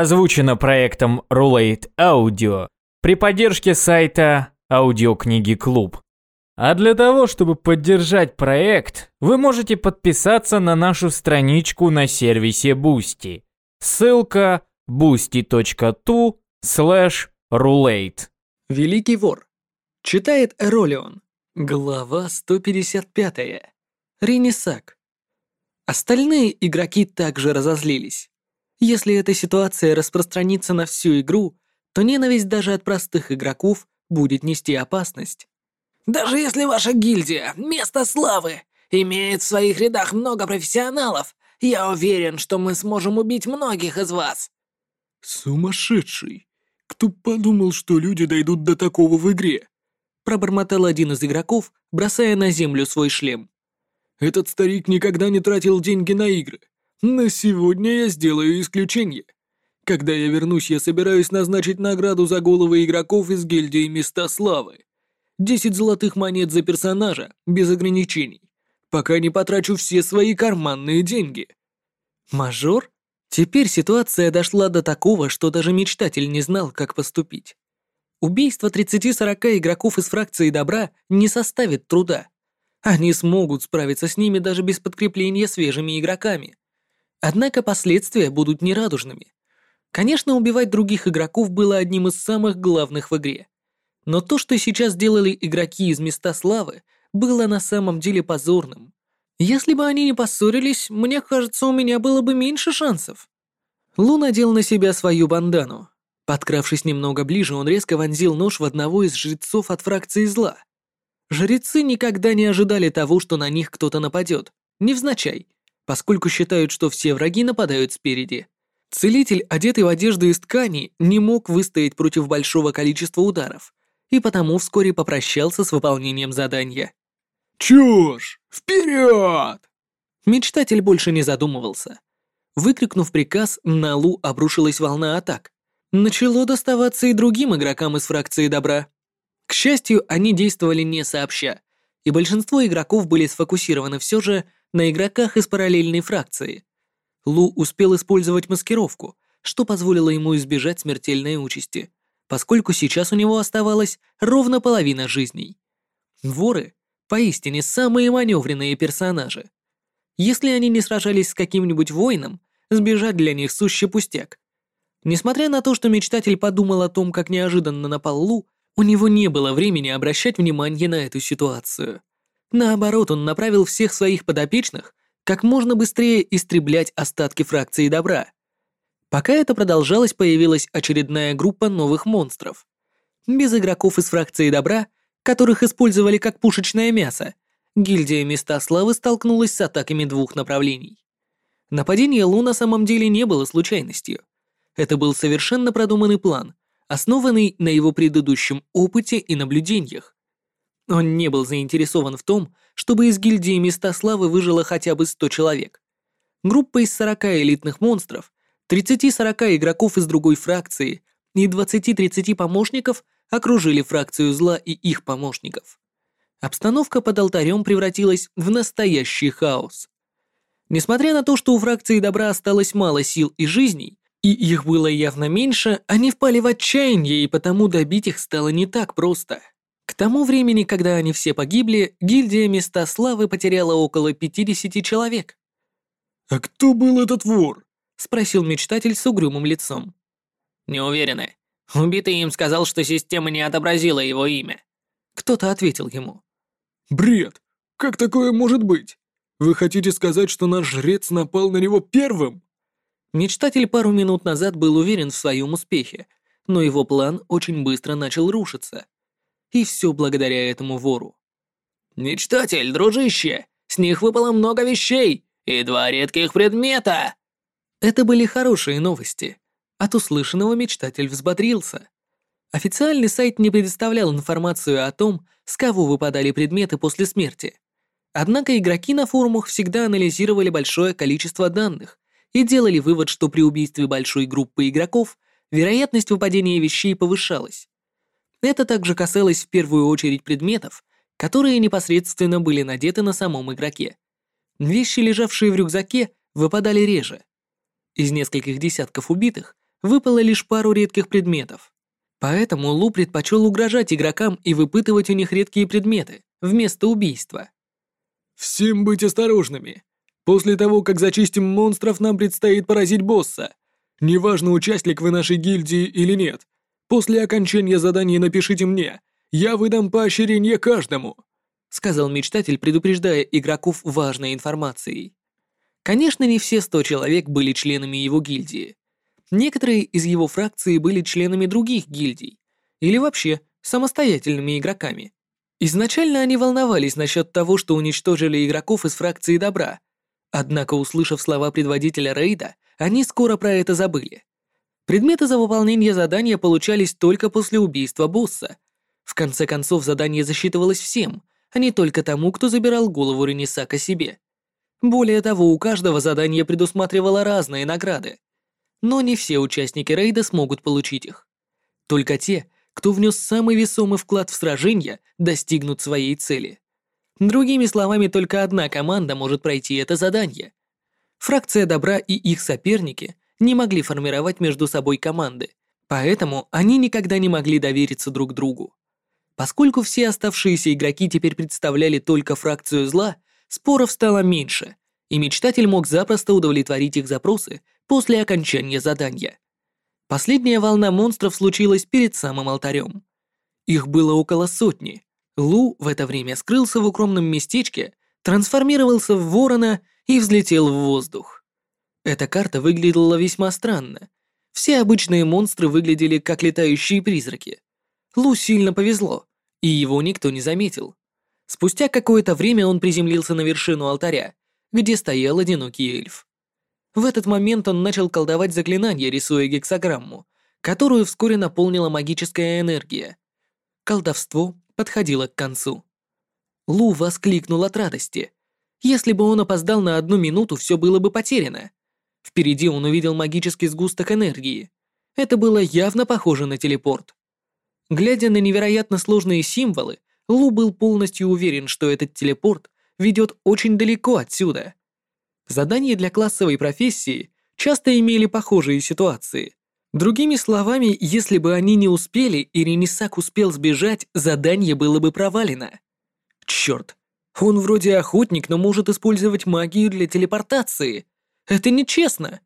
Озвучено проектом Roulette Audio при поддержке сайта Аудиокниги Клуб. А для того, чтобы поддержать проект, вы можете подписаться на нашу страничку на сервисе Boosty. Ссылка boosty.tu slash roulette. Великий вор. Читает Эролион. Глава 155. Ренесак. Остальные игроки также разозлились. Если эта ситуация распространится на всю игру, то ненависть даже от простых игроков будет нести опасность. Даже если ваша гильдия, место славы, имеет в своих рядах много профессионалов, я уверен, что мы сможем убить многих из вас. Сумасшедший. Кто подумал, что люди дойдут до такого в игре? Пробормотал один из игроков, бросая на землю свой шлем. Этот старик никогда не тратил деньги на игры. На сегодня я сделаю исключение. Когда я вернусь, я собираюсь назначить награду за головы игроков из гильдии Места Славы. 10 золотых монет за персонажа, без ограничений. Пока не потрачу все свои карманные деньги. Мажор? Теперь ситуация дошла до такого, что даже мечтатель не знал, как поступить. Убийство 30-40 игроков из фракции добра не составит труда. Они смогут справиться с ними даже без подкрепления свежими игроками. Однако последствия будут нерадужными. Конечно, убивать других игроков было одним из самых главных в игре. Но то, что сейчас делали игроки из места славы, было на самом деле позорным. Если бы они не поссорились, мне кажется, у меня было бы меньше шансов. Лу надел на себя свою бандану. Подкравшись немного ближе, он резко вонзил нож в одного из жрецов от фракции зла. Жрецы никогда не ожидали того, что на них кто-то нападет, невзначай, поскольку считают, что все враги нападают спереди. Целитель, одетый в одежду из ткани, не мог выстоять против большого количества ударов, и потому вскоре попрощался с выполнением задания. Чушь! Вперед! Мечтатель больше не задумывался. Выкрикнув приказ, на Лу обрушилась волна атак. Начало доставаться и другим игрокам из фракции добра. К счастью, они действовали не сообща, и большинство игроков были сфокусированы все же на игроках из параллельной фракции. Лу успел использовать маскировку, что позволило ему избежать смертельной участи поскольку сейчас у него оставалось ровно половина жизней. Воры — поистине самые маневренные персонажи. Если они не сражались с каким-нибудь воином, сбежать для них сущий пустяк. Несмотря на то, что мечтатель подумал о том, как неожиданно напал Лу, у него не было времени обращать внимание на эту ситуацию. Наоборот, он направил всех своих подопечных как можно быстрее истреблять остатки фракции добра. Пока это продолжалось, появилась очередная группа новых монстров. Без игроков из фракции добра, которых использовали как пушечное мясо, гильдия Места Славы столкнулась с атаками двух направлений. Нападение Лу на самом деле не было случайностью. Это был совершенно продуманный план, основанный на его предыдущем опыте и наблюдениях. Он не был заинтересован в том, чтобы из гильдии Места Славы выжило хотя бы 100 человек. Группа из 40 элитных монстров 30-40 игроков из другой фракции и 20-30 помощников окружили фракцию зла и их помощников. Обстановка под алтарем превратилась в настоящий хаос. Несмотря на то, что у фракции добра осталось мало сил и жизней, и их было явно меньше, они впали в отчаяние, и потому добить их стало не так просто. К тому времени, когда они все погибли, гильдия Места Славы потеряла около 50 человек. «А кто был этот вор?» спросил мечтатель с угрюмым лицом. «Не уверены. Убитый им сказал, что система не отобразила его имя». Кто-то ответил ему. «Бред! Как такое может быть? Вы хотите сказать, что наш жрец напал на него первым?» Мечтатель пару минут назад был уверен в своем успехе, но его план очень быстро начал рушиться. И все благодаря этому вору. «Мечтатель, дружище, с них выпало много вещей и два редких предмета!» Это были хорошие новости. От услышанного мечтатель взбодрился. Официальный сайт не предоставлял информацию о том, с кого выпадали предметы после смерти. Однако игроки на форумах всегда анализировали большое количество данных и делали вывод, что при убийстве большой группы игроков вероятность выпадения вещей повышалась. Это также касалось в первую очередь предметов, которые непосредственно были надеты на самом игроке. Вещи, лежавшие в рюкзаке, выпадали реже. Из нескольких десятков убитых выпало лишь пару редких предметов. Поэтому Лу предпочел угрожать игрокам и выпытывать у них редкие предметы, вместо убийства. «Всем быть осторожными. После того, как зачистим монстров, нам предстоит поразить босса. Неважно, участник вы нашей гильдии или нет. После окончания задания напишите мне. Я выдам поощрение каждому», — сказал мечтатель, предупреждая игроков важной информацией. Конечно, не все сто человек были членами его гильдии. Некоторые из его фракции были членами других гильдий или вообще самостоятельными игроками. Изначально они волновались насчет того, что уничтожили игроков из фракции добра. Однако, услышав слова предводителя рейда, они скоро про это забыли. Предметы за выполнение задания получались только после убийства босса. В конце концов, задание засчитывалось всем, а не только тому, кто забирал голову Ренесака себе. Более того, у каждого задание предусматривало разные награды но не все участники рейда смогут получить их. Только те, кто внес самый весомый вклад в сражение, достигнут своей цели. Другими словами, только одна команда может пройти это задание. Фракция добра и их соперники не могли формировать между собой команды, поэтому они никогда не могли довериться друг другу. Поскольку все оставшиеся игроки теперь представляли только фракцию зла, споров стало меньше, и мечтатель мог запросто удовлетворить их запросы после окончания задания. Последняя волна монстров случилась перед самым алтарем. Их было около сотни. Лу в это время скрылся в укромном местечке, трансформировался в ворона и взлетел в воздух. Эта карта выглядела весьма странно. Все обычные монстры выглядели как летающие призраки. Лу сильно повезло, и его никто не заметил. Спустя какое-то время он приземлился на вершину алтаря, где стоял одинокий эльф. В этот момент он начал колдовать заклинание, рисуя гексограмму, которую вскоре наполнила магическая энергия. Колдовство подходило к концу. Лу воскликнул от радости. Если бы он опоздал на одну минуту, все было бы потеряно. Впереди он увидел магический сгусток энергии. Это было явно похоже на телепорт. Глядя на невероятно сложные символы, Лу был полностью уверен, что этот телепорт ведет очень далеко отсюда. Задания для классовой профессии часто имели похожие ситуации. Другими словами, если бы они не успели и Ренесак успел сбежать, задание было бы провалено. Черт, он вроде охотник, но может использовать магию для телепортации. Это нечестно.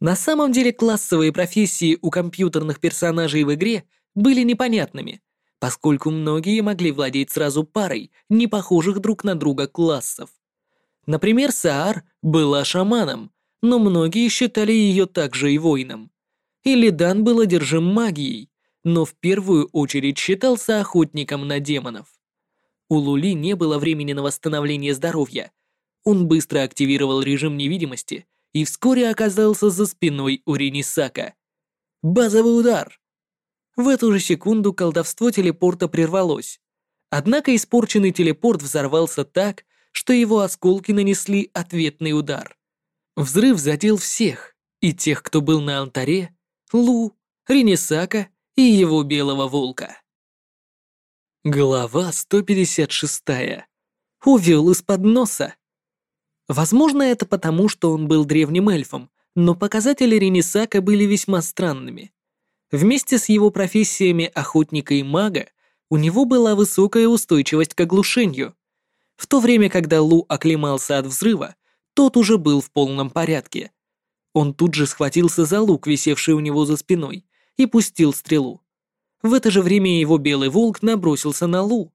На самом деле классовые профессии у компьютерных персонажей в игре были непонятными, поскольку многие могли владеть сразу парой не похожих друг на друга классов. Например, Саар была шаманом, но многие считали ее также и воином. Или Дан был одержим магией, но в первую очередь считался охотником на демонов. У Лули не было времени на восстановление здоровья. Он быстро активировал режим невидимости и вскоре оказался за спиной у Ренисака. Базовый удар! В эту же секунду колдовство телепорта прервалось. Однако испорченный телепорт взорвался так, что его осколки нанесли ответный удар. Взрыв задел всех, и тех, кто был на алтаре, Лу, Ренесака и его белого волка. Глава 156. Увел из-под носа. Возможно, это потому, что он был древним эльфом, но показатели Ренесака были весьма странными. Вместе с его профессиями охотника и мага у него была высокая устойчивость к оглушению, в то время, когда Лу оклемался от взрыва, тот уже был в полном порядке. Он тут же схватился за лук, висевший у него за спиной, и пустил стрелу. В это же время его белый волк набросился на Лу.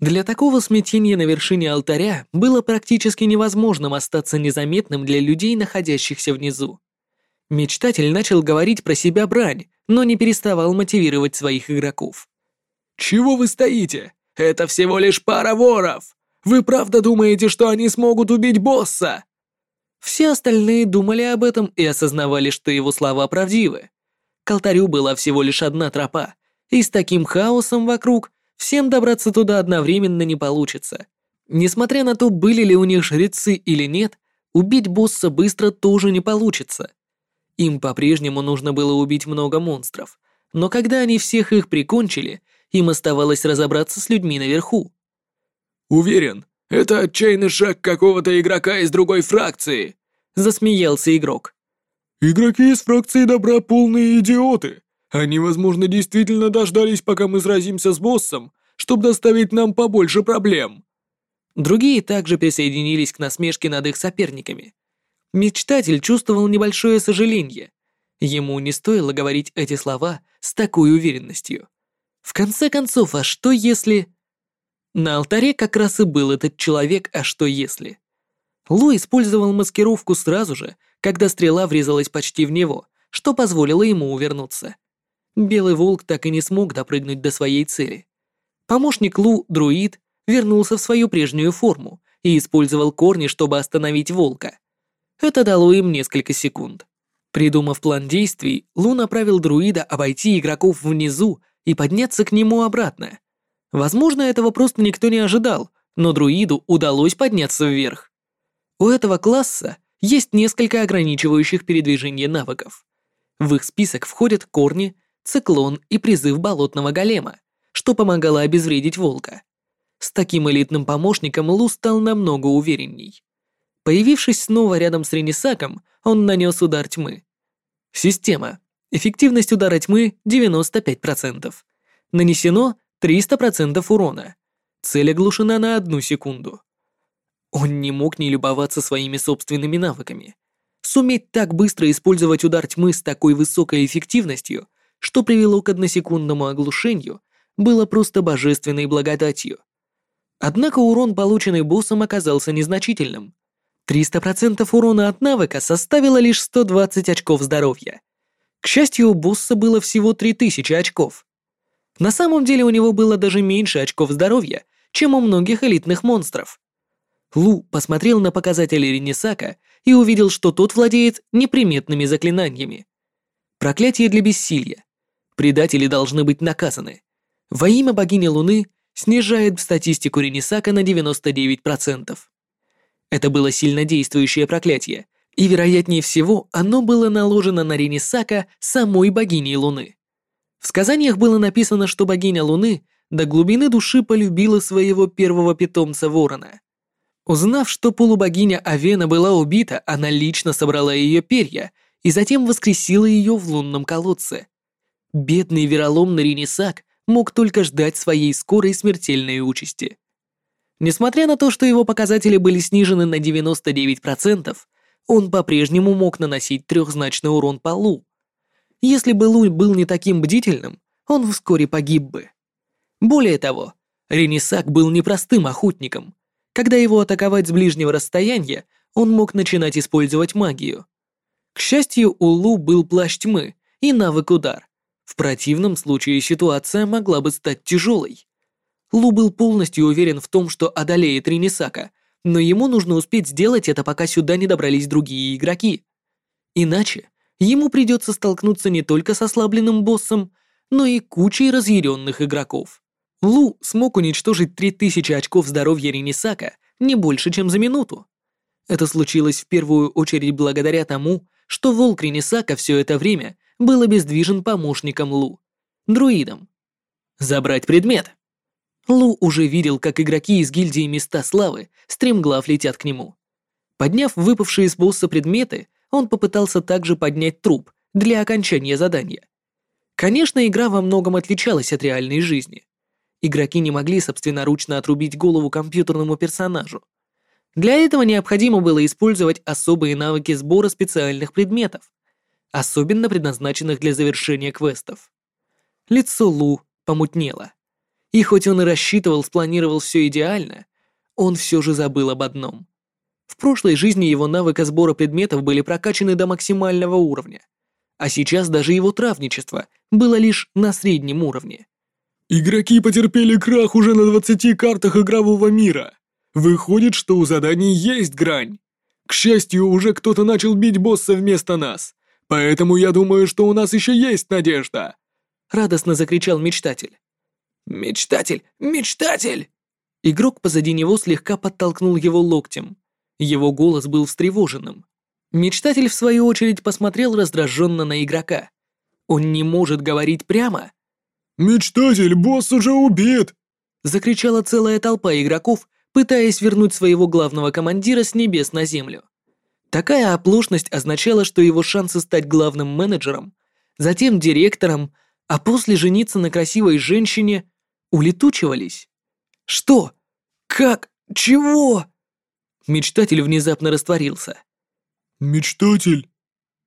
Для такого смятения на вершине алтаря было практически невозможным остаться незаметным для людей, находящихся внизу. Мечтатель начал говорить про себя брань, но не переставал мотивировать своих игроков. «Чего вы стоите? Это всего лишь пара воров! Вы правда думаете, что они смогут убить босса?» Все остальные думали об этом и осознавали, что его слова правдивы. К алтарю была всего лишь одна тропа, и с таким хаосом вокруг всем добраться туда одновременно не получится. Несмотря на то, были ли у них жрецы или нет, убить босса быстро тоже не получится. Им по-прежнему нужно было убить много монстров, но когда они всех их прикончили, им оставалось разобраться с людьми наверху. «Уверен, это отчаянный шаг какого-то игрока из другой фракции», — засмеялся игрок. «Игроки из фракции добра полные идиоты. Они, возможно, действительно дождались, пока мы сразимся с боссом, чтобы доставить нам побольше проблем». Другие также присоединились к насмешке над их соперниками. Мечтатель чувствовал небольшое сожаление. Ему не стоило говорить эти слова с такой уверенностью. В конце концов, а что если... На алтаре как раз и был этот человек, а что если? Лу использовал маскировку сразу же, когда стрела врезалась почти в него, что позволило ему увернуться. Белый волк так и не смог допрыгнуть до своей цели. Помощник Лу, друид, вернулся в свою прежнюю форму и использовал корни, чтобы остановить волка. Это дало им несколько секунд. Придумав план действий, Лу направил друида обойти игроков внизу и подняться к нему обратно. Возможно, этого просто никто не ожидал, но друиду удалось подняться вверх. У этого класса есть несколько ограничивающих передвижение навыков. В их список входят корни, циклон и призыв болотного голема, что помогало обезвредить волка. С таким элитным помощником Лу стал намного уверенней. Появившись снова рядом с Ренесаком, он нанес удар тьмы. Система. Эффективность удара тьмы 95%. Нанесено 300% урона. Цель оглушена на одну секунду. Он не мог не любоваться своими собственными навыками. Суметь так быстро использовать удар тьмы с такой высокой эффективностью, что привело к односекундному оглушению, было просто божественной благодатью. Однако урон, полученный боссом, оказался незначительным. 300% урона от навыка составило лишь 120 очков здоровья. К счастью, у босса было всего 3000 очков. На самом деле у него было даже меньше очков здоровья, чем у многих элитных монстров. Лу посмотрел на показатели Ренесака и увидел, что тот владеет неприметными заклинаниями. Проклятие для бессилия. Предатели должны быть наказаны. Во имя богини Луны снижает статистику Ренесака на 99%. Это было сильно действующее проклятие, и вероятнее всего оно было наложено на Ренесака самой богиней Луны. В сказаниях было написано, что богиня Луны до глубины души полюбила своего первого питомца Ворона. Узнав, что полубогиня Авена была убита, она лично собрала ее перья и затем воскресила ее в лунном колодце. Бедный вероломный Ренесак мог только ждать своей скорой смертельной участи. Несмотря на то, что его показатели были снижены на 99%, он по-прежнему мог наносить трехзначный урон Полу. Если бы Лу был не таким бдительным, он вскоре погиб бы. Более того, Ренесак был непростым охотником. Когда его атаковать с ближнего расстояния, он мог начинать использовать магию. К счастью, у Лу был плащ тьмы и навык удар. В противном случае ситуация могла бы стать тяжелой. Лу был полностью уверен в том, что одолеет Ренесака, но ему нужно успеть сделать это, пока сюда не добрались другие игроки. Иначе ему придется столкнуться не только с ослабленным боссом, но и кучей разъяренных игроков. Лу смог уничтожить 3000 очков здоровья Ренесака не больше, чем за минуту. Это случилось в первую очередь благодаря тому, что волк Ренесака все это время был обездвижен помощником Лу, друидом. Забрать предмет. Лу уже видел, как игроки из гильдии Места Славы стремглав летят к нему. Подняв выпавшие из босса предметы, он попытался также поднять труп для окончания задания. Конечно, игра во многом отличалась от реальной жизни. Игроки не могли собственноручно отрубить голову компьютерному персонажу. Для этого необходимо было использовать особые навыки сбора специальных предметов, особенно предназначенных для завершения квестов. Лицо Лу помутнело. И хоть он и рассчитывал, спланировал все идеально, он все же забыл об одном. В прошлой жизни его навыка сбора предметов были прокачаны до максимального уровня, а сейчас даже его травничество было лишь на среднем уровне. «Игроки потерпели крах уже на 20 картах игрового мира. Выходит, что у заданий есть грань. К счастью, уже кто-то начал бить босса вместо нас, поэтому я думаю, что у нас еще есть надежда!» Радостно закричал мечтатель. «Мечтатель! Мечтатель!» Игрок позади него слегка подтолкнул его локтем. Его голос был встревоженным. Мечтатель, в свою очередь, посмотрел раздраженно на игрока. Он не может говорить прямо. «Мечтатель, босс уже убит!» Закричала целая толпа игроков, пытаясь вернуть своего главного командира с небес на землю. Такая оплошность означала, что его шансы стать главным менеджером, затем директором, а после жениться на красивой женщине улетучивались. Что? Как? Чего? Мечтатель внезапно растворился. «Мечтатель?»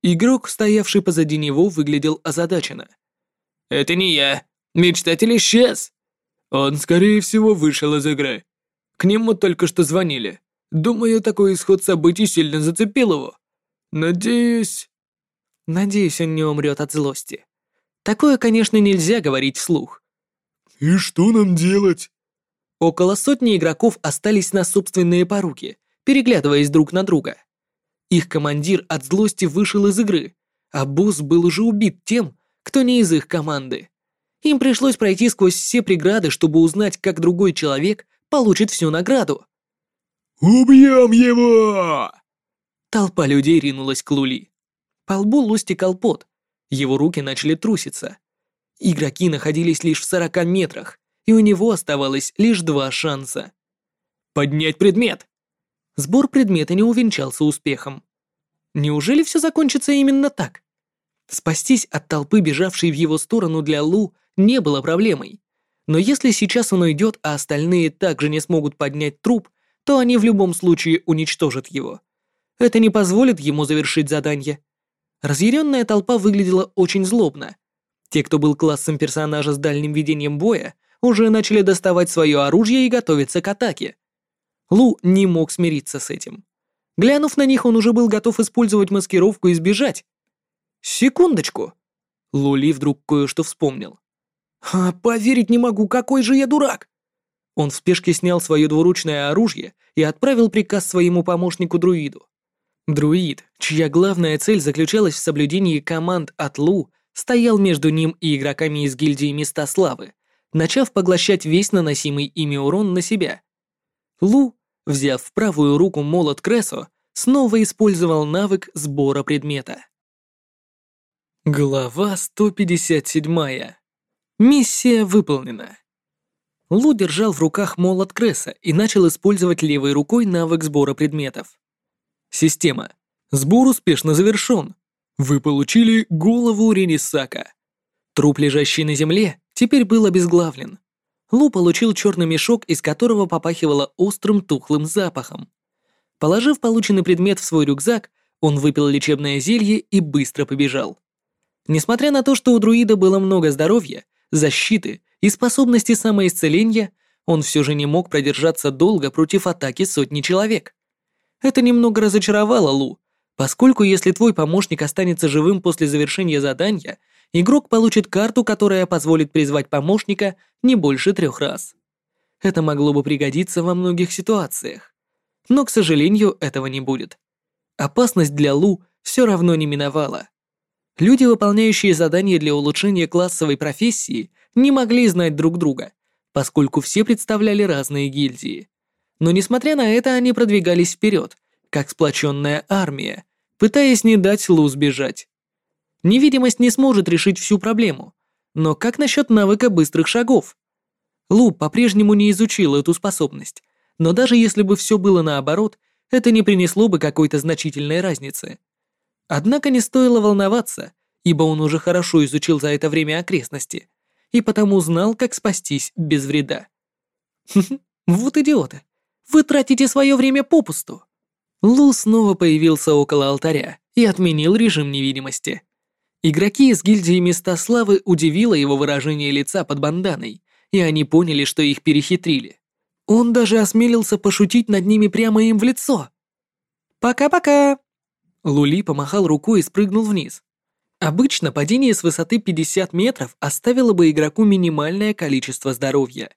Игрок, стоявший позади него, выглядел озадаченно. «Это не я. Мечтатель исчез». «Он, скорее всего, вышел из игры. К нему только что звонили. Думаю, такой исход событий сильно зацепил его. Надеюсь...» Надеюсь, он не умрет от злости. Такое, конечно, нельзя говорить вслух. «И что нам делать?» Около сотни игроков остались на собственные поруки, переглядываясь друг на друга. Их командир от злости вышел из игры, а босс был уже убит тем, кто не из их команды. Им пришлось пройти сквозь все преграды, чтобы узнать, как другой человек получит всю награду. «Убьем его!» Толпа людей ринулась к Лули. По лбу Лу стекал пот. Его руки начали труситься. Игроки находились лишь в 40 метрах, и у него оставалось лишь два шанса. «Поднять предмет!» Сбор предмета не увенчался успехом. Неужели все закончится именно так? Спастись от толпы, бежавшей в его сторону для Лу, не было проблемой. Но если сейчас он уйдет, а остальные также не смогут поднять труп, то они в любом случае уничтожат его. Это не позволит ему завершить задание. Разъяренная толпа выглядела очень злобно. Те, кто был классом персонажа с дальним видением боя, уже начали доставать свое оружие и готовиться к атаке. Лу не мог смириться с этим. Глянув на них, он уже был готов использовать маскировку и сбежать. Секундочку. Лули вдруг кое-что вспомнил. «А, поверить не могу, какой же я дурак!» Он в спешке снял свое двуручное оружие и отправил приказ своему помощнику-друиду. Друид, чья главная цель заключалась в соблюдении команд от Лу, стоял между ним и игроками из гильдии Места Славы, начав поглощать весь наносимый ими урон на себя. Лу, взяв в правую руку молот Кресо, снова использовал навык сбора предмета. Глава 157. Миссия выполнена. Лу держал в руках молот Кресса и начал использовать левой рукой навык сбора предметов. Система. Сбор успешно завершен. Вы получили голову Ренисака. Труп, лежащий на земле, теперь был обезглавлен. Лу получил черный мешок, из которого попахивало острым тухлым запахом. Положив полученный предмет в свой рюкзак, он выпил лечебное зелье и быстро побежал. Несмотря на то, что у друида было много здоровья, защиты и способности самоисцеления, он все же не мог продержаться долго против атаки сотни человек. Это немного разочаровало Лу, поскольку если твой помощник останется живым после завершения задания, игрок получит карту, которая позволит призвать помощника не больше трех раз. Это могло бы пригодиться во многих ситуациях. Но, к сожалению, этого не будет. Опасность для Лу все равно не миновала. Люди, выполняющие задания для улучшения классовой профессии, не могли знать друг друга, поскольку все представляли разные гильдии. Но несмотря на это, они продвигались вперед, как сплоченная армия, пытаясь не дать Лу сбежать. Невидимость не сможет решить всю проблему. Но как насчет навыка быстрых шагов? Лу по-прежнему не изучил эту способность, но даже если бы все было наоборот, это не принесло бы какой-то значительной разницы. Однако не стоило волноваться, ибо он уже хорошо изучил за это время окрестности и потому знал, как спастись без вреда. вот идиоты. Вы тратите свое время попусту. Лу снова появился около алтаря и отменил режим невидимости. Игроки из гильдии Места Славы удивило его выражение лица под банданой, и они поняли, что их перехитрили. Он даже осмелился пошутить над ними прямо им в лицо. «Пока-пока!» Лули помахал рукой и спрыгнул вниз. Обычно падение с высоты 50 метров оставило бы игроку минимальное количество здоровья.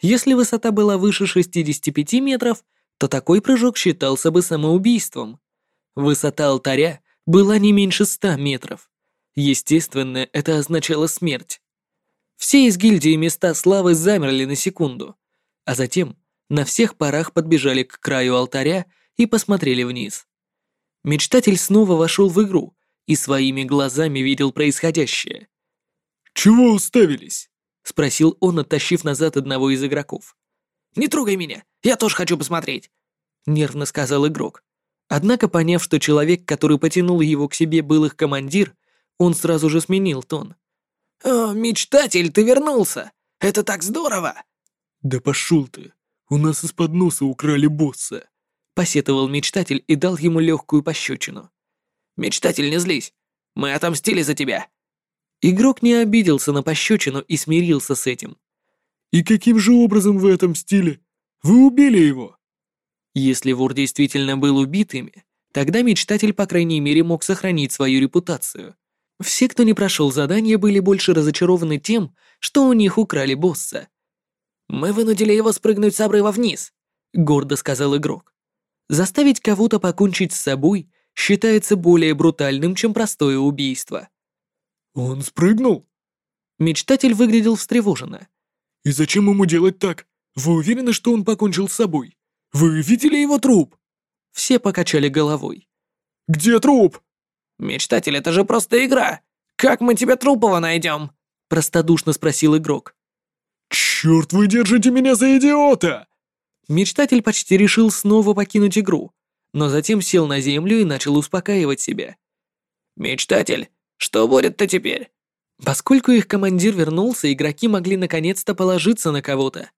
Если высота была выше 65 метров, то такой прыжок считался бы самоубийством. Высота алтаря была не меньше 100 метров. Естественно, это означало смерть. Все из гильдии места славы замерли на секунду, а затем на всех парах подбежали к краю алтаря и посмотрели вниз. Мечтатель снова вошел в игру и своими глазами видел происходящее. «Чего уставились?» — спросил он, оттащив назад одного из игроков. «Не трогай меня, я тоже хочу посмотреть», — нервно сказал игрок. Однако, поняв, что человек, который потянул его к себе, был их командир, он сразу же сменил тон. «О, мечтатель, ты вернулся! Это так здорово!» «Да пошел ты! У нас из-под носа украли босса!» Посетовал мечтатель и дал ему легкую пощечину. «Мечтатель, не злись! Мы отомстили за тебя!» Игрок не обиделся на пощечину и смирился с этим. «И каким же образом вы отомстили? Вы убили его!» Если вор действительно был убит ими, тогда мечтатель, по крайней мере, мог сохранить свою репутацию. Все, кто не прошел задание, были больше разочарованы тем, что у них украли босса. «Мы вынудили его спрыгнуть с обрыва вниз», — гордо сказал игрок. Заставить кого-то покончить с собой считается более брутальным, чем простое убийство. «Он спрыгнул?» Мечтатель выглядел встревоженно. «И зачем ему делать так? Вы уверены, что он покончил с собой? Вы видели его труп?» Все покачали головой. «Где труп?» «Мечтатель, это же просто игра! Как мы тебе трупова найдем?» Простодушно спросил игрок. «Черт, вы держите меня за идиота!» Мечтатель почти решил снова покинуть игру, но затем сел на землю и начал успокаивать себя. «Мечтатель, что будет-то теперь?» Поскольку их командир вернулся, игроки могли наконец-то положиться на кого-то.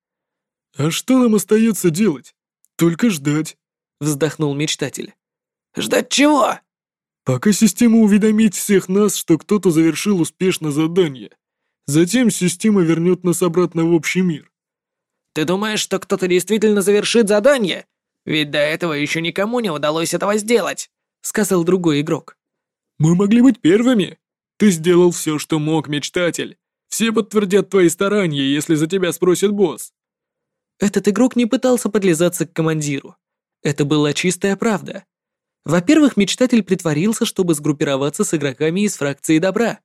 «А что нам остается делать? Только ждать», — вздохнул мечтатель. «Ждать чего?» «Пока система уведомит всех нас, что кто-то завершил успешно задание. Затем система вернет нас обратно в общий мир». «Ты думаешь, что кто-то действительно завершит задание? Ведь до этого еще никому не удалось этого сделать», — сказал другой игрок. «Мы могли быть первыми. Ты сделал все, что мог, мечтатель. Все подтвердят твои старания, если за тебя спросит босс». Этот игрок не пытался подлизаться к командиру. Это была чистая правда. Во-первых, мечтатель притворился, чтобы сгруппироваться с игроками из фракции добра,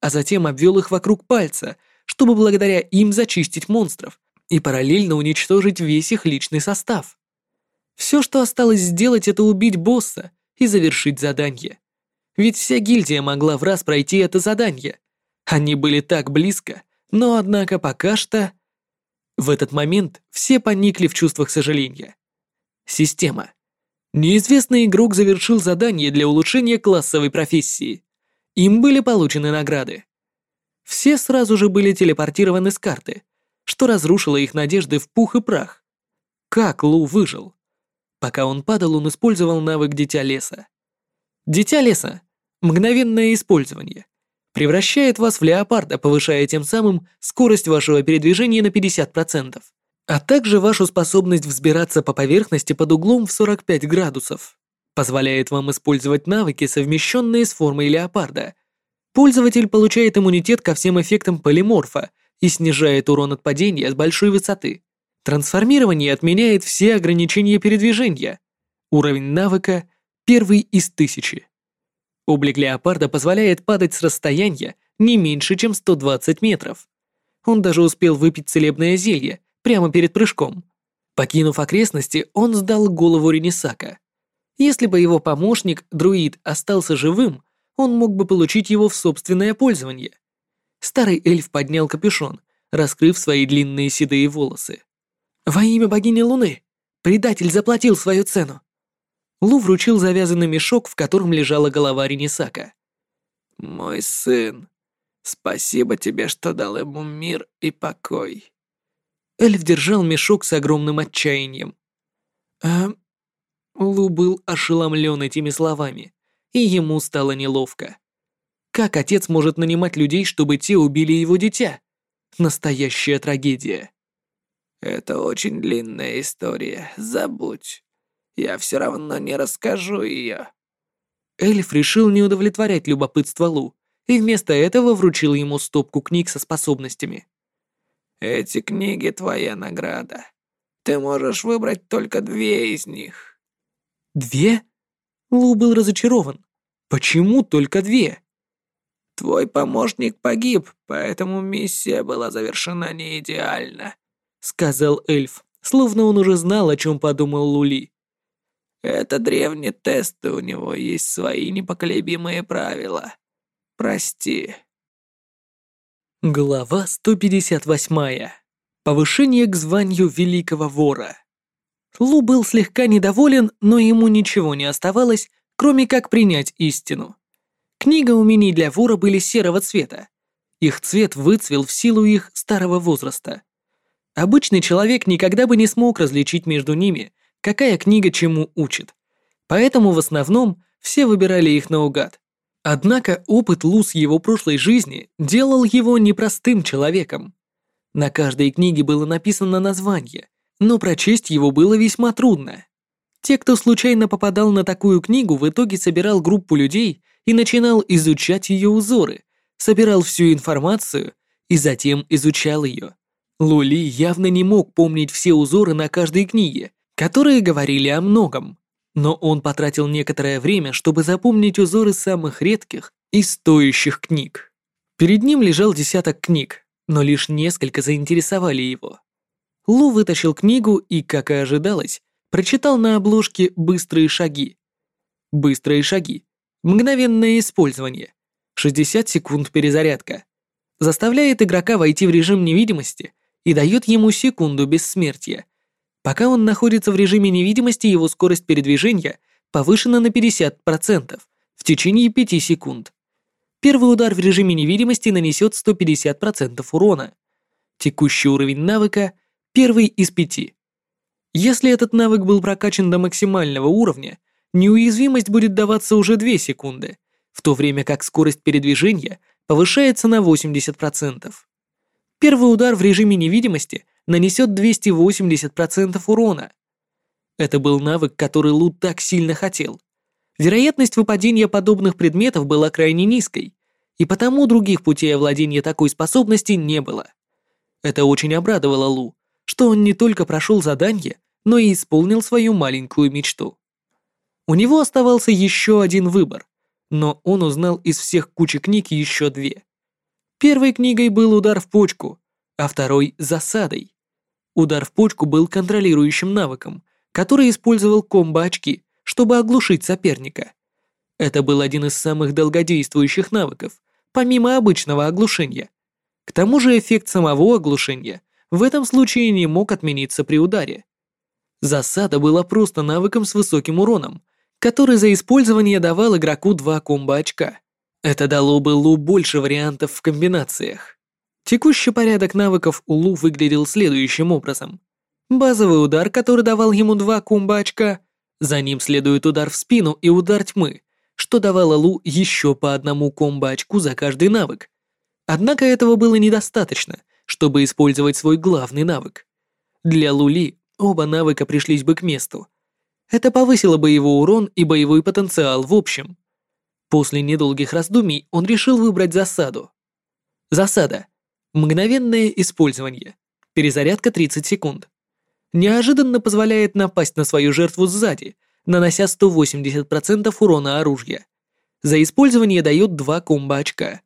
а затем обвел их вокруг пальца, чтобы благодаря им зачистить монстров и параллельно уничтожить весь их личный состав. Все, что осталось сделать, это убить босса и завершить задание. Ведь вся гильдия могла в раз пройти это задание. Они были так близко, но однако пока что... В этот момент все поникли в чувствах сожаления. Система. Неизвестный игрок завершил задание для улучшения классовой профессии. Им были получены награды. Все сразу же были телепортированы с карты, что разрушило их надежды в пух и прах. Как Лу выжил? Пока он падал, он использовал навык Дитя Леса. Дитя Леса. Мгновенное использование превращает вас в леопарда, повышая тем самым скорость вашего передвижения на 50%, а также вашу способность взбираться по поверхности под углом в 45 градусов. Позволяет вам использовать навыки, совмещенные с формой леопарда. Пользователь получает иммунитет ко всем эффектам полиморфа и снижает урон от падения с большой высоты. Трансформирование отменяет все ограничения передвижения. Уровень навыка – первый из тысячи. Облик леопарда позволяет падать с расстояния не меньше, чем 120 метров. Он даже успел выпить целебное зелье прямо перед прыжком. Покинув окрестности, он сдал голову Ренесака. Если бы его помощник, друид, остался живым, он мог бы получить его в собственное пользование. Старый эльф поднял капюшон, раскрыв свои длинные седые волосы. «Во имя богини Луны! Предатель заплатил свою цену! Лу вручил завязанный мешок, в котором лежала голова Ренесака. «Мой сын, спасибо тебе, что дал ему мир и покой». Эльф держал мешок с огромным отчаянием. А... Лу был ошеломлен этими словами, и ему стало неловко. Как отец может нанимать людей, чтобы те убили его дитя? Настоящая трагедия. Это очень длинная история, забудь я все равно не расскажу ее». Эльф решил не удовлетворять любопытство Лу и вместо этого вручил ему стопку книг со способностями. «Эти книги — твоя награда. Ты можешь выбрать только две из них». «Две?» Лу был разочарован. «Почему только две?» «Твой помощник погиб, поэтому миссия была завершена не идеально», — сказал эльф, словно он уже знал, о чем подумал Лули. Это древний тест, и у него есть свои непоколебимые правила. Прости. Глава 158. Повышение к званию Великого Вора. Лу был слегка недоволен, но ему ничего не оставалось, кроме как принять истину. Книга умений для вора были серого цвета. Их цвет выцвел в силу их старого возраста. Обычный человек никогда бы не смог различить между ними, какая книга чему учит. Поэтому в основном все выбирали их наугад. Однако опыт Лус его прошлой жизни делал его непростым человеком. На каждой книге было написано название, но прочесть его было весьма трудно. Те, кто случайно попадал на такую книгу, в итоге собирал группу людей и начинал изучать ее узоры, собирал всю информацию и затем изучал ее. Лули явно не мог помнить все узоры на каждой книге, которые говорили о многом, но он потратил некоторое время, чтобы запомнить узоры самых редких и стоящих книг. Перед ним лежал десяток книг, но лишь несколько заинтересовали его. Лу вытащил книгу и, как и ожидалось, прочитал на обложке «Быстрые шаги». Быстрые шаги. Мгновенное использование. 60 секунд перезарядка. Заставляет игрока войти в режим невидимости и дает ему секунду бессмертия. Пока он находится в режиме невидимости, его скорость передвижения повышена на 50% в течение 5 секунд. Первый удар в режиме невидимости нанесет 150% урона. Текущий уровень навыка Первый из пяти. Если этот навык был прокачан до максимального уровня, неуязвимость будет даваться уже 2 секунды, в то время как скорость передвижения повышается на 80%. Первый удар в режиме невидимости нанесет 280% урона. Это был навык, который Лут так сильно хотел. Вероятность выпадения подобных предметов была крайне низкой, и потому других путей овладения такой способности не было. Это очень обрадовало Лу, что он не только прошел задание, но и исполнил свою маленькую мечту. У него оставался еще один выбор, но он узнал из всех кучи книг еще две. Первой книгой был удар в почку, а второй — засадой. Удар в почку был контролирующим навыком, который использовал комбо-очки, чтобы оглушить соперника. Это был один из самых долгодействующих навыков, помимо обычного оглушения. К тому же эффект самого оглушения в этом случае не мог отмениться при ударе. Засада была просто навыком с высоким уроном, который за использование давал игроку два комбо-очка. Это дало бы Лу больше вариантов в комбинациях. Текущий порядок навыков у Лу выглядел следующим образом. Базовый удар, который давал ему два комбо-очка, за ним следует удар в спину и удар тьмы, что давало Лу еще по одному комбо-очку за каждый навык. Однако этого было недостаточно, чтобы использовать свой главный навык. Для Лули оба навыка пришлись бы к месту. Это повысило бы его урон и боевой потенциал в общем. После недолгих раздумий он решил выбрать засаду. Засада. Мгновенное использование. Перезарядка 30 секунд. Неожиданно позволяет напасть на свою жертву сзади, нанося 180% урона оружия. За использование дает 2 комбо очка.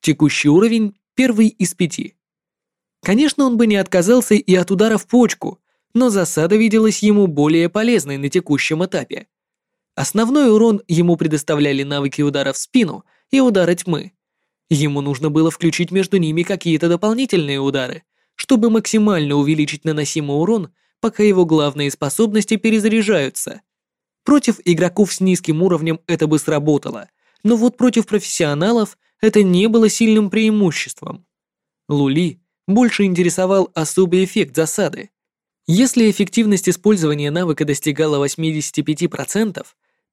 Текущий уровень – первый из пяти. Конечно, он бы не отказался и от удара в почку, но засада виделась ему более полезной на текущем этапе. Основной урон ему предоставляли навыки удара в спину и удара тьмы. Ему нужно было включить между ними какие-то дополнительные удары, чтобы максимально увеличить наносимый урон, пока его главные способности перезаряжаются. Против игроков с низким уровнем это бы сработало, но вот против профессионалов это не было сильным преимуществом. Лули больше интересовал особый эффект засады. Если эффективность использования навыка достигала 85%,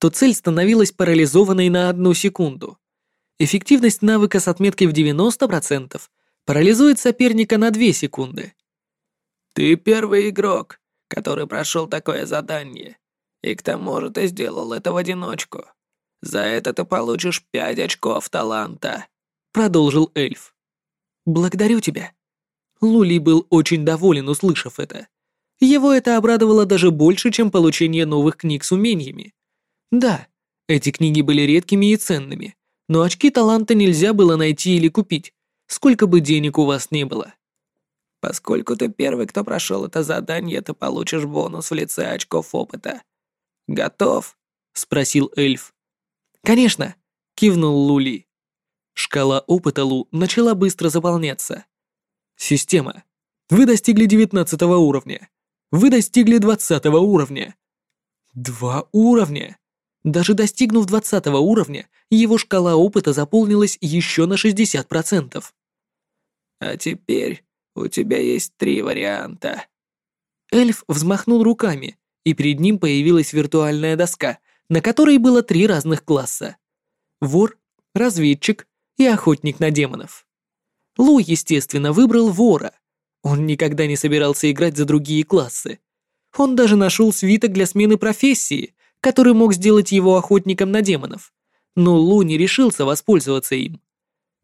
то цель становилась парализованной на одну секунду. Эффективность навыка с отметкой в 90% парализует соперника на 2 секунды. «Ты первый игрок, который прошел такое задание, и к тому же ты сделал это в одиночку. За это ты получишь 5 очков таланта», — продолжил эльф. «Благодарю тебя», Лули был очень доволен, услышав это. Его это обрадовало даже больше, чем получение новых книг с умениями. Да, эти книги были редкими и ценными, но очки таланта нельзя было найти или купить, сколько бы денег у вас не было. Поскольку ты первый, кто прошел это задание, ты получишь бонус в лице очков опыта. Готов? спросил эльф. Конечно, кивнул Лули. Шкала опыта Лу начала быстро заполняться. Система. Вы достигли 19 уровня. Вы достигли 20 уровня. Два уровня. Даже достигнув 20 уровня, его шкала опыта заполнилась еще на 60%. А теперь у тебя есть три варианта. Эльф взмахнул руками, и перед ним появилась виртуальная доска, на которой было три разных класса. Вор, разведчик и охотник на демонов. Лу, естественно, выбрал вора. Он никогда не собирался играть за другие классы. Он даже нашел свиток для смены профессии, который мог сделать его охотником на демонов. Но Лу не решился воспользоваться им.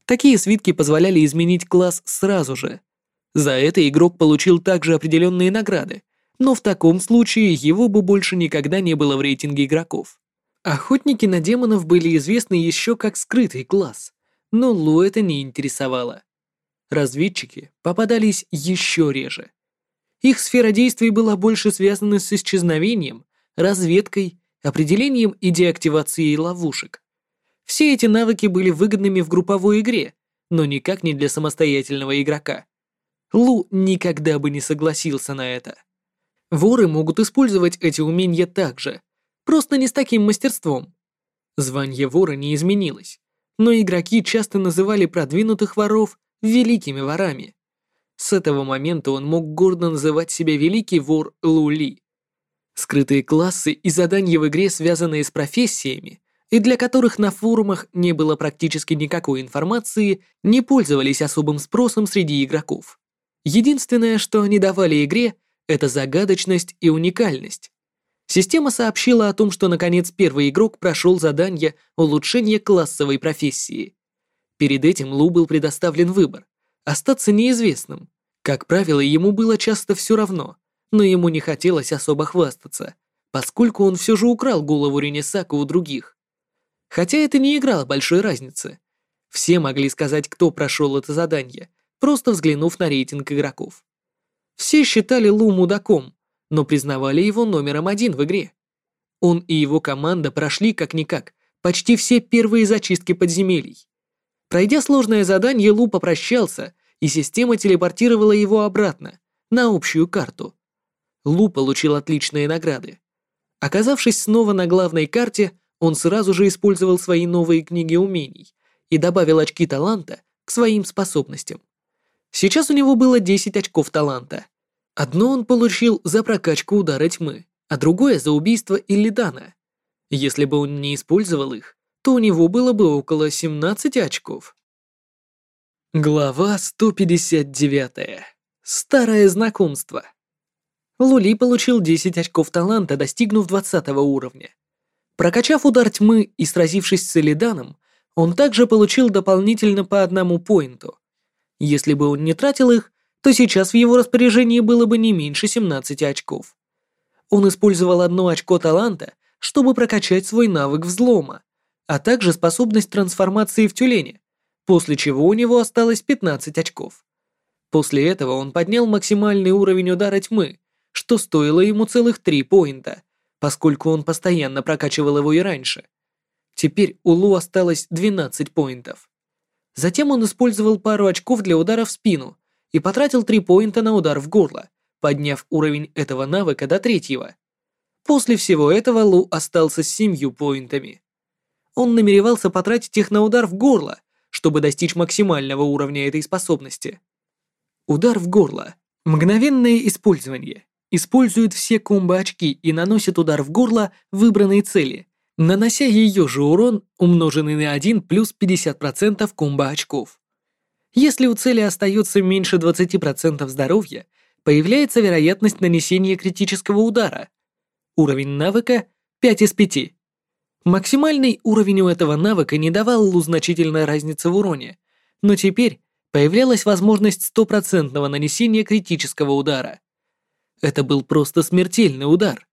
Такие свитки позволяли изменить класс сразу же. За это игрок получил также определенные награды, но в таком случае его бы больше никогда не было в рейтинге игроков. Охотники на демонов были известны еще как скрытый класс, но Лу это не интересовало. Разведчики попадались еще реже. Их сфера действий была больше связана с исчезновением, разведкой, определением и деактивацией ловушек. Все эти навыки были выгодными в групповой игре, но никак не для самостоятельного игрока. Лу никогда бы не согласился на это. Воры могут использовать эти умения также, просто не с таким мастерством. Звание вора не изменилось, но игроки часто называли продвинутых воров великими ворами. С этого момента он мог гордо называть себя великий вор Лули. Скрытые классы и задания в игре, связанные с профессиями, и для которых на форумах не было практически никакой информации, не пользовались особым спросом среди игроков. Единственное, что они давали игре, это загадочность и уникальность. Система сообщила о том, что наконец первый игрок прошел задание улучшения классовой профессии. Перед этим Лу был предоставлен выбор – остаться неизвестным. Как правило, ему было часто все равно, но ему не хотелось особо хвастаться, поскольку он все же украл голову Ренесака у других. Хотя это не играло большой разницы. Все могли сказать, кто прошел это задание, просто взглянув на рейтинг игроков. Все считали Лу мудаком, но признавали его номером один в игре. Он и его команда прошли как-никак почти все первые зачистки подземелий. Пройдя сложное задание, Лу попрощался, и система телепортировала его обратно, на общую карту. Лу получил отличные награды. Оказавшись снова на главной карте, он сразу же использовал свои новые книги умений и добавил очки таланта к своим способностям. Сейчас у него было 10 очков таланта. Одно он получил за прокачку удара тьмы, а другое за убийство Иллидана. Если бы он не использовал их, то у него было бы около 17 очков. Глава 159. Старое знакомство. Лули получил 10 очков таланта, достигнув 20 уровня. Прокачав удар тьмы и сразившись с Элиданом, он также получил дополнительно по одному поинту. Если бы он не тратил их, то сейчас в его распоряжении было бы не меньше 17 очков. Он использовал одно очко таланта, чтобы прокачать свой навык взлома, а также способность трансформации в тюленя, после чего у него осталось 15 очков. После этого он поднял максимальный уровень удара тьмы, что стоило ему целых 3 поинта, поскольку он постоянно прокачивал его и раньше. Теперь у Лу осталось 12 поинтов. Затем он использовал пару очков для удара в спину и потратил 3 поинта на удар в горло, подняв уровень этого навыка до третьего. После всего этого Лу остался с 7 поинтами. Он намеревался потратить их на удар в горло, чтобы достичь максимального уровня этой способности. Удар в горло. Мгновенное использование. Использует все комбо-очки и наносит удар в горло выбранной цели, нанося ее же урон, умноженный на 1 плюс 50% комбо-очков. Если у цели остается меньше 20% здоровья, появляется вероятность нанесения критического удара. Уровень навыка 5 из 5. Максимальный уровень у этого навыка не давал Лу значительной разницы в уроне, но теперь появлялась возможность стопроцентного нанесения критического удара. Это был просто смертельный удар.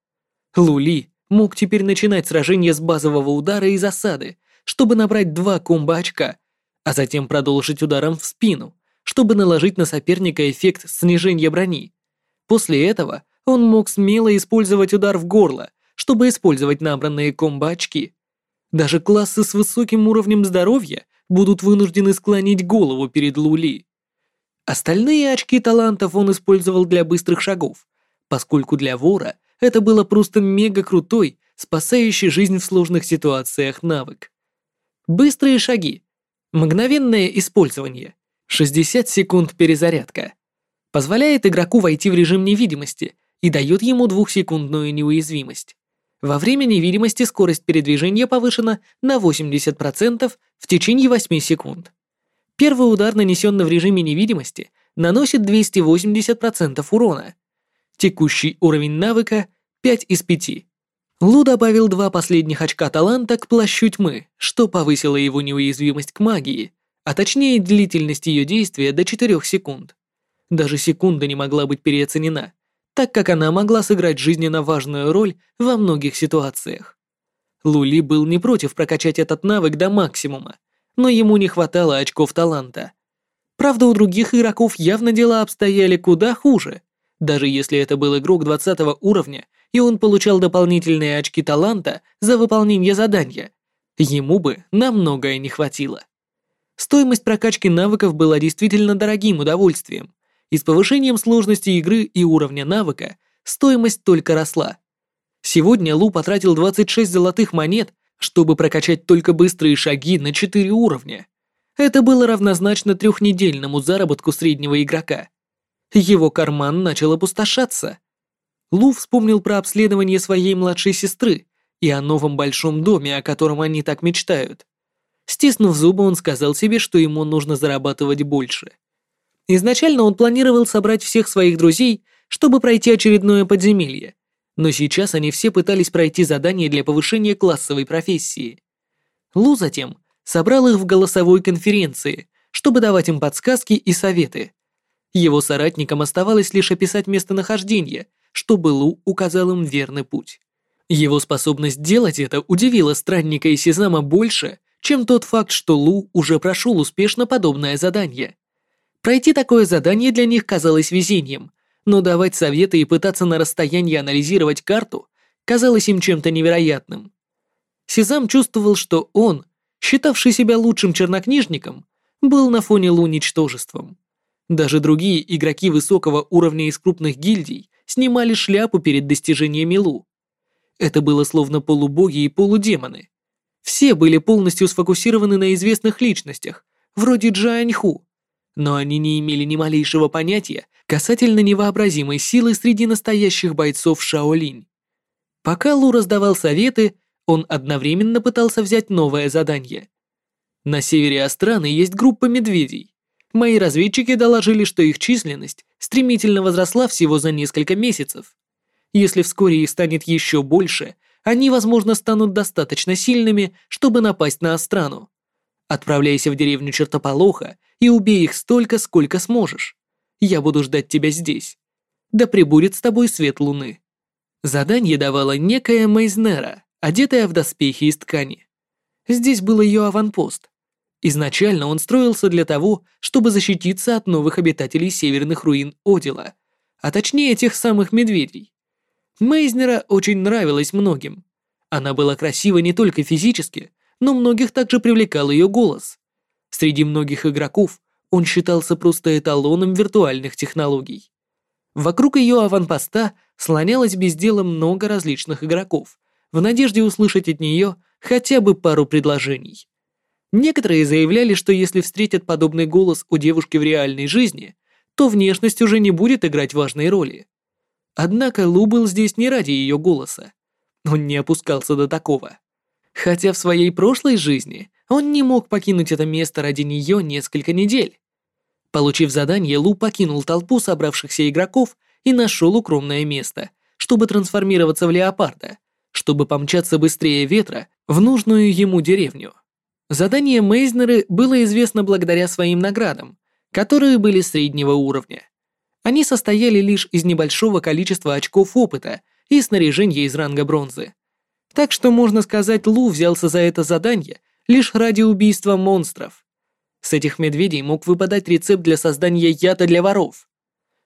Лули мог теперь начинать сражение с базового удара и засады, чтобы набрать два комбо-очка, а затем продолжить ударом в спину, чтобы наложить на соперника эффект снижения брони. После этого он мог смело использовать удар в горло, чтобы использовать набранные комбо-очки. Даже классы с высоким уровнем здоровья будут вынуждены склонить голову перед Лули. Остальные очки талантов он использовал для быстрых шагов, поскольку для вора это было просто мега крутой, спасающий жизнь в сложных ситуациях навык. Быстрые шаги. Мгновенное использование. 60 секунд перезарядка. Позволяет игроку войти в режим невидимости и дает ему двухсекундную неуязвимость. Во время невидимости скорость передвижения повышена на 80% в течение 8 секунд. Первый удар, нанесенный в режиме невидимости, наносит 280% урона. Текущий уровень навыка 5 из 5. Лу добавил два последних очка таланта к плащу тьмы, что повысило его неуязвимость к магии, а точнее длительность ее действия до 4 секунд. Даже секунда не могла быть переоценена, так как она могла сыграть жизненно важную роль во многих ситуациях. Лули был не против прокачать этот навык до максимума, но ему не хватало очков таланта. Правда, у других игроков явно дела обстояли куда хуже. Даже если это был игрок 20 уровня, и он получал дополнительные очки таланта за выполнение задания, ему бы на многое не хватило. Стоимость прокачки навыков была действительно дорогим удовольствием, и с повышением сложности игры и уровня навыка стоимость только росла. Сегодня Лу потратил 26 золотых монет, чтобы прокачать только быстрые шаги на 4 уровня. Это было равнозначно трехнедельному заработку среднего игрока. Его карман начал опустошаться. Лу вспомнил про обследование своей младшей сестры и о новом большом доме, о котором они так мечтают. Стиснув зубы, он сказал себе, что ему нужно зарабатывать больше. Изначально он планировал собрать всех своих друзей, чтобы пройти очередное подземелье, но сейчас они все пытались пройти задание для повышения классовой профессии. Лу затем собрал их в голосовой конференции, чтобы давать им подсказки и советы. Его соратникам оставалось лишь описать местонахождение, чтобы Лу указал им верный путь. Его способность делать это удивила странника и Сезама больше, чем тот факт, что Лу уже прошел успешно подобное задание. Пройти такое задание для них казалось везением, но давать советы и пытаться на расстоянии анализировать карту казалось им чем-то невероятным. Сезам чувствовал, что он, считавший себя лучшим чернокнижником, был на фоне Лу ничтожеством. Даже другие игроки высокого уровня из крупных гильдий снимали шляпу перед достижениями Лу. Это было словно полубоги и полудемоны. Все были полностью сфокусированы на известных личностях, вроде Джааньху, но они не имели ни малейшего понятия касательно невообразимой силы среди настоящих бойцов Шаолинь. Пока Лу раздавал советы, он одновременно пытался взять новое задание. На севере Астраны есть группа медведей. Мои разведчики доложили, что их численность стремительно возросла всего за несколько месяцев. Если вскоре их станет еще больше, они, возможно, станут достаточно сильными, чтобы напасть на Астрану. Отправляйся в деревню Чертополоха и убей их столько, сколько сможешь. Я буду ждать тебя здесь. Да пребудет с тобой свет луны». Задание давала некая Мейзнера, одетая в доспехи из ткани. Здесь был ее аванпост. Изначально он строился для того, чтобы защититься от новых обитателей северных руин Одила, а точнее тех самых медведей. Мейзнера очень нравилась многим. Она была красива не только физически, но многих также привлекал ее голос. Среди многих игроков он считался просто эталоном виртуальных технологий. Вокруг ее аванпоста слонялось без дела много различных игроков, в надежде услышать от нее хотя бы пару предложений. Некоторые заявляли, что если встретят подобный голос у девушки в реальной жизни, то внешность уже не будет играть важной роли. Однако Лу был здесь не ради ее голоса. Он не опускался до такого. Хотя в своей прошлой жизни он не мог покинуть это место ради нее несколько недель. Получив задание, Лу покинул толпу собравшихся игроков и нашел укромное место, чтобы трансформироваться в леопарда, чтобы помчаться быстрее ветра в нужную ему деревню. Задание Мейзнеры было известно благодаря своим наградам, которые были среднего уровня. Они состояли лишь из небольшого количества очков опыта и снаряжения из ранга бронзы. Так что, можно сказать, Лу взялся за это задание лишь ради убийства монстров. С этих медведей мог выпадать рецепт для создания яда для воров.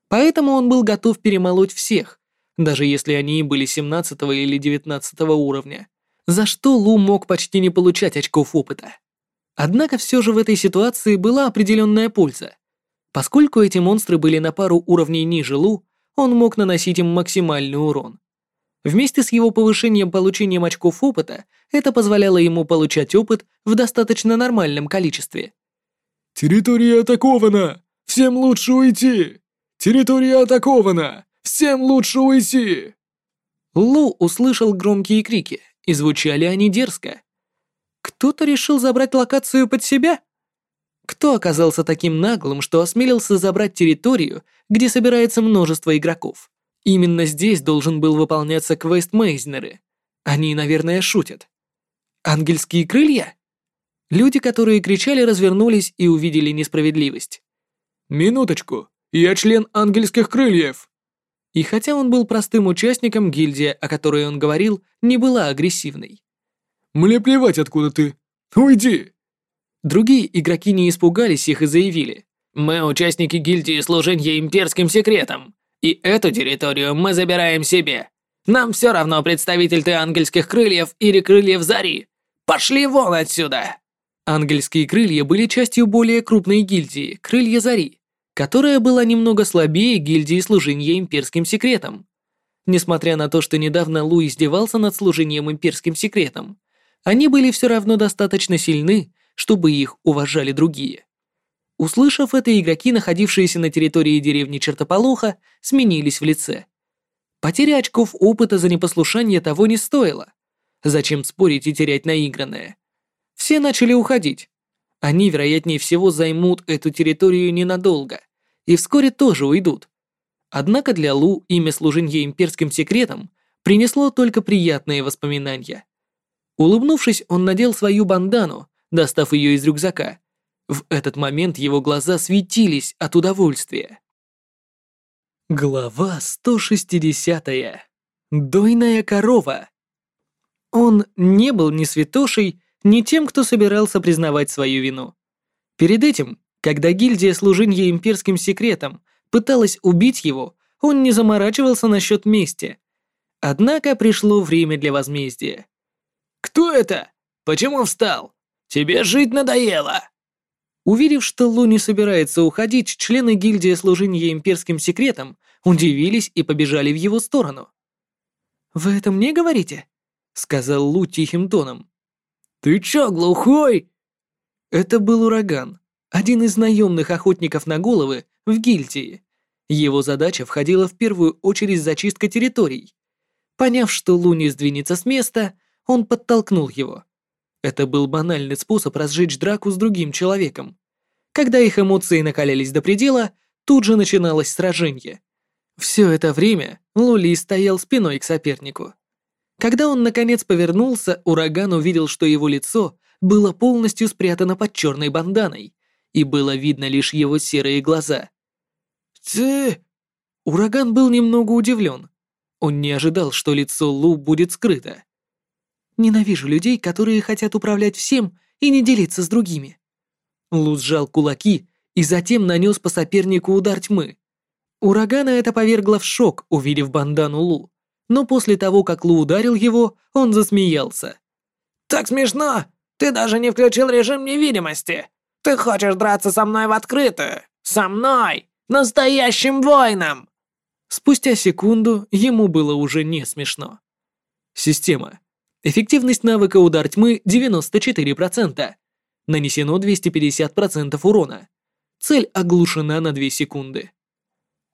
Поэтому он был готов перемолоть всех, даже если они были 17 или 19 уровня, за что Лу мог почти не получать очков опыта. Однако все же в этой ситуации была определенная польза. Поскольку эти монстры были на пару уровней ниже Лу, он мог наносить им максимальный урон. Вместе с его повышением получением очков опыта, это позволяло ему получать опыт в достаточно нормальном количестве. «Территория атакована! Всем лучше уйти! Территория атакована! Всем лучше уйти!» Лу услышал громкие крики, и звучали они дерзко. Кто-то решил забрать локацию под себя? Кто оказался таким наглым, что осмелился забрать территорию, где собирается множество игроков? Именно здесь должен был выполняться квест Мейзнеры. Они, наверное, шутят. Ангельские крылья? Люди, которые кричали, развернулись и увидели несправедливость. «Минуточку, я член ангельских крыльев!» И хотя он был простым участником, гильдия, о которой он говорил, не была агрессивной. «Мне плевать, откуда ты. Уйди!» Другие игроки не испугались их и заявили. «Мы участники гильдии служения имперским секретам, и эту территорию мы забираем себе. Нам все равно, представитель ты ангельских крыльев или крыльев зари. Пошли вон отсюда!» Ангельские крылья были частью более крупной гильдии, Крылья Зари, которая была немного слабее гильдии служения имперским секретом. Несмотря на то, что недавно Лу издевался над служением имперским секретом, они были все равно достаточно сильны, чтобы их уважали другие. Услышав это, игроки, находившиеся на территории деревни Чертополоха, сменились в лице. Потеря очков опыта за непослушание того не стоила. Зачем спорить и терять наигранное? Все начали уходить. Они, вероятнее всего, займут эту территорию ненадолго и вскоре тоже уйдут. Однако для Лу имя служения имперским секретом принесло только приятные воспоминания. Улыбнувшись, он надел свою бандану, достав ее из рюкзака. В этот момент его глаза светились от удовольствия. Глава 160. Дойная корова. Он не был ни святошей, ни тем, кто собирался признавать свою вину. Перед этим, когда гильдия служения имперским секретом пыталась убить его, он не заморачивался насчет мести. Однако пришло время для возмездия. «Кто это? Почему встал? Тебе жить надоело!» Увидев, что Лу не собирается уходить, члены гильдии служения имперским секретом удивились и побежали в его сторону. «Вы это мне говорите?» — сказал Лу тихим тоном. «Ты чё, глухой?» Это был ураган, один из наемных охотников на головы в гильдии. Его задача входила в первую очередь зачистка территорий. Поняв, что Лу не сдвинется с места, он подтолкнул его. Это был банальный способ разжечь драку с другим человеком. Когда их эмоции накалялись до предела, тут же начиналось сражение. Все это время Лули стоял спиной к сопернику. Когда он наконец повернулся, ураган увидел, что его лицо было полностью спрятано под черной банданой, и было видно лишь его серые глаза. «Ты...» Ураган был немного удивлен. Он не ожидал, что лицо Лу будет скрыто. Ненавижу людей, которые хотят управлять всем и не делиться с другими. Лу сжал кулаки и затем нанес по сопернику удар тьмы. Урагана это повергло в шок, увидев бандану Лу. Но после того, как Лу ударил его, он засмеялся. «Так смешно! Ты даже не включил режим невидимости! Ты хочешь драться со мной в открытую? Со мной! Настоящим воином!» Спустя секунду ему было уже не смешно. Система. Эффективность навыка «Удар тьмы» 94%. Нанесено 250% урона. Цель оглушена на 2 секунды.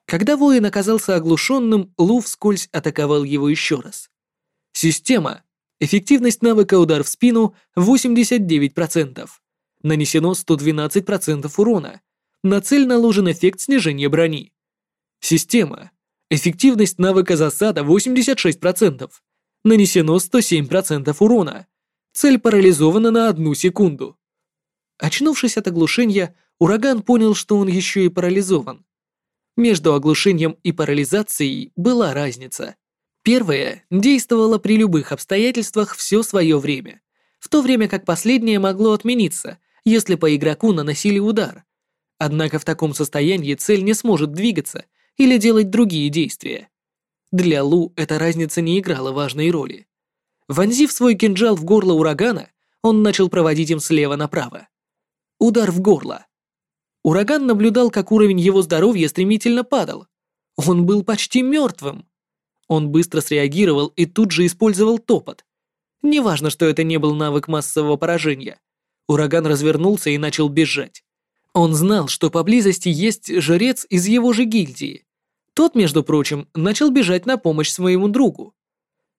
Когда воин оказался оглушенным, Лу вскользь атаковал его еще раз. Система. Эффективность навыка «Удар в спину» 89%. Нанесено 112% урона. На цель наложен эффект снижения брони. Система. Эффективность навыка «Засада» 86% нанесено 107% урона. Цель парализована на одну секунду. Очнувшись от оглушения, ураган понял, что он еще и парализован. Между оглушением и парализацией была разница. Первое действовало при любых обстоятельствах все свое время, в то время как последнее могло отмениться, если по игроку наносили удар. Однако в таком состоянии цель не сможет двигаться или делать другие действия. Для Лу эта разница не играла важной роли. Вонзив свой кинжал в горло урагана, он начал проводить им слева направо. Удар в горло. Ураган наблюдал, как уровень его здоровья стремительно падал. Он был почти мертвым. Он быстро среагировал и тут же использовал топот. Неважно, что это не был навык массового поражения. Ураган развернулся и начал бежать. Он знал, что поблизости есть жрец из его же гильдии. Тот, между прочим, начал бежать на помощь своему другу.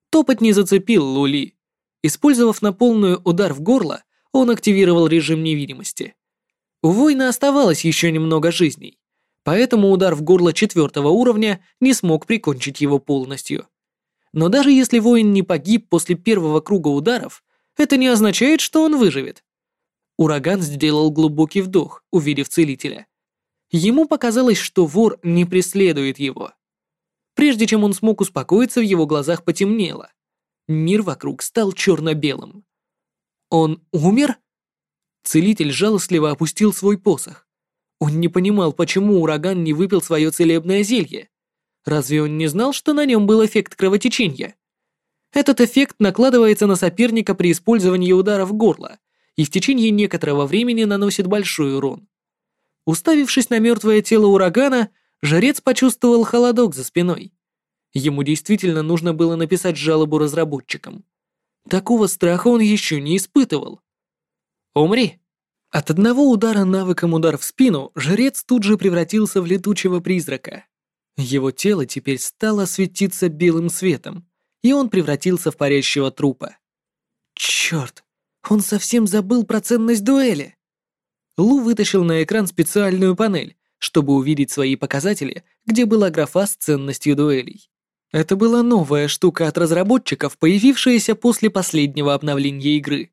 Топот не зацепил Лули. Использовав на полную удар в горло, он активировал режим невидимости. У воина оставалось еще немного жизней, поэтому удар в горло четвертого уровня не смог прикончить его полностью. Но даже если воин не погиб после первого круга ударов, это не означает, что он выживет. Ураган сделал глубокий вдох, увидев целителя. Ему показалось, что вор не преследует его. Прежде чем он смог успокоиться, в его глазах потемнело. Мир вокруг стал черно-белым. Он умер? Целитель жалостливо опустил свой посох. Он не понимал, почему ураган не выпил свое целебное зелье. Разве он не знал, что на нем был эффект кровотечения? Этот эффект накладывается на соперника при использовании удара в горло и в течение некоторого времени наносит большой урон. Уставившись на мертвое тело урагана, жрец почувствовал холодок за спиной. Ему действительно нужно было написать жалобу разработчикам. Такого страха он еще не испытывал. «Умри!» От одного удара навыком удар в спину жрец тут же превратился в летучего призрака. Его тело теперь стало светиться белым светом, и он превратился в парящего трупа. Черт, он совсем забыл про ценность дуэли. Лу вытащил на экран специальную панель, чтобы увидеть свои показатели, где была графа с ценностью дуэлей. Это была новая штука от разработчиков, появившаяся после последнего обновления игры.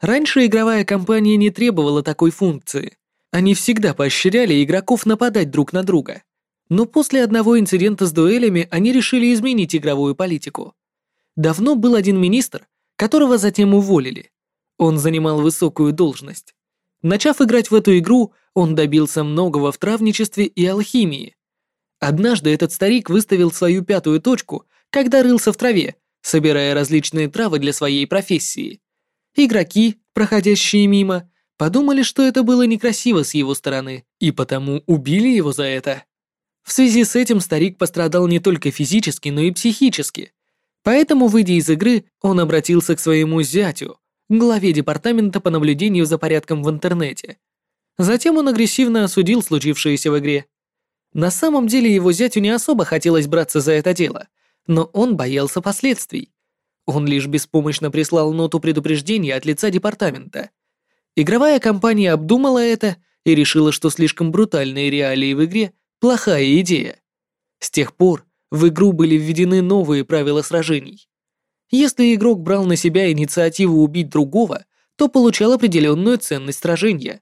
Раньше игровая компания не требовала такой функции. Они всегда поощряли игроков нападать друг на друга. Но после одного инцидента с дуэлями они решили изменить игровую политику. Давно был один министр, которого затем уволили. Он занимал высокую должность. Начав играть в эту игру, он добился многого в травничестве и алхимии. Однажды этот старик выставил свою пятую точку, когда рылся в траве, собирая различные травы для своей профессии. Игроки, проходящие мимо, подумали, что это было некрасиво с его стороны, и потому убили его за это. В связи с этим старик пострадал не только физически, но и психически. Поэтому, выйдя из игры, он обратился к своему зятю, главе департамента по наблюдению за порядком в интернете. Затем он агрессивно осудил случившееся в игре. На самом деле его зятю не особо хотелось браться за это дело, но он боялся последствий. Он лишь беспомощно прислал ноту предупреждения от лица департамента. Игровая компания обдумала это и решила, что слишком брутальные реалии в игре – плохая идея. С тех пор в игру были введены новые правила сражений. Если игрок брал на себя инициативу убить другого, то получал определенную ценность сражения.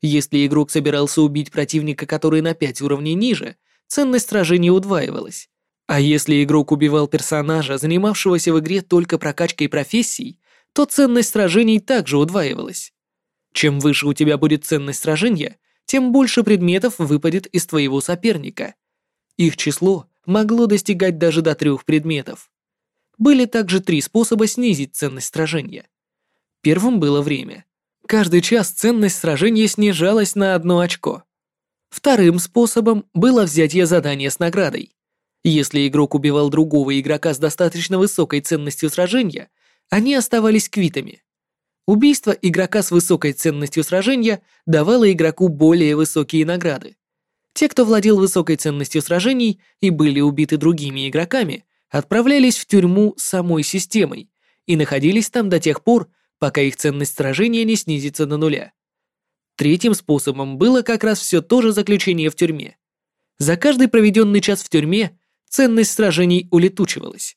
Если игрок собирался убить противника, который на 5 уровней ниже, ценность сражения удваивалась. А если игрок убивал персонажа, занимавшегося в игре только прокачкой профессий, то ценность сражений также удваивалась. Чем выше у тебя будет ценность сражения, тем больше предметов выпадет из твоего соперника. Их число могло достигать даже до трех предметов. Были также три способа снизить ценность сражения. Первым было время. Каждый час ценность сражения снижалась на одно очко. Вторым способом было взятие задания с наградой. Если игрок убивал другого игрока с достаточно высокой ценностью сражения, они оставались квитами. Убийство игрока с высокой ценностью сражения давало игроку более высокие награды. Те, кто владел высокой ценностью сражений и были убиты другими игроками, отправлялись в тюрьму самой системой и находились там до тех пор, пока их ценность сражения не снизится до нуля. Третьим способом было как раз все то же заключение в тюрьме. За каждый проведенный час в тюрьме ценность сражений улетучивалась.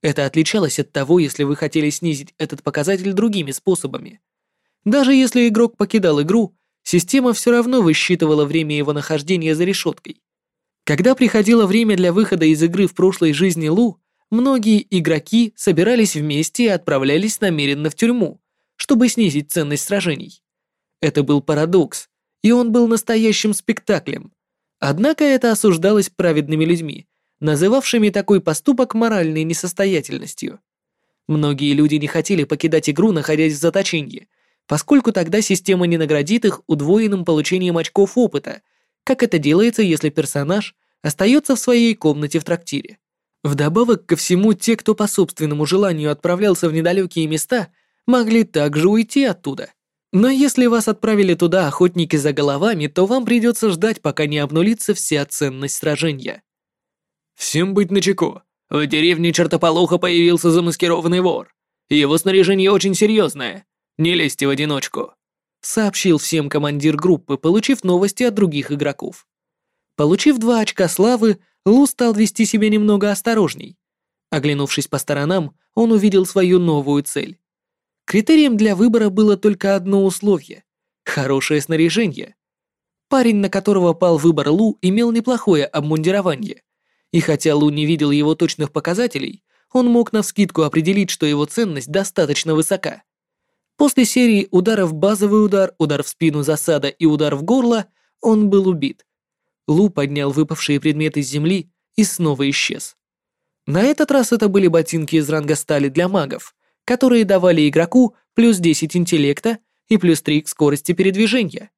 Это отличалось от того, если вы хотели снизить этот показатель другими способами. Даже если игрок покидал игру, система все равно высчитывала время его нахождения за решеткой. Когда приходило время для выхода из игры в прошлой жизни Лу, многие игроки собирались вместе и отправлялись намеренно в тюрьму, чтобы снизить ценность сражений. Это был парадокс, и он был настоящим спектаклем. Однако это осуждалось праведными людьми, называвшими такой поступок моральной несостоятельностью. Многие люди не хотели покидать игру, находясь в заточении, поскольку тогда система не наградит их удвоенным получением очков опыта как это делается, если персонаж остается в своей комнате в трактире. Вдобавок ко всему, те, кто по собственному желанию отправлялся в недалекие места, могли также уйти оттуда. Но если вас отправили туда охотники за головами, то вам придется ждать, пока не обнулится вся ценность сражения. Всем быть начеку. В деревне Чертополоха появился замаскированный вор. Его снаряжение очень серьезное. Не лезьте в одиночку», — сообщил всем командир группы, получив новости от других игроков. Получив два очка славы, Лу стал вести себя немного осторожней. Оглянувшись по сторонам, он увидел свою новую цель. Критерием для выбора было только одно условие — хорошее снаряжение. Парень, на которого пал выбор Лу, имел неплохое обмундирование. И хотя Лу не видел его точных показателей, он мог навскидку определить, что его ценность достаточно высока. После серии ударов базовый удар, удар в спину засада и удар в горло он был убит. Лу поднял выпавшие предметы с земли и снова исчез. На этот раз это были ботинки из ранга стали для магов, которые давали игроку плюс 10 интеллекта и плюс 3 к скорости передвижения.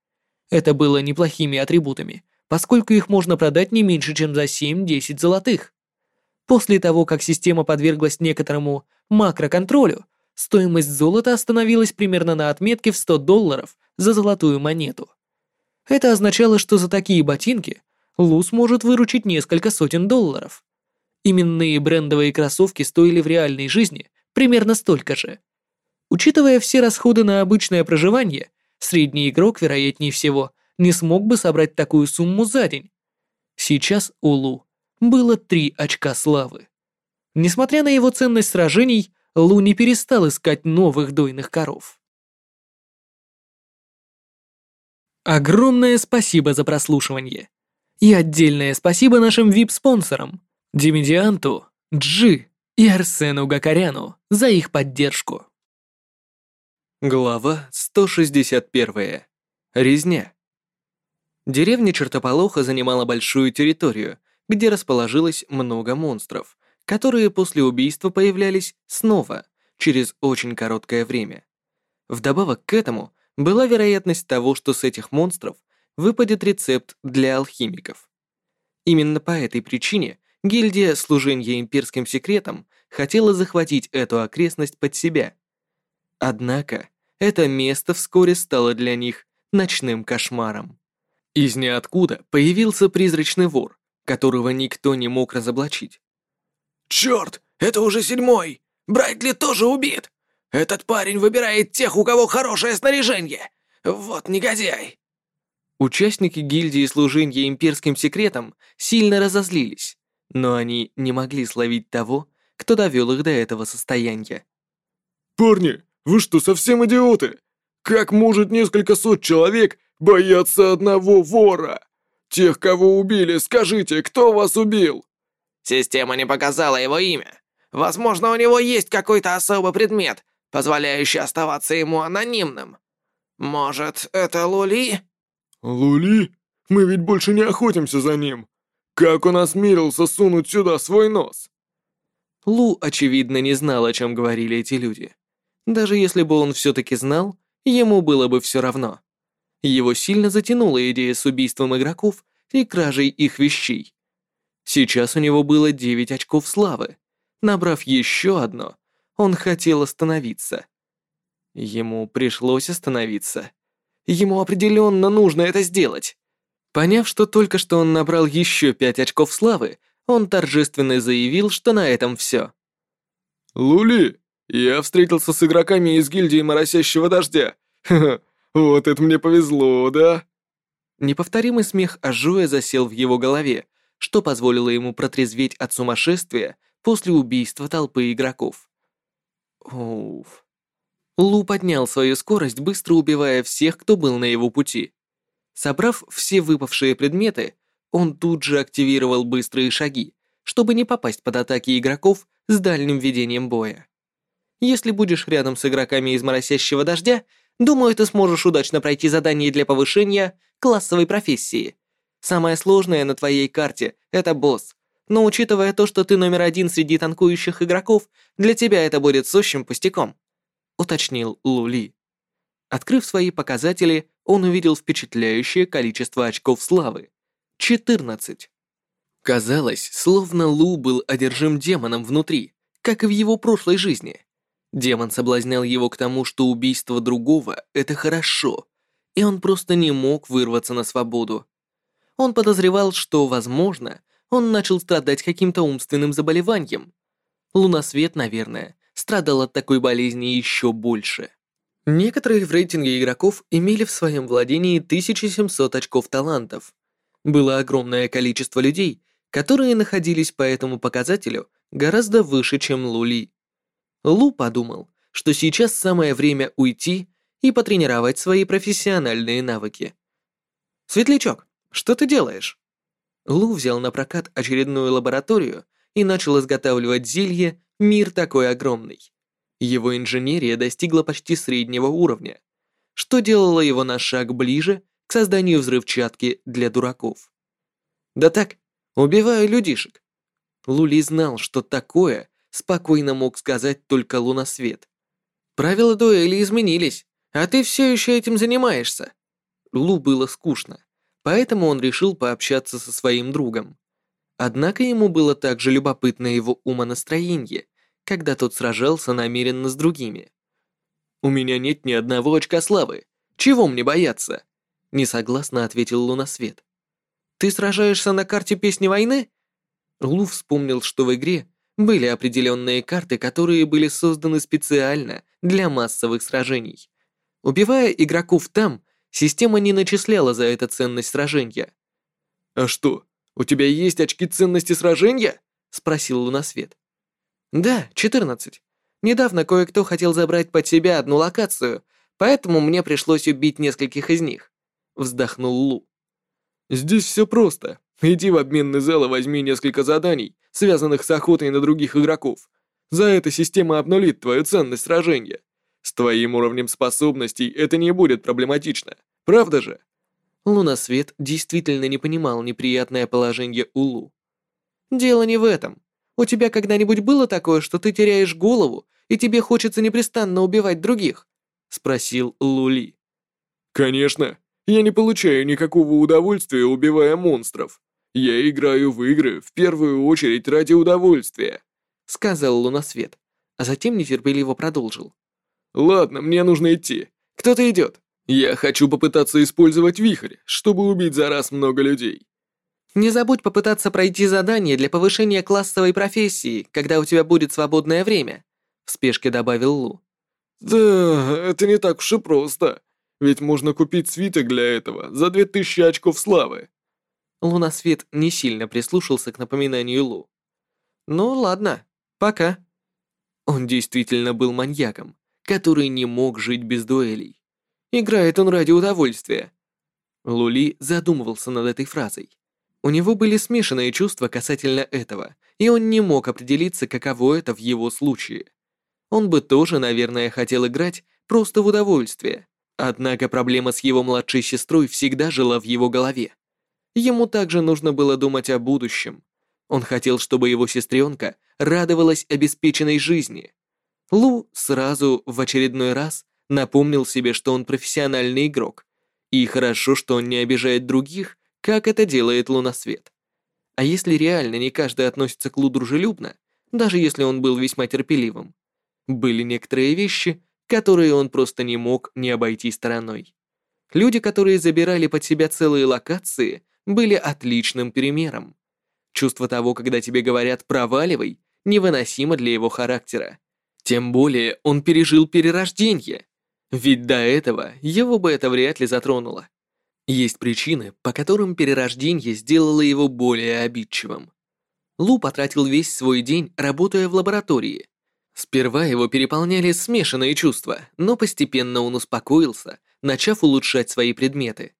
Это было неплохими атрибутами, поскольку их можно продать не меньше, чем за 7-10 золотых. После того, как система подверглась некоторому макроконтролю, стоимость золота остановилась примерно на отметке в 100 долларов за золотую монету. Это означало, что за такие ботинки Лус может выручить несколько сотен долларов. Именные брендовые кроссовки стоили в реальной жизни примерно столько же. Учитывая все расходы на обычное проживание, средний игрок, вероятнее всего, не смог бы собрать такую сумму за день. Сейчас у Лу было три очка славы. Несмотря на его ценность сражений, Лу не перестал искать новых дойных коров. Огромное спасибо за прослушивание. И отдельное спасибо нашим VIP-спонсорам Димедианту, Джи и Арсену Гакаряну за их поддержку. Глава 161. Резня. Деревня Чертополоха занимала большую территорию, где расположилось много монстров, которые после убийства появлялись снова, через очень короткое время. Вдобавок к этому была вероятность того, что с этих монстров выпадет рецепт для алхимиков. Именно по этой причине гильдия служения имперским секретам хотела захватить эту окрестность под себя. Однако, это место вскоре стало для них ночным кошмаром. Из ниоткуда появился призрачный вор, которого никто не мог разоблачить. «Черт, это уже седьмой! Брайтли тоже убит! Этот парень выбирает тех, у кого хорошее снаряжение! Вот негодяй!» Участники гильдии служения имперским секретам сильно разозлились, но они не могли словить того, кто довел их до этого состояния. «Парни, вы что, совсем идиоты? Как может несколько сот человек бояться одного вора? Тех, кого убили, скажите, кто вас убил?» Система не показала его имя. Возможно, у него есть какой-то особый предмет, позволяющий оставаться ему анонимным. Может, это Лули? Лули? Мы ведь больше не охотимся за ним. Как он осмелился сунуть сюда свой нос? Лу, очевидно, не знал, о чем говорили эти люди. Даже если бы он все-таки знал, ему было бы все равно. Его сильно затянула идея с убийством игроков и кражей их вещей. Сейчас у него было 9 очков славы. Набрав еще одно, он хотел остановиться. Ему пришлось остановиться. Ему определенно нужно это сделать. Поняв, что только что он набрал еще 5 очков славы, он торжественно заявил, что на этом все. «Лули, я встретился с игроками из гильдии Моросящего Дождя. Ха-ха, вот это мне повезло, да?» Неповторимый смех Ажуя засел в его голове, что позволило ему протрезветь от сумасшествия после убийства толпы игроков. Уф. Лу поднял свою скорость, быстро убивая всех, кто был на его пути. Собрав все выпавшие предметы, он тут же активировал быстрые шаги, чтобы не попасть под атаки игроков с дальним ведением боя. Если будешь рядом с игроками из моросящего дождя, думаю, ты сможешь удачно пройти задание для повышения классовой профессии. Самое сложное на твоей карте — это босс. Но учитывая то, что ты номер один среди танкующих игроков, для тебя это будет сущим пустяком», — уточнил Лули. Открыв свои показатели, он увидел впечатляющее количество очков славы — 14. Казалось, словно Лу был одержим демоном внутри, как и в его прошлой жизни. Демон соблазнял его к тому, что убийство другого — это хорошо, и он просто не мог вырваться на свободу. Он подозревал, что, возможно, он начал страдать каким-то умственным заболеванием. Лунасвет, наверное, страдал от такой болезни еще больше. Некоторые в рейтинге игроков имели в своем владении 1700 очков талантов. Было огромное количество людей, которые находились по этому показателю гораздо выше, чем Лули. Лу подумал, что сейчас самое время уйти и потренировать свои профессиональные навыки. «Светлячок, что ты делаешь?» Лу взял на прокат очередную лабораторию и начал изготавливать зелье «Мир такой огромный». Его инженерия достигла почти среднего уровня, что делало его на шаг ближе к созданию взрывчатки для дураков. Да так, убиваю людишек. Лули знал, что такое спокойно мог сказать только Лунасвет. Правила дуэли изменились, а ты все еще этим занимаешься. Лу было скучно, поэтому он решил пообщаться со своим другом. Однако ему было также любопытно его умонастроение, когда тот сражался намеренно с другими. «У меня нет ни одного очка славы. Чего мне бояться?» Несогласно ответил Лунасвет. «Ты сражаешься на карте песни войны?» Лу вспомнил, что в игре были определенные карты, которые были созданы специально для массовых сражений. Убивая игроков там, система не начисляла за это ценность сражения. «А что, у тебя есть очки ценности сражения?» — спросил Лунасвет. «Да, 14. Недавно кое-кто хотел забрать под себя одну локацию, поэтому мне пришлось убить нескольких из них», — вздохнул Лу. «Здесь все просто. Иди в обменный зал и возьми несколько заданий, связанных с охотой на других игроков. За это система обнулит твою ценность сражения. С твоим уровнем способностей это не будет проблематично, правда же?» Лунасвет действительно не понимал неприятное положение Улу. «Дело не в этом. У тебя когда-нибудь было такое, что ты теряешь голову, и тебе хочется непрестанно убивать других?» — спросил Лули. «Конечно. Я не получаю никакого удовольствия, убивая монстров. Я играю в игры в первую очередь ради удовольствия», — сказал Лунасвет, а затем нетерпеливо продолжил. «Ладно, мне нужно идти. Кто-то идет. Я хочу попытаться использовать вихрь, чтобы убить за раз много людей». «Не забудь попытаться пройти задание для повышения классовой профессии, когда у тебя будет свободное время», — в спешке добавил Лу. «Да, это не так уж и просто. Ведь можно купить свиток для этого за 2000 очков славы». Лунасвет не сильно прислушался к напоминанию Лу. «Ну ладно, пока». Он действительно был маньяком, который не мог жить без дуэлей. Играет он ради удовольствия. Лули задумывался над этой фразой. У него были смешанные чувства касательно этого, и он не мог определиться, каково это в его случае. Он бы тоже, наверное, хотел играть просто в удовольствие. Однако проблема с его младшей сестрой всегда жила в его голове. Ему также нужно было думать о будущем. Он хотел, чтобы его сестренка радовалась обеспеченной жизни. Лу сразу в очередной раз напомнил себе, что он профессиональный игрок. И хорошо, что он не обижает других, как это делает Лунасвет. А если реально не каждый относится к Лу дружелюбно, даже если он был весьма терпеливым, были некоторые вещи, которые он просто не мог не обойти стороной. Люди, которые забирали под себя целые локации, были отличным примером. Чувство того, когда тебе говорят «проваливай», невыносимо для его характера. Тем более он пережил перерождение. Ведь до этого его бы это вряд ли затронуло. Есть причины, по которым перерождение сделало его более обидчивым. Лу потратил весь свой день, работая в лаборатории. Сперва его переполняли смешанные чувства, но постепенно он успокоился, начав улучшать свои предметы.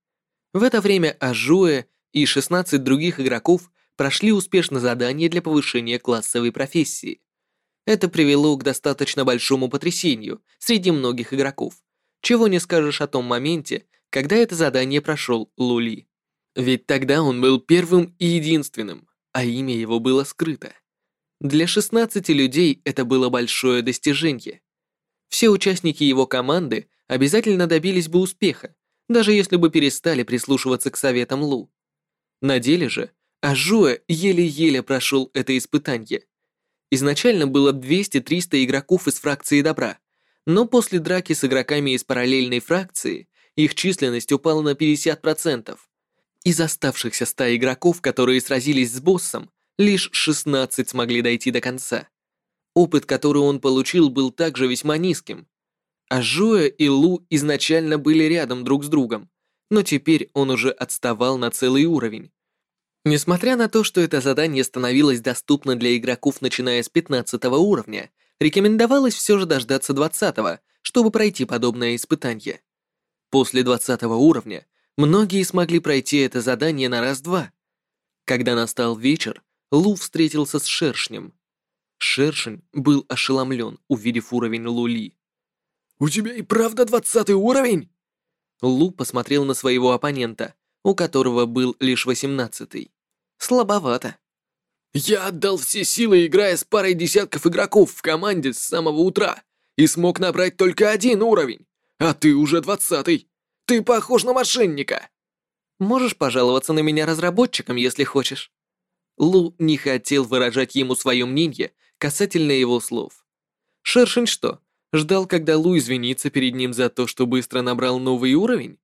В это время Ажуэ и 16 других игроков прошли успешно задание для повышения классовой профессии. Это привело к достаточно большому потрясению среди многих игроков, чего не скажешь о том моменте, когда это задание прошел Лули. Ведь тогда он был первым и единственным, а имя его было скрыто. Для 16 людей это было большое достижение. Все участники его команды обязательно добились бы успеха, даже если бы перестали прислушиваться к советам Лу. На деле же а Жуэ еле-еле прошел это испытание. Изначально было 200-300 игроков из фракции добра, но после драки с игроками из параллельной фракции их численность упала на 50%. Из оставшихся 100 игроков, которые сразились с боссом, лишь 16 смогли дойти до конца. Опыт, который он получил, был также весьма низким. А Жуэ и Лу изначально были рядом друг с другом, но теперь он уже отставал на целый уровень. Несмотря на то, что это задание становилось доступно для игроков начиная с 15 уровня, рекомендовалось все же дождаться 20 чтобы пройти подобное испытание. После 20 уровня многие смогли пройти это задание на раз-два. Когда настал вечер, Лу встретился с Шершнем. Шершень был ошеломлен, увидев уровень Лули. «У тебя и правда двадцатый уровень?» Лу посмотрел на своего оппонента, у которого был лишь восемнадцатый. Слабовато. «Я отдал все силы, играя с парой десятков игроков в команде с самого утра, и смог набрать только один уровень, а ты уже двадцатый. Ты похож на мошенника!» «Можешь пожаловаться на меня разработчикам, если хочешь». Лу не хотел выражать ему свое мнение касательно его слов. Шершень что, ждал, когда Лу извинится перед ним за то, что быстро набрал новый уровень?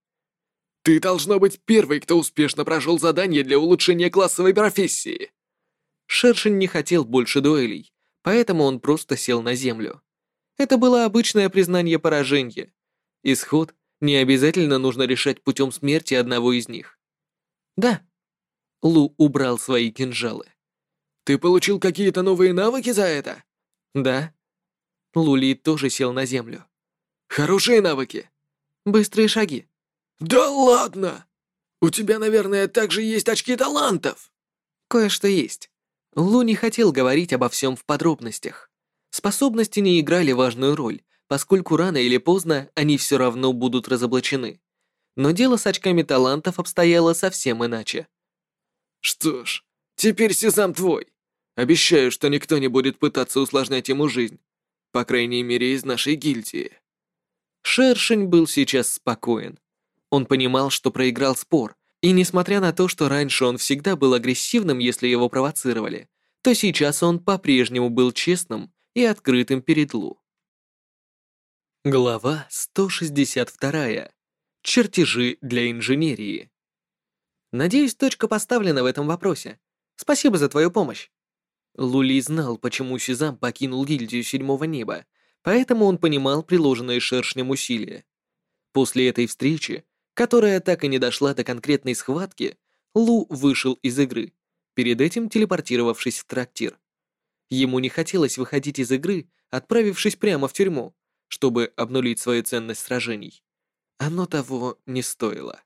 Ты должно быть первый, кто успешно прошел задание для улучшения классовой профессии. Шершень не хотел больше дуэлей, поэтому он просто сел на землю. Это было обычное признание поражения. Исход не обязательно нужно решать путем смерти одного из них. Да. Лу убрал свои кинжалы. Ты получил какие-то новые навыки за это? Да. Лули тоже сел на землю. Хорошие навыки. Быстрые шаги. «Да ладно! У тебя, наверное, также есть очки талантов!» «Кое-что есть». Лу не хотел говорить обо всем в подробностях. Способности не играли важную роль, поскольку рано или поздно они все равно будут разоблачены. Но дело с очками талантов обстояло совсем иначе. «Что ж, теперь сезам твой. Обещаю, что никто не будет пытаться усложнять ему жизнь. По крайней мере, из нашей гильдии». Шершень был сейчас спокоен. Он понимал, что проиграл спор, и несмотря на то, что раньше он всегда был агрессивным, если его провоцировали, то сейчас он по-прежнему был честным и открытым перед Лу. Глава 162. Чертежи для инженерии. Надеюсь, точка поставлена в этом вопросе. Спасибо за твою помощь. Лули знал, почему Сизам покинул гильдию седьмого неба, поэтому он понимал приложенные шершнем усилия. После этой встречи которая так и не дошла до конкретной схватки, Лу вышел из игры, перед этим телепортировавшись в трактир. Ему не хотелось выходить из игры, отправившись прямо в тюрьму, чтобы обнулить свою ценность сражений. Оно того не стоило.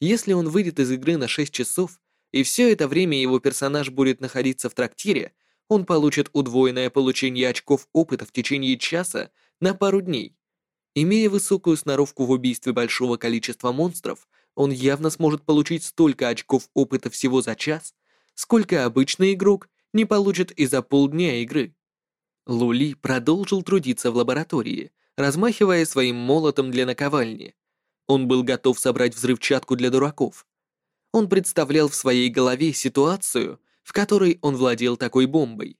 Если он выйдет из игры на 6 часов, и все это время его персонаж будет находиться в трактире, он получит удвоенное получение очков опыта в течение часа на пару дней. Имея высокую сноровку в убийстве большого количества монстров, он явно сможет получить столько очков опыта всего за час, сколько обычный игрок не получит и за полдня игры. Лули продолжил трудиться в лаборатории, размахивая своим молотом для наковальни. Он был готов собрать взрывчатку для дураков. Он представлял в своей голове ситуацию, в которой он владел такой бомбой.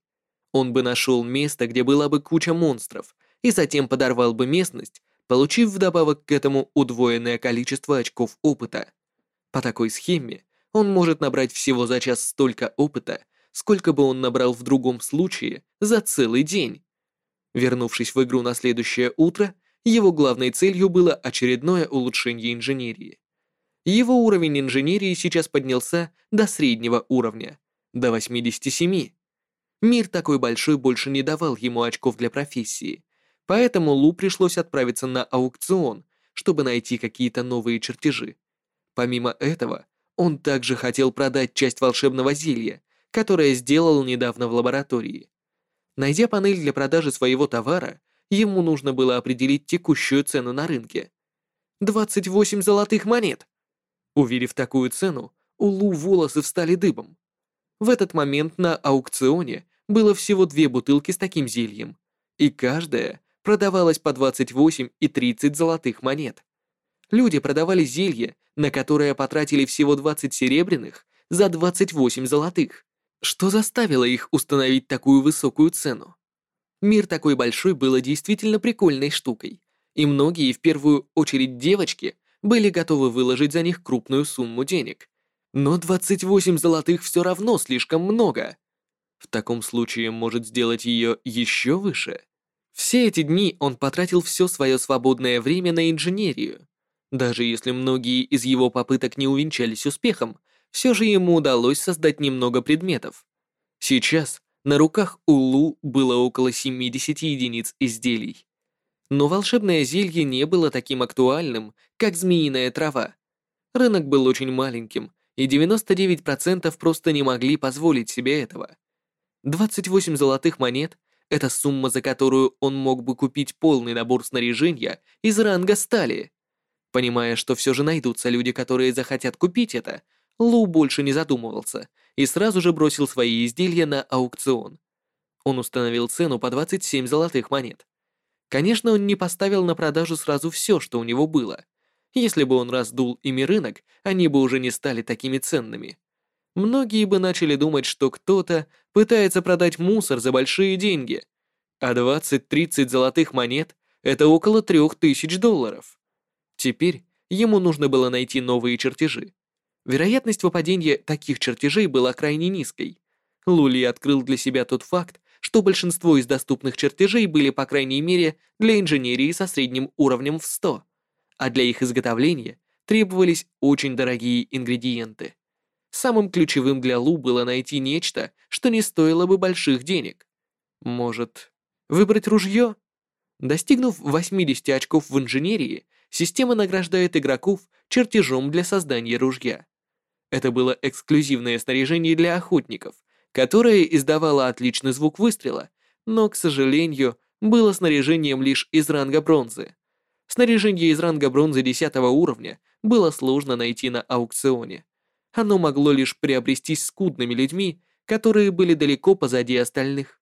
Он бы нашел место, где была бы куча монстров, и затем подорвал бы местность, получив вдобавок к этому удвоенное количество очков опыта. По такой схеме он может набрать всего за час столько опыта, сколько бы он набрал в другом случае за целый день. Вернувшись в игру на следующее утро, его главной целью было очередное улучшение инженерии. Его уровень инженерии сейчас поднялся до среднего уровня, до 87. Мир такой большой больше не давал ему очков для профессии, Поэтому Лу пришлось отправиться на аукцион, чтобы найти какие-то новые чертежи. Помимо этого, он также хотел продать часть волшебного зелья, которое сделал недавно в лаборатории. Найдя панель для продажи своего товара, ему нужно было определить текущую цену на рынке. 28 золотых монет! Увидев такую цену, у Лу волосы встали дыбом. В этот момент на аукционе было всего две бутылки с таким зельем, и каждая продавалось по 28 и 30 золотых монет. Люди продавали зелье, на которое потратили всего 20 серебряных, за 28 золотых. Что заставило их установить такую высокую цену? Мир такой большой было действительно прикольной штукой, и многие, в первую очередь девочки, были готовы выложить за них крупную сумму денег. Но 28 золотых все равно слишком много. В таком случае может сделать ее еще выше. Все эти дни он потратил все свое свободное время на инженерию. Даже если многие из его попыток не увенчались успехом, все же ему удалось создать немного предметов. Сейчас на руках у Лу было около 70 единиц изделий. Но волшебное зелье не было таким актуальным, как змеиная трава. Рынок был очень маленьким, и 99% просто не могли позволить себе этого. 28 золотых монет — это сумма, за которую он мог бы купить полный набор снаряжения из ранга стали. Понимая, что все же найдутся люди, которые захотят купить это, Лу больше не задумывался и сразу же бросил свои изделия на аукцион. Он установил цену по 27 золотых монет. Конечно, он не поставил на продажу сразу все, что у него было. Если бы он раздул ими рынок, они бы уже не стали такими ценными. Многие бы начали думать, что кто-то пытается продать мусор за большие деньги, а 20-30 золотых монет — это около 3000 долларов. Теперь ему нужно было найти новые чертежи. Вероятность выпадения таких чертежей была крайне низкой. Лули открыл для себя тот факт, что большинство из доступных чертежей были по крайней мере для инженерии со средним уровнем в 100, а для их изготовления требовались очень дорогие ингредиенты. Самым ключевым для Лу было найти нечто, что не стоило бы больших денег. Может, выбрать ружье? Достигнув 80 очков в инженерии, система награждает игроков чертежом для создания ружья. Это было эксклюзивное снаряжение для охотников, которое издавало отличный звук выстрела, но, к сожалению, было снаряжением лишь из ранга бронзы. Снаряжение из ранга бронзы 10 уровня было сложно найти на аукционе. Оно могло лишь приобрестись скудными людьми, которые были далеко позади остальных.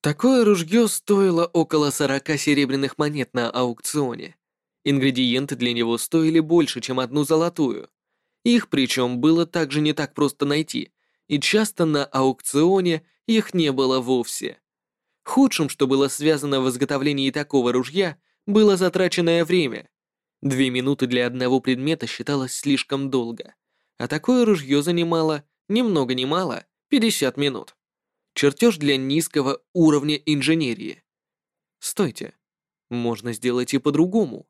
Такое ружье стоило около 40 серебряных монет на аукционе. Ингредиенты для него стоили больше, чем одну золотую. Их причем было также не так просто найти, и часто на аукционе их не было вовсе. Худшим, что было связано в изготовлении такого ружья, было затраченное время. Две минуты для одного предмета считалось слишком долго, а такое ружье занимало, ни много ни мало, 50 минут. Чертеж для низкого уровня инженерии. Стойте, можно сделать и по-другому.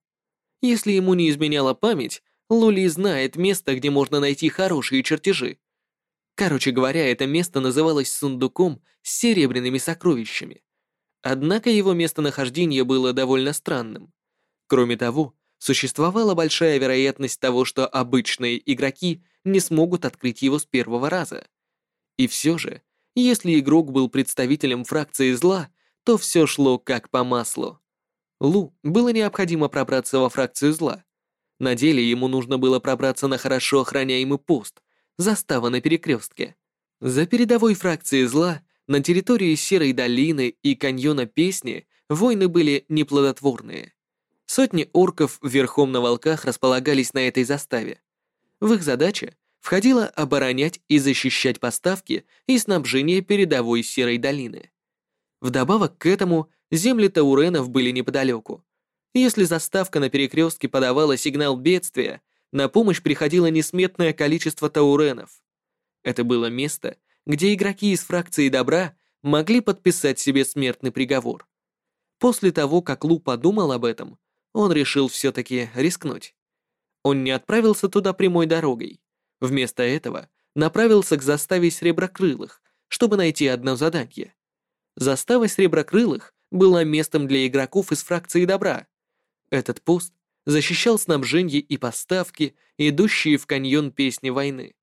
Если ему не изменяла память, Лули знает место, где можно найти хорошие чертежи. Короче говоря, это место называлось сундуком с серебряными сокровищами. Однако его местонахождение было довольно странным. Кроме того, существовала большая вероятность того, что обычные игроки не смогут открыть его с первого раза. И все же, если игрок был представителем фракции зла, то все шло как по маслу. Лу было необходимо пробраться во фракцию зла, на деле ему нужно было пробраться на хорошо охраняемый пост, застава на перекрестке. За передовой фракцией зла на территории Серой долины и каньона Песни войны были неплодотворные. Сотни орков верхом на волках располагались на этой заставе. В их задачи входило оборонять и защищать поставки и снабжение передовой Серой долины. Вдобавок к этому земли тауренов были неподалеку, если заставка на перекрестке подавала сигнал бедствия, на помощь приходило несметное количество тауренов. Это было место, где игроки из фракции добра могли подписать себе смертный приговор. После того, как Лу подумал об этом, он решил все-таки рискнуть. Он не отправился туда прямой дорогой. Вместо этого направился к заставе Среброкрылых, чтобы найти одно задание. Застава Среброкрылых была местом для игроков из фракции добра, этот пост защищал снабжение и поставки, идущие в каньон песни войны.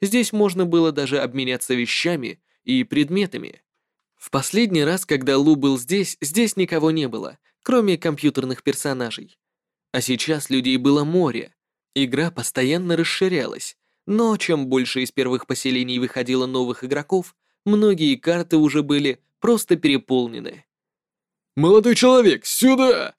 Здесь можно было даже обменяться вещами и предметами. В последний раз, когда Лу был здесь, здесь никого не было, кроме компьютерных персонажей. А сейчас людей было море. Игра постоянно расширялась, но чем больше из первых поселений выходило новых игроков, многие карты уже были просто переполнены. «Молодой человек, сюда!»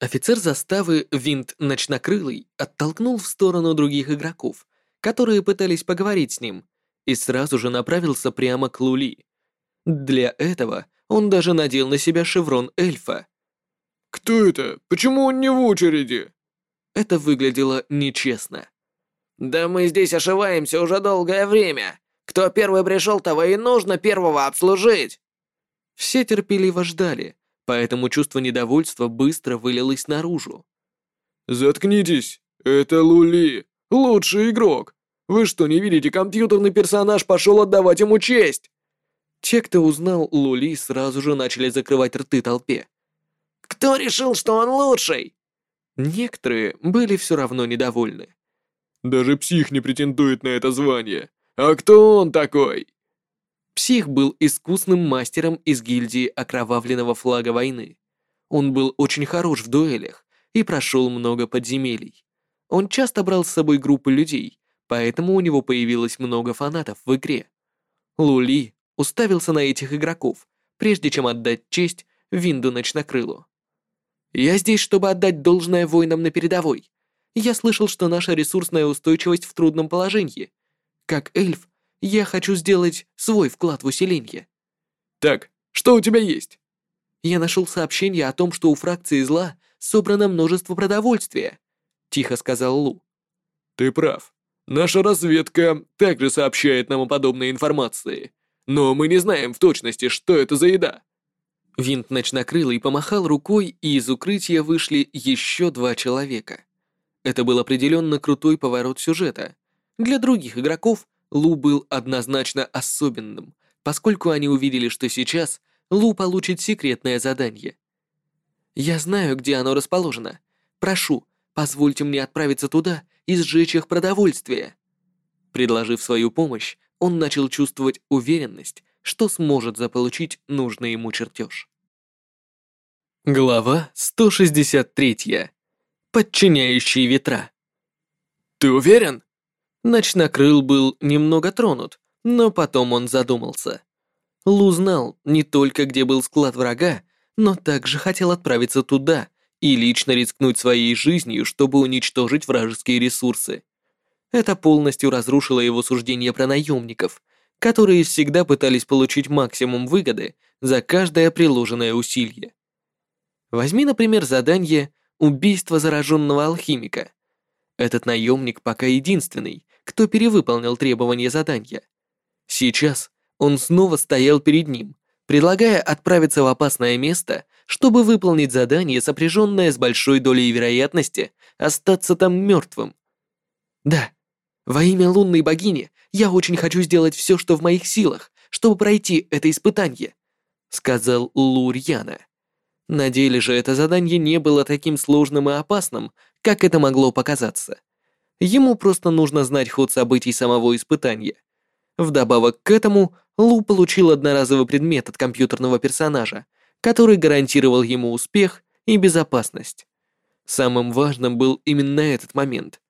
Офицер заставы Винт Ночнокрылый оттолкнул в сторону других игроков, которые пытались поговорить с ним, и сразу же направился прямо к Лули. Для этого он даже надел на себя шеврон эльфа. «Кто это? Почему он не в очереди?» Это выглядело нечестно. «Да мы здесь ошиваемся уже долгое время. Кто первый пришел, того и нужно первого обслужить!» Все терпеливо ждали, поэтому чувство недовольства быстро вылилось наружу. «Заткнитесь! Это Лули, лучший игрок! Вы что, не видите, компьютерный персонаж пошел отдавать ему честь!» Те, кто узнал Лули, сразу же начали закрывать рты толпе. «Кто решил, что он лучший?» Некоторые были все равно недовольны. «Даже псих не претендует на это звание. А кто он такой?» Псих был искусным мастером из гильдии окровавленного флага войны. Он был очень хорош в дуэлях и прошел много подземелий. Он часто брал с собой группы людей, поэтому у него появилось много фанатов в игре. Лули уставился на этих игроков, прежде чем отдать честь Винду Ночнокрылу. «Я здесь, чтобы отдать должное воинам на передовой. Я слышал, что наша ресурсная устойчивость в трудном положении. Как эльф, я хочу сделать свой вклад в усиление. Так, что у тебя есть? Я нашел сообщение о том, что у фракции зла собрано множество продовольствия, тихо сказал Лу. Ты прав. Наша разведка также сообщает нам о подобной информации. Но мы не знаем в точности, что это за еда. Винт ночнокрылый помахал рукой, и из укрытия вышли еще два человека. Это был определенно крутой поворот сюжета. Для других игроков Лу был однозначно особенным, поскольку они увидели, что сейчас Лу получит секретное задание. «Я знаю, где оно расположено. Прошу, позвольте мне отправиться туда и сжечь их продовольствие». Предложив свою помощь, он начал чувствовать уверенность, что сможет заполучить нужный ему чертеж. Глава 163. Подчиняющие ветра. «Ты уверен?» Ночнокрыл был немного тронут, но потом он задумался. Лу знал не только, где был склад врага, но также хотел отправиться туда и лично рискнуть своей жизнью, чтобы уничтожить вражеские ресурсы. Это полностью разрушило его суждение про наемников, которые всегда пытались получить максимум выгоды за каждое приложенное усилие. Возьми, например, задание «Убийство зараженного алхимика». Этот наемник пока единственный, кто перевыполнил требования задания. Сейчас он снова стоял перед ним, предлагая отправиться в опасное место, чтобы выполнить задание, сопряженное с большой долей вероятности остаться там мертвым. Да, во имя лунной богини я очень хочу сделать все, что в моих силах, чтобы пройти это испытание, сказал Лурьяна. На деле же это задание не было таким сложным и опасным, как это могло показаться. Ему просто нужно знать ход событий самого испытания. Вдобавок к этому, Лу получил одноразовый предмет от компьютерного персонажа, который гарантировал ему успех и безопасность. Самым важным был именно этот момент.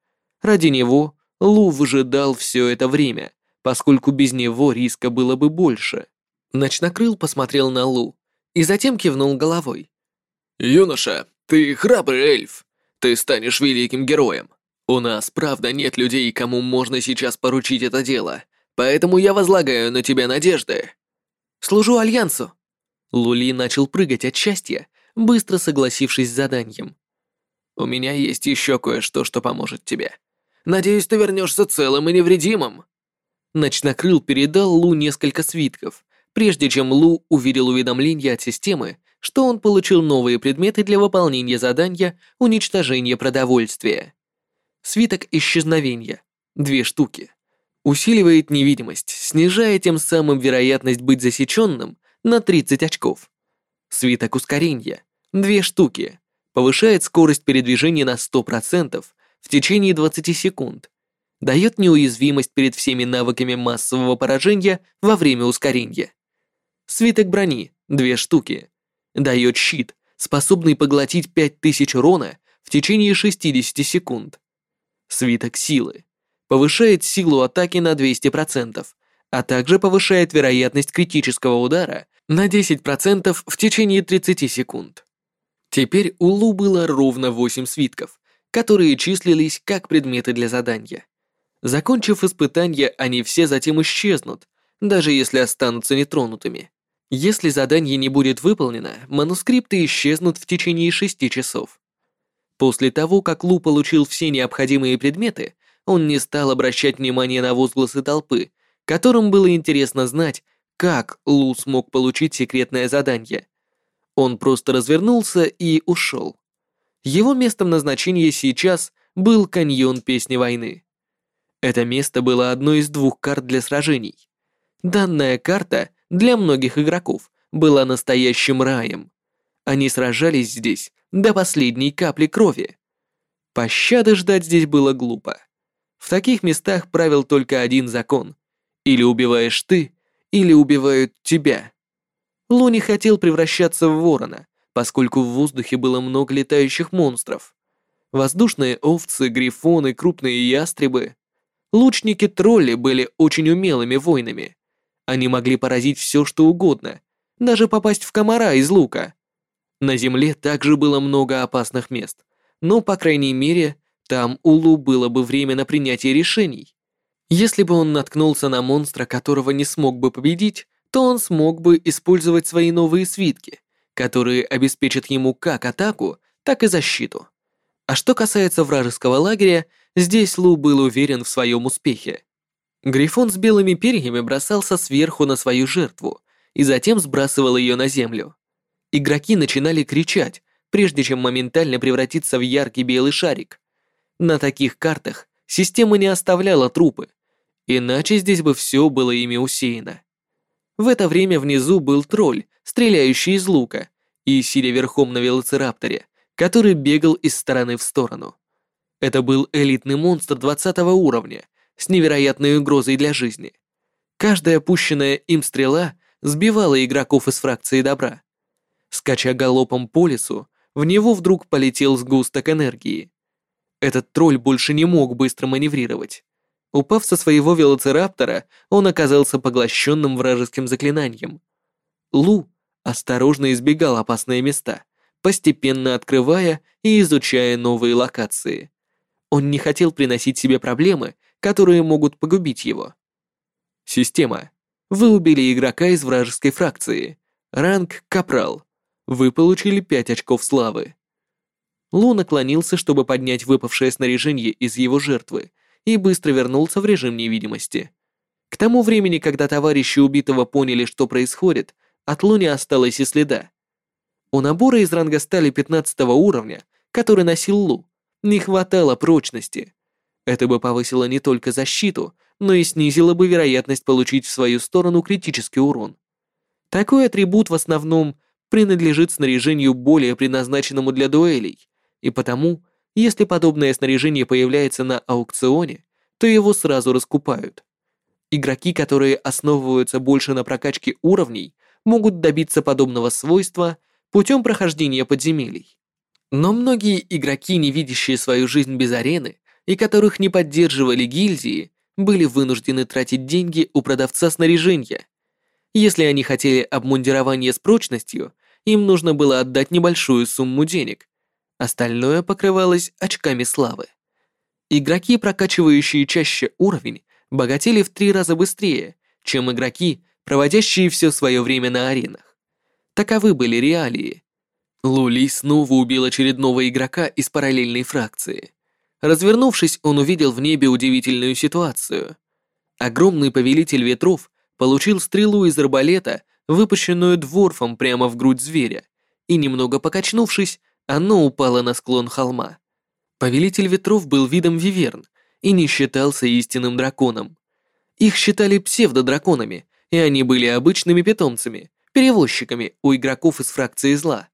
Ради него Лу выжидал все это время, поскольку без него риска было бы больше. Ночнокрыл посмотрел на Лу и затем кивнул головой. «Юноша, ты храбрый эльф. Ты станешь великим героем. У нас, правда, нет людей, кому можно сейчас поручить это дело, поэтому я возлагаю на тебя надежды. Служу Альянсу. Лули начал прыгать от счастья, быстро согласившись с заданием. У меня есть еще кое-что, что поможет тебе. Надеюсь, ты вернешься целым и невредимым. Ночнокрыл передал Лу несколько свитков, прежде чем Лу увидел уведомление от системы, что он получил новые предметы для выполнения задания уничтожения продовольствия. Свиток исчезновения. Две штуки. Усиливает невидимость, снижая тем самым вероятность быть засеченным на 30 очков. Свиток ускорения. Две штуки. Повышает скорость передвижения на 100% в течение 20 секунд. Дает неуязвимость перед всеми навыками массового поражения во время ускорения. Свиток брони. Две штуки. Дает щит, способный поглотить 5000 урона в течение 60 секунд. Свиток силы. Повышает силу атаки на 200%, а также повышает вероятность критического удара на 10% в течение 30 секунд. Теперь у Лу было ровно 8 свитков, которые числились как предметы для задания. Закончив испытание, они все затем исчезнут, даже если останутся нетронутыми. Если задание не будет выполнено, манускрипты исчезнут в течение шести часов. После того, как Лу получил все необходимые предметы, он не стал обращать внимание на возгласы толпы, которым было интересно знать, как Лу смог получить секретное задание. Он просто развернулся и ушел. Его местом назначения сейчас был каньон Песни войны. Это место было одной из двух карт для сражений. Данная карта для многих игроков была настоящим раем. Они сражались здесь до последней капли крови. Пощады ждать здесь было глупо. В таких местах правил только один закон. Или убиваешь ты, или убивают тебя. Лу не хотел превращаться в ворона, поскольку в воздухе было много летающих монстров. Воздушные овцы, грифоны, крупные ястребы. Лучники-тролли были очень умелыми воинами. Они могли поразить все, что угодно, даже попасть в комара из лука. На земле также было много опасных мест, но, по крайней мере, там у Лу было бы время на принятие решений. Если бы он наткнулся на монстра, которого не смог бы победить, то он смог бы использовать свои новые свитки, которые обеспечат ему как атаку, так и защиту. А что касается вражеского лагеря, здесь Лу был уверен в своем успехе. Грифон с белыми перьями бросался сверху на свою жертву и затем сбрасывал ее на землю. Игроки начинали кричать, прежде чем моментально превратиться в яркий белый шарик. На таких картах система не оставляла трупы, Иначе здесь бы все было ими усеяно. В это время внизу был тролль, стреляющий из лука, и сидя верхом на велоцирапторе, который бегал из стороны в сторону. Это был элитный монстр 20 уровня, с невероятной угрозой для жизни. Каждая опущенная им стрела сбивала игроков из фракции добра. Скача галопом по лесу, в него вдруг полетел сгусток энергии. Этот тролль больше не мог быстро маневрировать. Упав со своего велоцираптора, он оказался поглощенным вражеским заклинанием. Лу осторожно избегал опасные места, постепенно открывая и изучая новые локации. Он не хотел приносить себе проблемы, которые могут погубить его. Система. Вы убили игрока из вражеской фракции. Ранг Капрал. Вы получили 5 очков славы. Лу наклонился, чтобы поднять выпавшее снаряжение из его жертвы, и быстро вернулся в режим невидимости. К тому времени, когда товарищи убитого поняли, что происходит, от Лу не осталось и следа. У набора из ранга стали 15 уровня, который носил Лу, не хватало прочности. Это бы повысило не только защиту, но и снизило бы вероятность получить в свою сторону критический урон. Такой атрибут в основном принадлежит снаряжению более предназначенному для дуэлей, и потому если подобное снаряжение появляется на аукционе, то его сразу раскупают. Игроки, которые основываются больше на прокачке уровней, могут добиться подобного свойства путем прохождения подземелий. Но многие игроки, не видящие свою жизнь без арены и которых не поддерживали гильдии, были вынуждены тратить деньги у продавца снаряжения. Если они хотели обмундирование с прочностью, им нужно было отдать небольшую сумму денег, Остальное покрывалось очками славы. Игроки, прокачивающие чаще уровень, богатели в три раза быстрее, чем игроки, проводящие все свое время на аренах. Таковы были реалии. Лули снова убил очередного игрока из параллельной фракции. Развернувшись, он увидел в небе удивительную ситуацию. Огромный повелитель ветров получил стрелу из арбалета, выпущенную дворфом прямо в грудь зверя, и, немного покачнувшись, оно упало на склон холма. Повелитель ветров был видом виверн и не считался истинным драконом. Их считали псевдодраконами, и они были обычными питомцами, перевозчиками у игроков из фракции зла.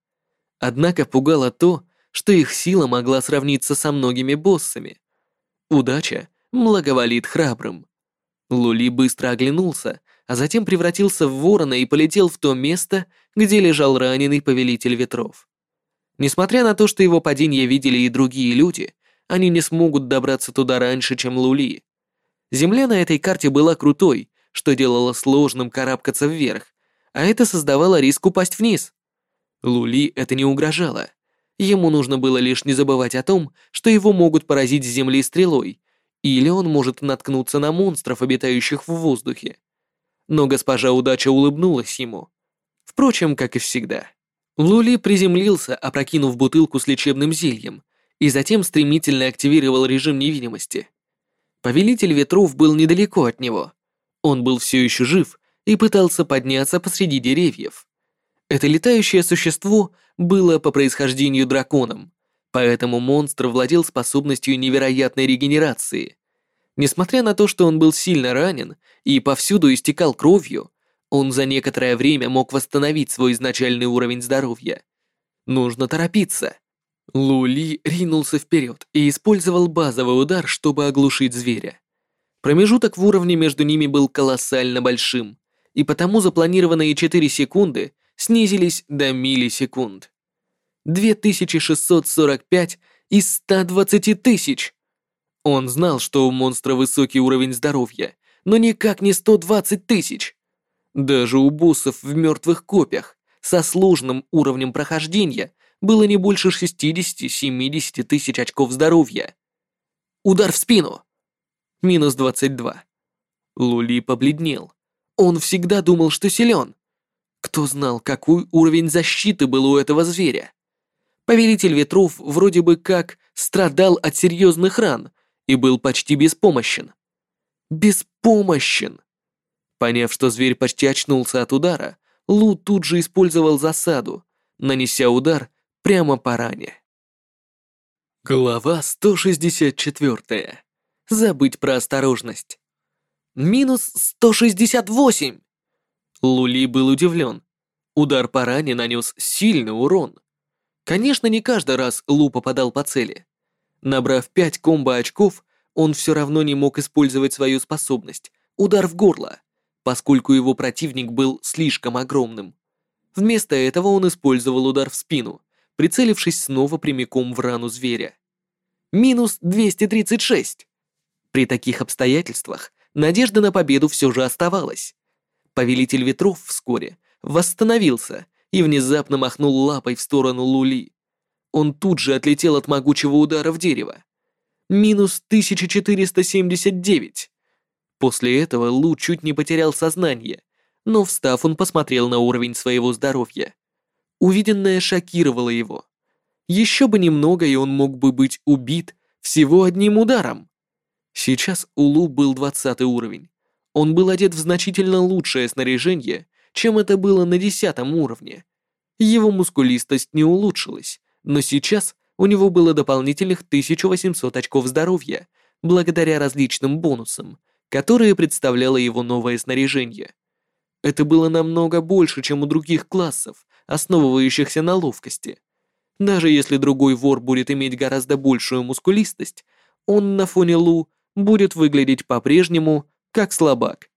Однако пугало то, что их сила могла сравниться со многими боссами. Удача благоволит храбрым. Лули быстро оглянулся, а затем превратился в ворона и полетел в то место, где лежал раненый повелитель ветров. Несмотря на то, что его падение видели и другие люди, они не смогут добраться туда раньше, чем Лули. Земля на этой карте была крутой, что делало сложным карабкаться вверх, а это создавало риск упасть вниз. Лули это не угрожало. Ему нужно было лишь не забывать о том, что его могут поразить с земли стрелой, Или он может наткнуться на монстров, обитающих в воздухе. Но госпожа удача улыбнулась ему. Впрочем, как и всегда. Лули приземлился, опрокинув бутылку с лечебным зельем, и затем стремительно активировал режим невидимости. Повелитель ветров был недалеко от него. Он был все еще жив и пытался подняться посреди деревьев. Это летающее существо было по происхождению драконом, поэтому монстр владел способностью невероятной регенерации. Несмотря на то, что он был сильно ранен и повсюду истекал кровью, он за некоторое время мог восстановить свой изначальный уровень здоровья. Нужно торопиться. Лули ринулся вперед и использовал базовый удар, чтобы оглушить зверя. Промежуток в уровне между ними был колоссально большим, и потому запланированные 4 секунды снизились до миллисекунд. 2645 из 120 тысяч. Он знал, что у монстра высокий уровень здоровья, но никак не 120 тысяч. Даже у боссов в мертвых копьях со сложным уровнем прохождения было не больше 60-70 тысяч очков здоровья. Удар в спину. Минус 22. Лули побледнел. Он всегда думал, что силен. Кто знал, какой уровень защиты был у этого зверя? Повелитель ветров вроде бы как страдал от серьезных ран и был почти беспомощен. Беспомощен. Поняв, что зверь почти очнулся от удара, Лу тут же использовал засаду, нанеся удар прямо по ране. Глава 164. Забыть про осторожность. Минус 168. Лули был удивлен. Удар по ране нанес сильный урон. Конечно, не каждый раз Лу попадал по цели. Набрав 5 комбо очков, он все равно не мог использовать свою способность – удар в горло, поскольку его противник был слишком огромным. Вместо этого он использовал удар в спину, прицелившись снова прямиком в рану зверя. Минус 236. При таких обстоятельствах надежда на победу все же оставалась. Повелитель ветров вскоре восстановился и внезапно махнул лапой в сторону Лули. Он тут же отлетел от могучего удара в дерево. Минус 1479. После этого Лу чуть не потерял сознание, но встав, он посмотрел на уровень своего здоровья. Увиденное шокировало его. Еще бы немного, и он мог бы быть убит всего одним ударом. Сейчас у Лу был двадцатый уровень. Он был одет в значительно лучшее снаряжение, чем это было на десятом уровне. Его мускулистость не улучшилась, но сейчас у него было дополнительных 1800 очков здоровья, благодаря различным бонусам, которые представляло его новое снаряжение. Это было намного больше, чем у других классов, основывающихся на ловкости. Даже если другой вор будет иметь гораздо большую мускулистость, он на фоне Лу будет выглядеть по-прежнему как слабак.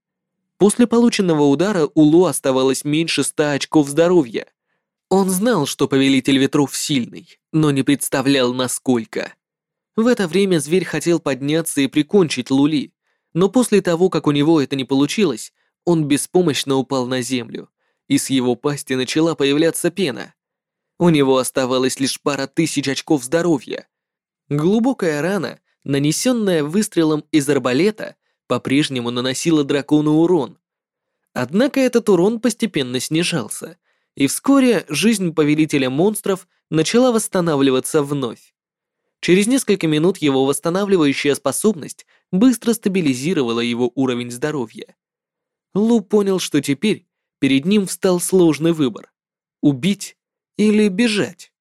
После полученного удара у Лу оставалось меньше ста очков здоровья. Он знал, что Повелитель Ветров сильный, но не представлял, насколько. В это время зверь хотел подняться и прикончить Лули, но после того, как у него это не получилось, он беспомощно упал на землю, и с его пасти начала появляться пена. У него оставалось лишь пара тысяч очков здоровья. Глубокая рана, нанесенная выстрелом из арбалета, по-прежнему наносила дракону урон. Однако этот урон постепенно снижался, и вскоре жизнь повелителя монстров начала восстанавливаться вновь. Через несколько минут его восстанавливающая способность быстро стабилизировала его уровень здоровья. Лу понял, что теперь перед ним встал сложный выбор – убить или бежать.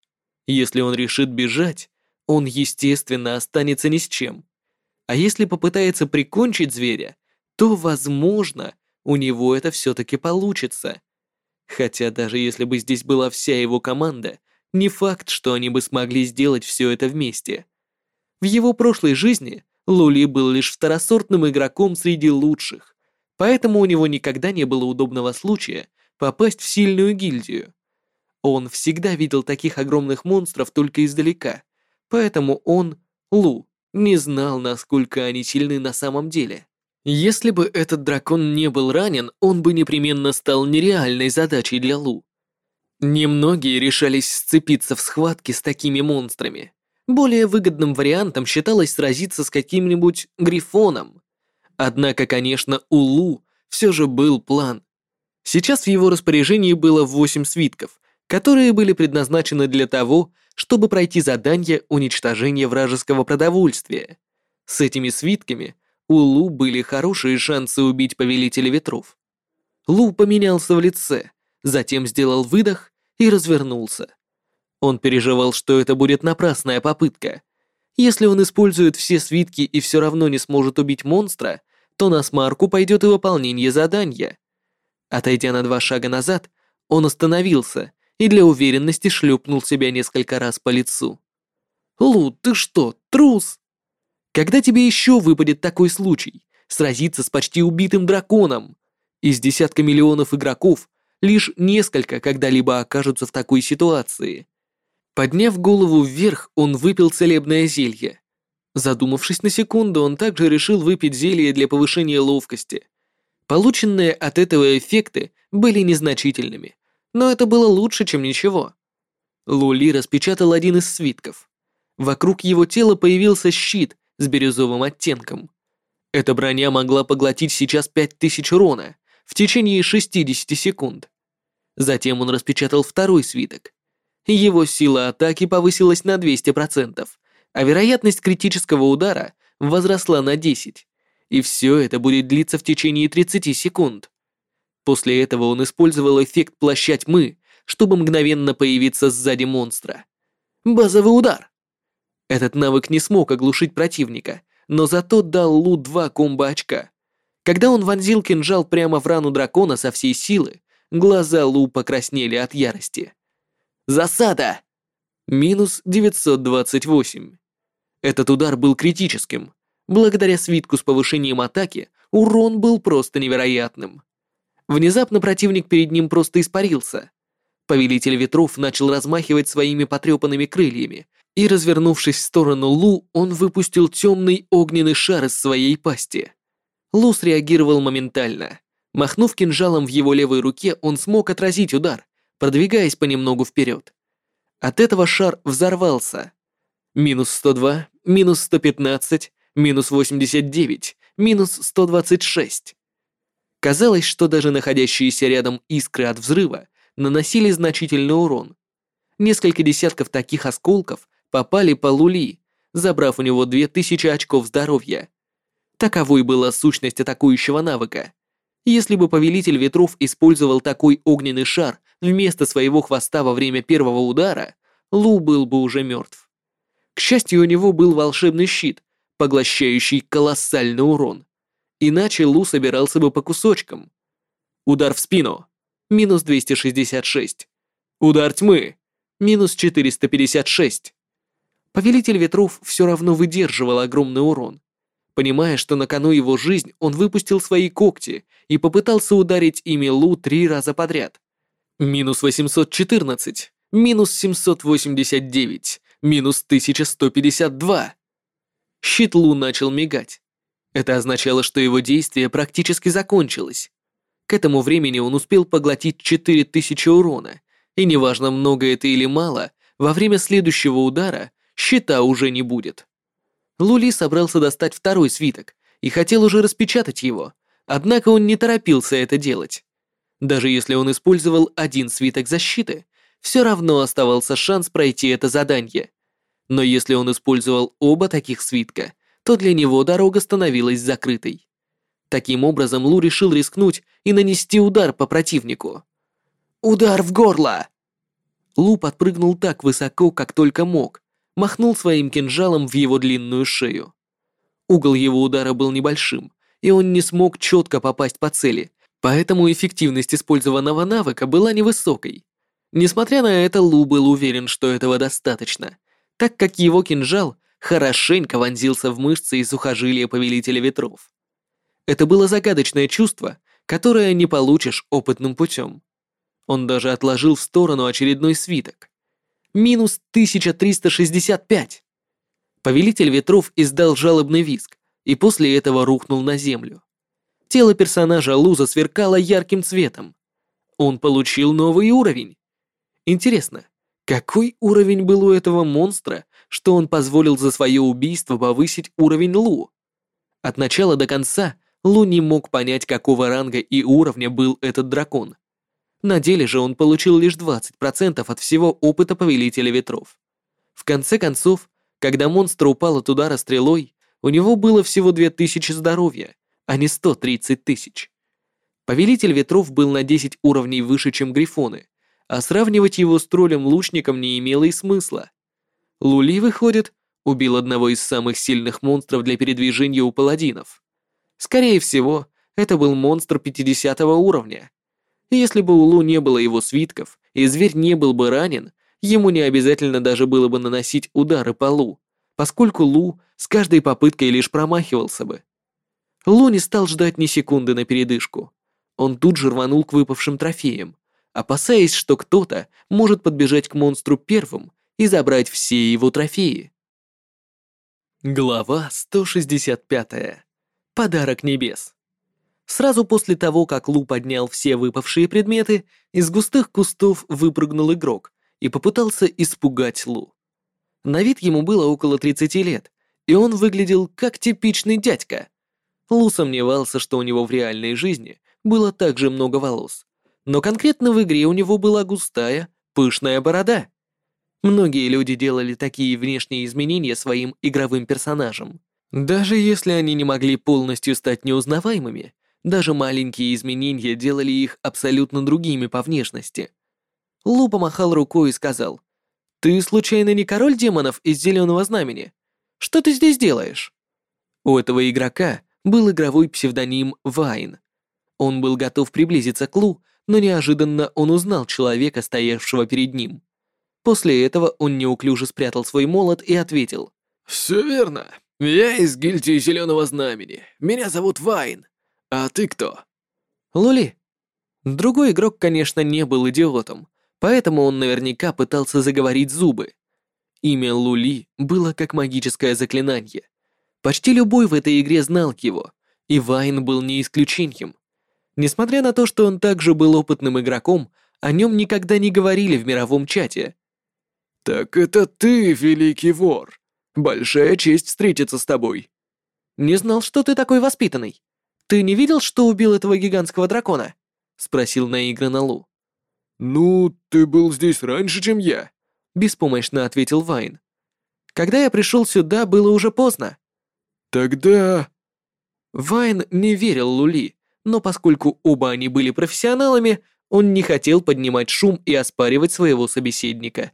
Если он решит бежать, он, естественно, останется ни с чем. А если попытается прикончить зверя, то, возможно, у него это все-таки получится. Хотя даже если бы здесь была вся его команда, не факт, что они бы смогли сделать все это вместе. В его прошлой жизни Лули был лишь второсортным игроком среди лучших, поэтому у него никогда не было удобного случая попасть в сильную гильдию. Он всегда видел таких огромных монстров только издалека, поэтому он, Лу, не знал, насколько они сильны на самом деле. Если бы этот дракон не был ранен, он бы непременно стал нереальной задачей для Лу. Немногие решались сцепиться в схватке с такими монстрами. Более выгодным вариантом считалось сразиться с каким-нибудь грифоном. Однако, конечно, у Лу все же был план. Сейчас в его распоряжении было 8 свитков, которые были предназначены для того, чтобы пройти задание уничтожения вражеского продовольствия. С этими свитками у Лу были хорошие шансы убить Повелителя Ветров. Лу поменялся в лице, затем сделал выдох и развернулся. Он переживал, что это будет напрасная попытка. Если он использует все свитки и все равно не сможет убить монстра, то на смарку пойдет и выполнение задания. Отойдя на два шага назад, он остановился и для уверенности шлепнул себя несколько раз по лицу. «Лу, ты что, трус?» Когда тебе еще выпадет такой случай? Сразиться с почти убитым драконом? Из десятка миллионов игроков лишь несколько когда-либо окажутся в такой ситуации. Подняв голову вверх, он выпил целебное зелье. Задумавшись на секунду, он также решил выпить зелье для повышения ловкости. Полученные от этого эффекты были незначительными, но это было лучше, чем ничего. Лули распечатал один из свитков. Вокруг его тела появился щит с бирюзовым оттенком. Эта броня могла поглотить сейчас 5000 урона в течение 60 секунд. Затем он распечатал второй свиток. Его сила атаки повысилась на 200%, а вероятность критического удара возросла на 10. И все это будет длиться в течение 30 секунд. После этого он использовал эффект плаща тьмы, чтобы мгновенно появиться сзади монстра. Базовый удар. Этот навык не смог оглушить противника, но зато дал Лу два комбо-очка. Когда он вонзил кинжал прямо в рану дракона со всей силы, глаза Лу покраснели от ярости. «Засада!» Минус 928. Этот удар был критическим. Благодаря свитку с повышением атаки, урон был просто невероятным. Внезапно противник перед ним просто испарился. Повелитель ветров начал размахивать своими потрепанными крыльями, и, развернувшись в сторону Лу, он выпустил темный огненный шар из своей пасти. Лу среагировал моментально. Махнув кинжалом в его левой руке, он смог отразить удар, продвигаясь понемногу вперед. От этого шар взорвался. Минус 102, минус 115, минус 89, минус 126. Казалось, что даже находящиеся рядом искры от взрыва наносили значительный урон. Несколько десятков таких осколков попали по Лули, забрав у него 2000 очков здоровья. Таковой была сущность атакующего навыка. Если бы Повелитель Ветров использовал такой огненный шар вместо своего хвоста во время первого удара, Лу был бы уже мертв. К счастью, у него был волшебный щит, поглощающий колоссальный урон. Иначе Лу собирался бы по кусочкам. Удар в спину. Минус 266. Удар тьмы. Минус 456. Повелитель ветров все равно выдерживал огромный урон. Понимая, что на кону его жизнь, он выпустил свои когти и попытался ударить ими Лу три раза подряд. Минус 814, минус 789, минус 1152. Щит Лу начал мигать. Это означало, что его действие практически закончилось. К этому времени он успел поглотить 4000 урона, и неважно, много это или мало, во время следующего удара щита уже не будет. Лули собрался достать второй свиток и хотел уже распечатать его, однако он не торопился это делать. Даже если он использовал один свиток защиты, все равно оставался шанс пройти это задание. Но если он использовал оба таких свитка, то для него дорога становилась закрытой. Таким образом, Лу решил рискнуть и нанести удар по противнику. «Удар в горло!» Лу подпрыгнул так высоко, как только мог, махнул своим кинжалом в его длинную шею. Угол его удара был небольшим, и он не смог четко попасть по цели, поэтому эффективность использованного навыка была невысокой. Несмотря на это, Лу был уверен, что этого достаточно, так как его кинжал хорошенько вонзился в мышцы и сухожилия Повелителя Ветров. Это было загадочное чувство, которое не получишь опытным путем. Он даже отложил в сторону очередной свиток минус 1365. Повелитель ветров издал жалобный визг и после этого рухнул на землю. Тело персонажа Луза сверкало ярким цветом. Он получил новый уровень. Интересно, какой уровень был у этого монстра что он позволил за свое убийство повысить уровень Лу. От начала до конца Лу не мог понять, какого ранга и уровня был этот дракон. На деле же он получил лишь 20% от всего опыта Повелителя Ветров. В конце концов, когда монстр упал от удара стрелой, у него было всего 2000 здоровья, а не 130 тысяч. Повелитель Ветров был на 10 уровней выше, чем Грифоны, а сравнивать его с троллем-лучником не имело и смысла. Лули, выходит, убил одного из самых сильных монстров для передвижения у паладинов. Скорее всего, это был монстр 50 уровня. Если бы у Лу не было его свитков, и зверь не был бы ранен, ему не обязательно даже было бы наносить удары по Лу, поскольку Лу с каждой попыткой лишь промахивался бы. Лу не стал ждать ни секунды на передышку. Он тут же рванул к выпавшим трофеям, опасаясь, что кто-то может подбежать к монстру первым и забрать все его трофеи. Глава 165. Подарок небес. Сразу после того, как Лу поднял все выпавшие предметы, из густых кустов выпрыгнул игрок и попытался испугать Лу. На вид ему было около 30 лет, и он выглядел как типичный дядька. Лу сомневался, что у него в реальной жизни было так же много волос, но конкретно в игре у него была густая, пышная борода. Многие люди делали такие внешние изменения своим игровым персонажам. Даже если они не могли полностью стать неузнаваемыми, даже маленькие изменения делали их абсолютно другими по внешности. Лу помахал рукой и сказал, «Ты случайно не король демонов из Зеленого Знамени? Что ты здесь делаешь?» У этого игрока был игровой псевдоним Вайн. Он был готов приблизиться к Лу, но неожиданно он узнал человека, стоявшего перед ним. После этого он неуклюже спрятал свой молот и ответил. «Все верно. Я из гильдии Зеленого Знамени. Меня зовут Вайн. А ты кто?» «Лули». Другой игрок, конечно, не был идиотом, поэтому он наверняка пытался заговорить зубы. Имя Лули было как магическое заклинание. Почти любой в этой игре знал его, и Вайн был не исключением. Несмотря на то, что он также был опытным игроком, о нем никогда не говорили в мировом чате. «Так это ты, великий вор. Большая честь встретиться с тобой». «Не знал, что ты такой воспитанный. Ты не видел, что убил этого гигантского дракона?» — спросил наигранно Лу. «Ну, ты был здесь раньше, чем я», — беспомощно ответил Вайн. «Когда я пришел сюда, было уже поздно». «Тогда...» Вайн не верил Лули, но поскольку оба они были профессионалами, он не хотел поднимать шум и оспаривать своего собеседника.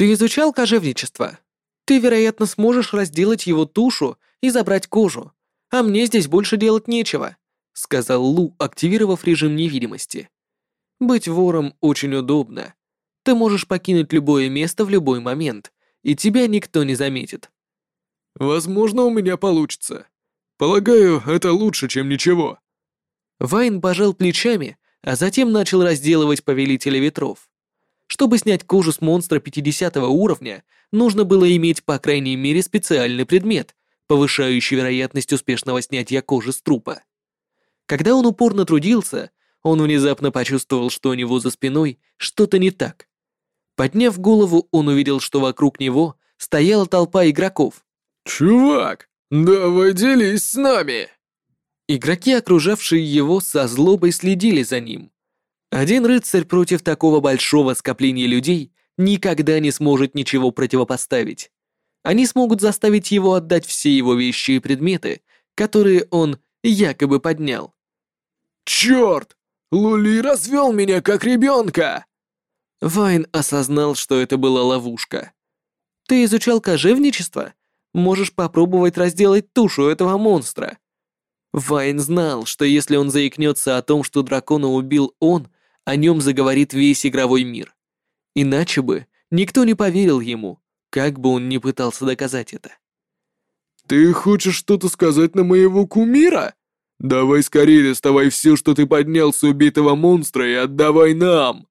«Ты изучал кожевничество? Ты, вероятно, сможешь разделать его тушу и забрать кожу, а мне здесь больше делать нечего», сказал Лу, активировав режим невидимости. «Быть вором очень удобно. Ты можешь покинуть любое место в любой момент, и тебя никто не заметит». «Возможно, у меня получится. Полагаю, это лучше, чем ничего», Вайн пожал плечами, а затем начал разделывать Повелителя Ветров. Чтобы снять кожу с монстра 50 уровня, нужно было иметь по крайней мере специальный предмет, повышающий вероятность успешного снятия кожи с трупа. Когда он упорно трудился, он внезапно почувствовал, что у него за спиной что-то не так. Подняв голову, он увидел, что вокруг него стояла толпа игроков. «Чувак, давай делись с нами!» Игроки, окружавшие его, со злобой следили за ним. Один рыцарь против такого большого скопления людей никогда не сможет ничего противопоставить. Они смогут заставить его отдать все его вещи и предметы, которые он якобы поднял. «Черт! Лули развел меня как ребенка!» Вайн осознал, что это была ловушка. «Ты изучал кожевничество? Можешь попробовать разделать тушу этого монстра. Вайн знал, что если он заикнется о том, что дракона убил он, о нем заговорит весь игровой мир. Иначе бы никто не поверил ему, как бы он ни пытался доказать это. «Ты хочешь что-то сказать на моего кумира? Давай скорее доставай все, что ты поднял с убитого монстра и отдавай нам!»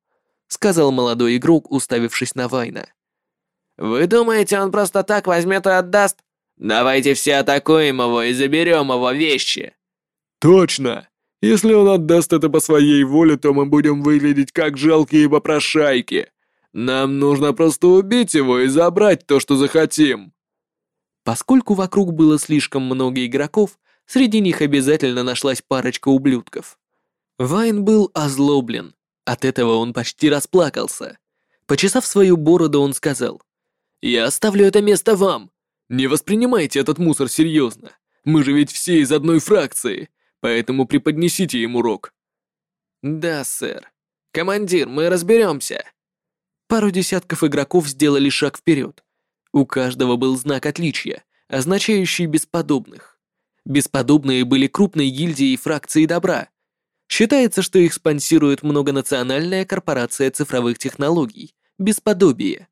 сказал молодой игрок, уставившись на Вайна. «Вы думаете, он просто так возьмет и отдаст? Давайте все атакуем его и заберем его вещи. Точно. Если он отдаст это по своей воле, то мы будем выглядеть как жалкие попрошайки. Нам нужно просто убить его и забрать то, что захотим. Поскольку вокруг было слишком много игроков, среди них обязательно нашлась парочка ублюдков. Вайн был озлоблен. От этого он почти расплакался. Почесав свою бороду, он сказал, «Я оставлю это место вам. Не воспринимайте этот мусор серьезно. Мы же ведь все из одной фракции, поэтому преподнесите ему урок». «Да, сэр. Командир, мы разберемся». Пару десятков игроков сделали шаг вперед. У каждого был знак отличия, означающий бесподобных. Бесподобные были крупной гильдией фракции добра. Считается, что их спонсирует многонациональная корпорация цифровых технологий, Бесподобие.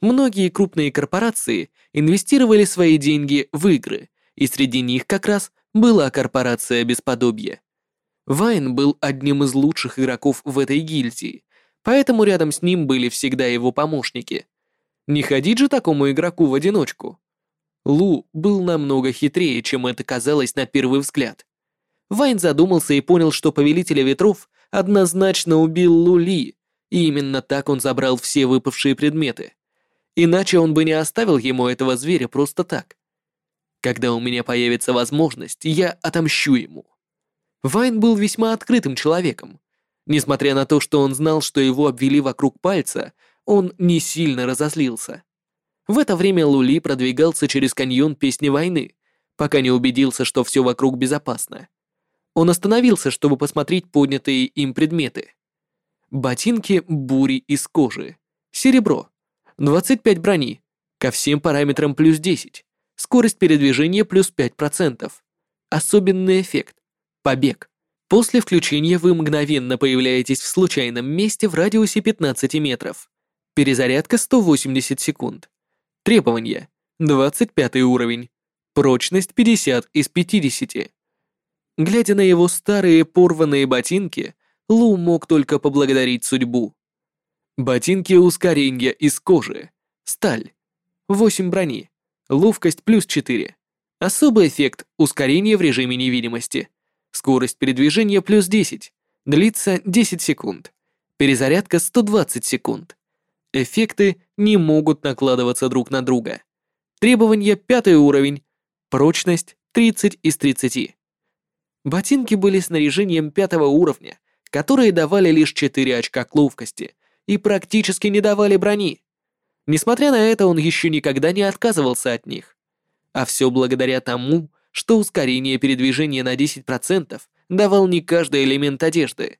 Многие крупные корпорации инвестировали свои деньги в игры, и среди них как раз была корпорация Бесподобие. Вайн был одним из лучших игроков в этой гильдии, поэтому рядом с ним были всегда его помощники. Не ходить же такому игроку в одиночку. Лу был намного хитрее, чем это казалось на первый взгляд. Вайн задумался и понял, что Повелителя Ветров однозначно убил Лу Ли, и именно так он забрал все выпавшие предметы. Иначе он бы не оставил ему этого зверя просто так. Когда у меня появится возможность, я отомщу ему. Вайн был весьма открытым человеком. Несмотря на то, что он знал, что его обвели вокруг пальца, он не сильно разозлился. В это время Лули продвигался через каньон Песни войны, пока не убедился, что все вокруг безопасно. Он остановился, чтобы посмотреть поднятые им предметы. Ботинки бури из кожи. Серебро. 25 брони. Ко всем параметрам плюс 10. Скорость передвижения плюс 5%. Особенный эффект. Побег. После включения вы мгновенно появляетесь в случайном месте в радиусе 15 метров. Перезарядка 180 секунд. Требования. 25 уровень. Прочность 50 из 50. Глядя на его старые порванные ботинки, Лу мог только поблагодарить судьбу. Ботинки ускорения из кожи. Сталь. 8 брони. Ловкость плюс 4. Особый эффект ускорение в режиме невидимости. Скорость передвижения плюс 10. Длится 10 секунд. Перезарядка 120 секунд. Эффекты не могут накладываться друг на друга. Требования пятый уровень. Прочность 30 из 30. Ботинки были снаряжением пятого уровня, которые давали лишь 4 очка к ловкости и практически не давали брони. Несмотря на это, он еще никогда не отказывался от них. А все благодаря тому, что ускорение передвижения на 10% давал не каждый элемент одежды.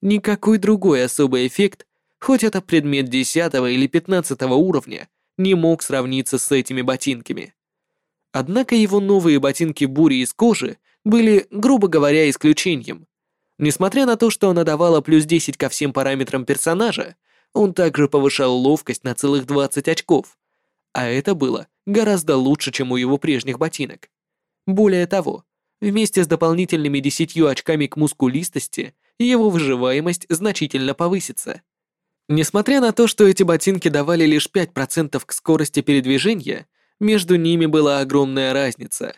Никакой другой особый эффект, хоть это предмет 10 или 15 уровня, не мог сравниться с этими ботинками. Однако его новые ботинки бури из кожи были, грубо говоря, исключением, Несмотря на то, что она давала плюс 10 ко всем параметрам персонажа, он также повышал ловкость на целых 20 очков. А это было гораздо лучше, чем у его прежних ботинок. Более того, вместе с дополнительными 10 очками к мускулистости, его выживаемость значительно повысится. Несмотря на то, что эти ботинки давали лишь 5% к скорости передвижения, между ними была огромная разница.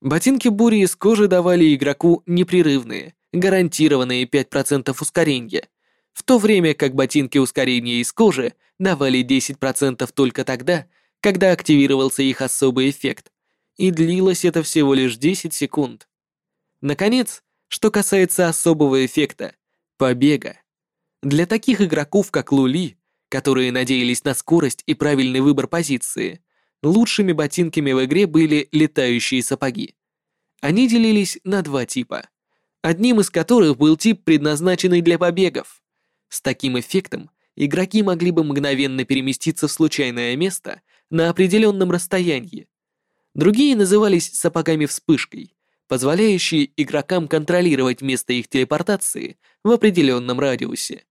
Ботинки бури из кожи давали игроку непрерывные, гарантированные 5% ускорения, в то время как ботинки ускорения из кожи давали 10% только тогда, когда активировался их особый эффект, и длилось это всего лишь 10 секунд. Наконец, что касается особого эффекта — побега. Для таких игроков, как Лули, которые надеялись на скорость и правильный выбор позиции, лучшими ботинками в игре были летающие сапоги. Они делились на два типа одним из которых был тип, предназначенный для побегов. С таким эффектом игроки могли бы мгновенно переместиться в случайное место на определенном расстоянии. Другие назывались сапогами-вспышкой, позволяющие игрокам контролировать место их телепортации в определенном радиусе.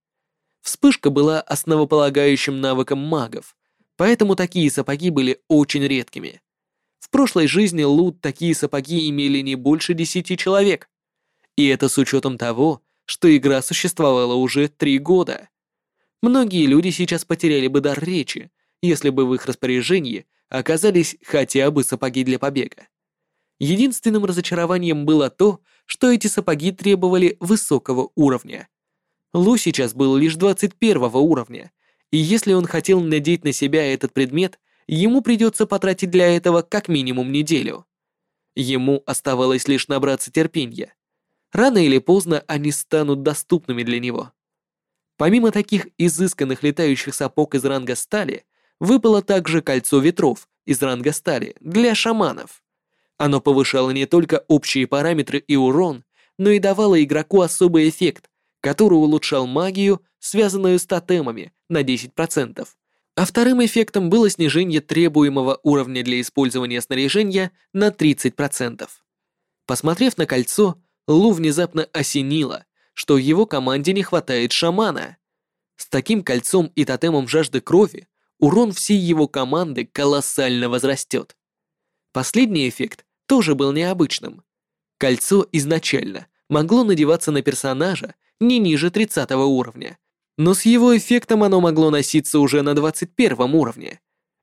Вспышка была основополагающим навыком магов, поэтому такие сапоги были очень редкими. В прошлой жизни лут такие сапоги имели не больше десяти человек, и это с учетом того, что игра существовала уже три года. Многие люди сейчас потеряли бы дар речи, если бы в их распоряжении оказались хотя бы сапоги для побега. Единственным разочарованием было то, что эти сапоги требовали высокого уровня. Лу сейчас был лишь 21 уровня, И если он хотел надеть на себя этот предмет, ему придется потратить для этого как минимум неделю. Ему оставалось лишь набраться терпения. Рано или поздно они станут доступными для него. Помимо таких изысканных летающих сапог из ранга стали, выпало также кольцо ветров из ранга стали для шаманов. Оно повышало не только общие параметры и урон, но и давало игроку особый эффект, который улучшал магию, связанную с тотемами, на 10%. А вторым эффектом было снижение требуемого уровня для использования снаряжения на 30%. Посмотрев на кольцо, Лу внезапно осенило, что его команде не хватает шамана. С таким кольцом и тотемом жажды крови урон всей его команды колоссально возрастет. Последний эффект тоже был необычным. Кольцо изначально могло надеваться на персонажа не ниже 30 уровня, но с его эффектом оно могло носиться уже на 21 уровне.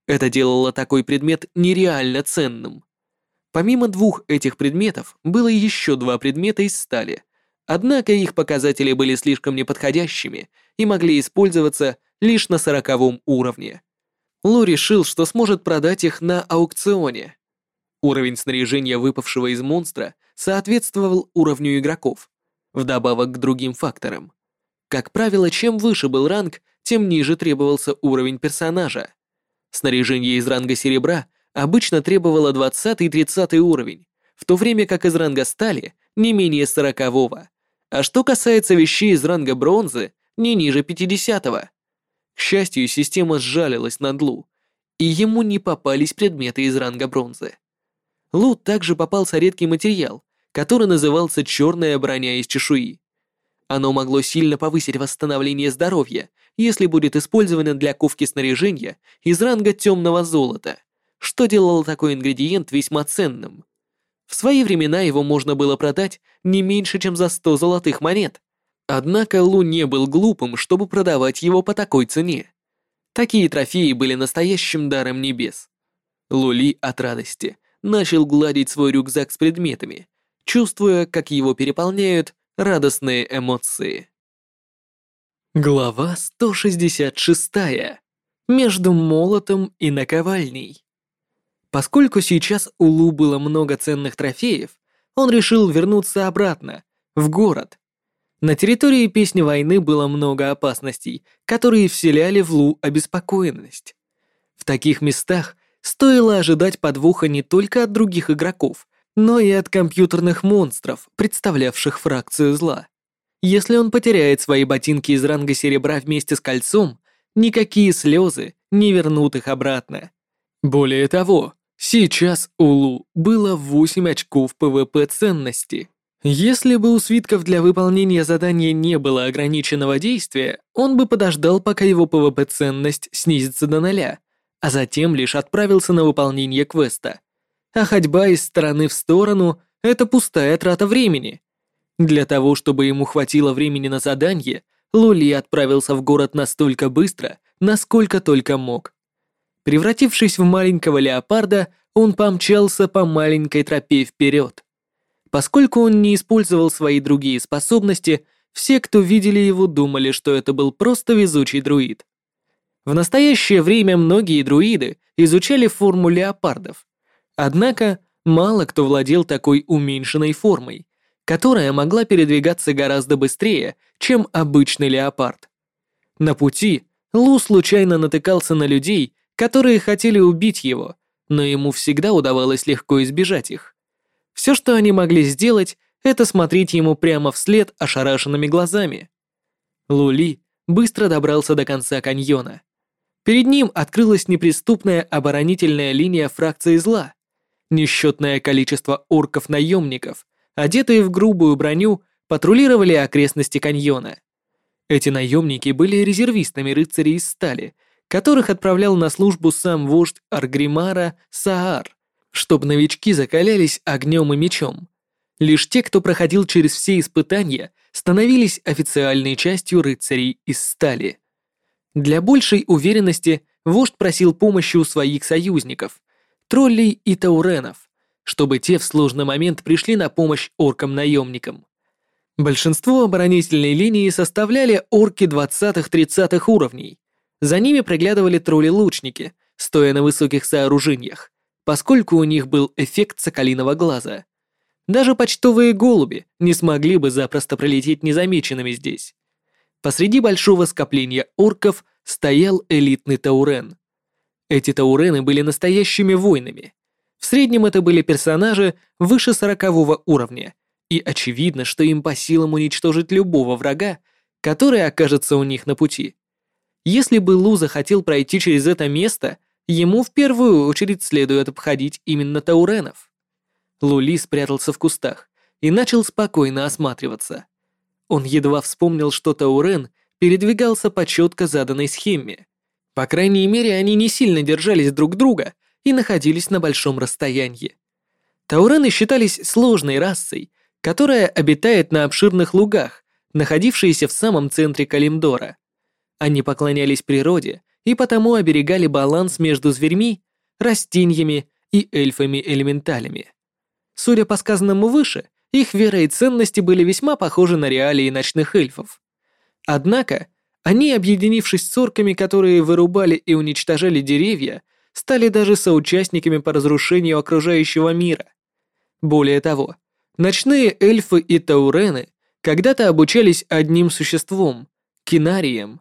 Это делало такой предмет нереально ценным. Помимо двух этих предметов, было еще два предмета из стали, однако их показатели были слишком неподходящими и могли использоваться лишь на 40 уровне. Ло решил, что сможет продать их на аукционе, Уровень снаряжения выпавшего из монстра соответствовал уровню игроков, вдобавок к другим факторам. Как правило, чем выше был ранг, тем ниже требовался уровень персонажа. Снаряжение из ранга серебра обычно требовало 20 и 30 уровень, в то время как из ранга стали не менее 40 -го. А что касается вещей из ранга бронзы, не ниже 50 -го. К счастью, система сжалилась над Лу, и ему не попались предметы из ранга бронзы. Лу также попался редкий материал, который назывался черная броня из чешуи. Оно могло сильно повысить восстановление здоровья, если будет использовано для ковки снаряжения из ранга темного золота, что делало такой ингредиент весьма ценным. В свои времена его можно было продать не меньше, чем за 100 золотых монет. Однако Лу не был глупым, чтобы продавать его по такой цене. Такие трофеи были настоящим даром небес. Лули от радости начал гладить свой рюкзак с предметами, чувствуя, как его переполняют радостные эмоции. Глава 166. Между молотом и наковальней. Поскольку сейчас у Лу было много ценных трофеев, он решил вернуться обратно, в город. На территории Песни войны было много опасностей, которые вселяли в Лу обеспокоенность. В таких местах Стоило ожидать подвоха не только от других игроков, но и от компьютерных монстров, представлявших фракцию зла. Если он потеряет свои ботинки из ранга серебра вместе с кольцом, никакие слезы не вернут их обратно. Более того, сейчас у Лу было 8 очков ПВП ценности. Если бы у свитков для выполнения задания не было ограниченного действия, он бы подождал, пока его ПВП ценность снизится до ноля, а затем лишь отправился на выполнение квеста. А ходьба из стороны в сторону — это пустая трата времени. Для того, чтобы ему хватило времени на задание, Лули отправился в город настолько быстро, насколько только мог. Превратившись в маленького леопарда, он помчался по маленькой тропе вперед. Поскольку он не использовал свои другие способности, все, кто видели его, думали, что это был просто везучий друид. В настоящее время многие друиды изучали форму леопардов. Однако мало кто владел такой уменьшенной формой, которая могла передвигаться гораздо быстрее, чем обычный леопард. На пути Лу случайно натыкался на людей, которые хотели убить его, но ему всегда удавалось легко избежать их. Все, что они могли сделать, это смотреть ему прямо вслед ошарашенными глазами. Лули быстро добрался до конца каньона. Перед ним открылась неприступная оборонительная линия фракции зла. Несчетное количество орков-наемников, одетые в грубую броню, патрулировали окрестности каньона. Эти наемники были резервистами рыцарей из стали, которых отправлял на службу сам вождь Аргримара Саар, чтобы новички закалялись огнем и мечом. Лишь те, кто проходил через все испытания, становились официальной частью рыцарей из стали. Для большей уверенности вождь просил помощи у своих союзников, троллей и тауренов, чтобы те в сложный момент пришли на помощь оркам-наемникам. Большинство оборонительной линии составляли орки 20-30 уровней, За ними приглядывали тролли-лучники, стоя на высоких сооружениях, поскольку у них был эффект соколиного глаза. Даже почтовые голуби не смогли бы запросто пролететь незамеченными здесь. Посреди большого скопления орков стоял элитный таурен. Эти таурены были настоящими воинами. В среднем это были персонажи выше сорокового уровня, и очевидно, что им по силам уничтожить любого врага, который окажется у них на пути. Если бы Лу захотел пройти через это место, ему в первую очередь следует обходить именно тауренов. Лули спрятался в кустах и начал спокойно осматриваться. Он едва вспомнил, что Таурен передвигался по четко заданной схеме. По крайней мере, они не сильно держались друг друга и находились на большом расстоянии. Таурены считались сложной расой, которая обитает на обширных лугах, находившиеся в самом центре Калимдора. Они поклонялись природе и потому оберегали баланс между зверьми, растениями и эльфами-элементалями. Судя по сказанному выше, их вера и ценности были весьма похожи на реалии ночных эльфов. Однако, они, объединившись с орками, которые вырубали и уничтожали деревья, стали даже соучастниками по разрушению окружающего мира. Более того, ночные эльфы и таурены когда-то обучались одним существом — кинарием,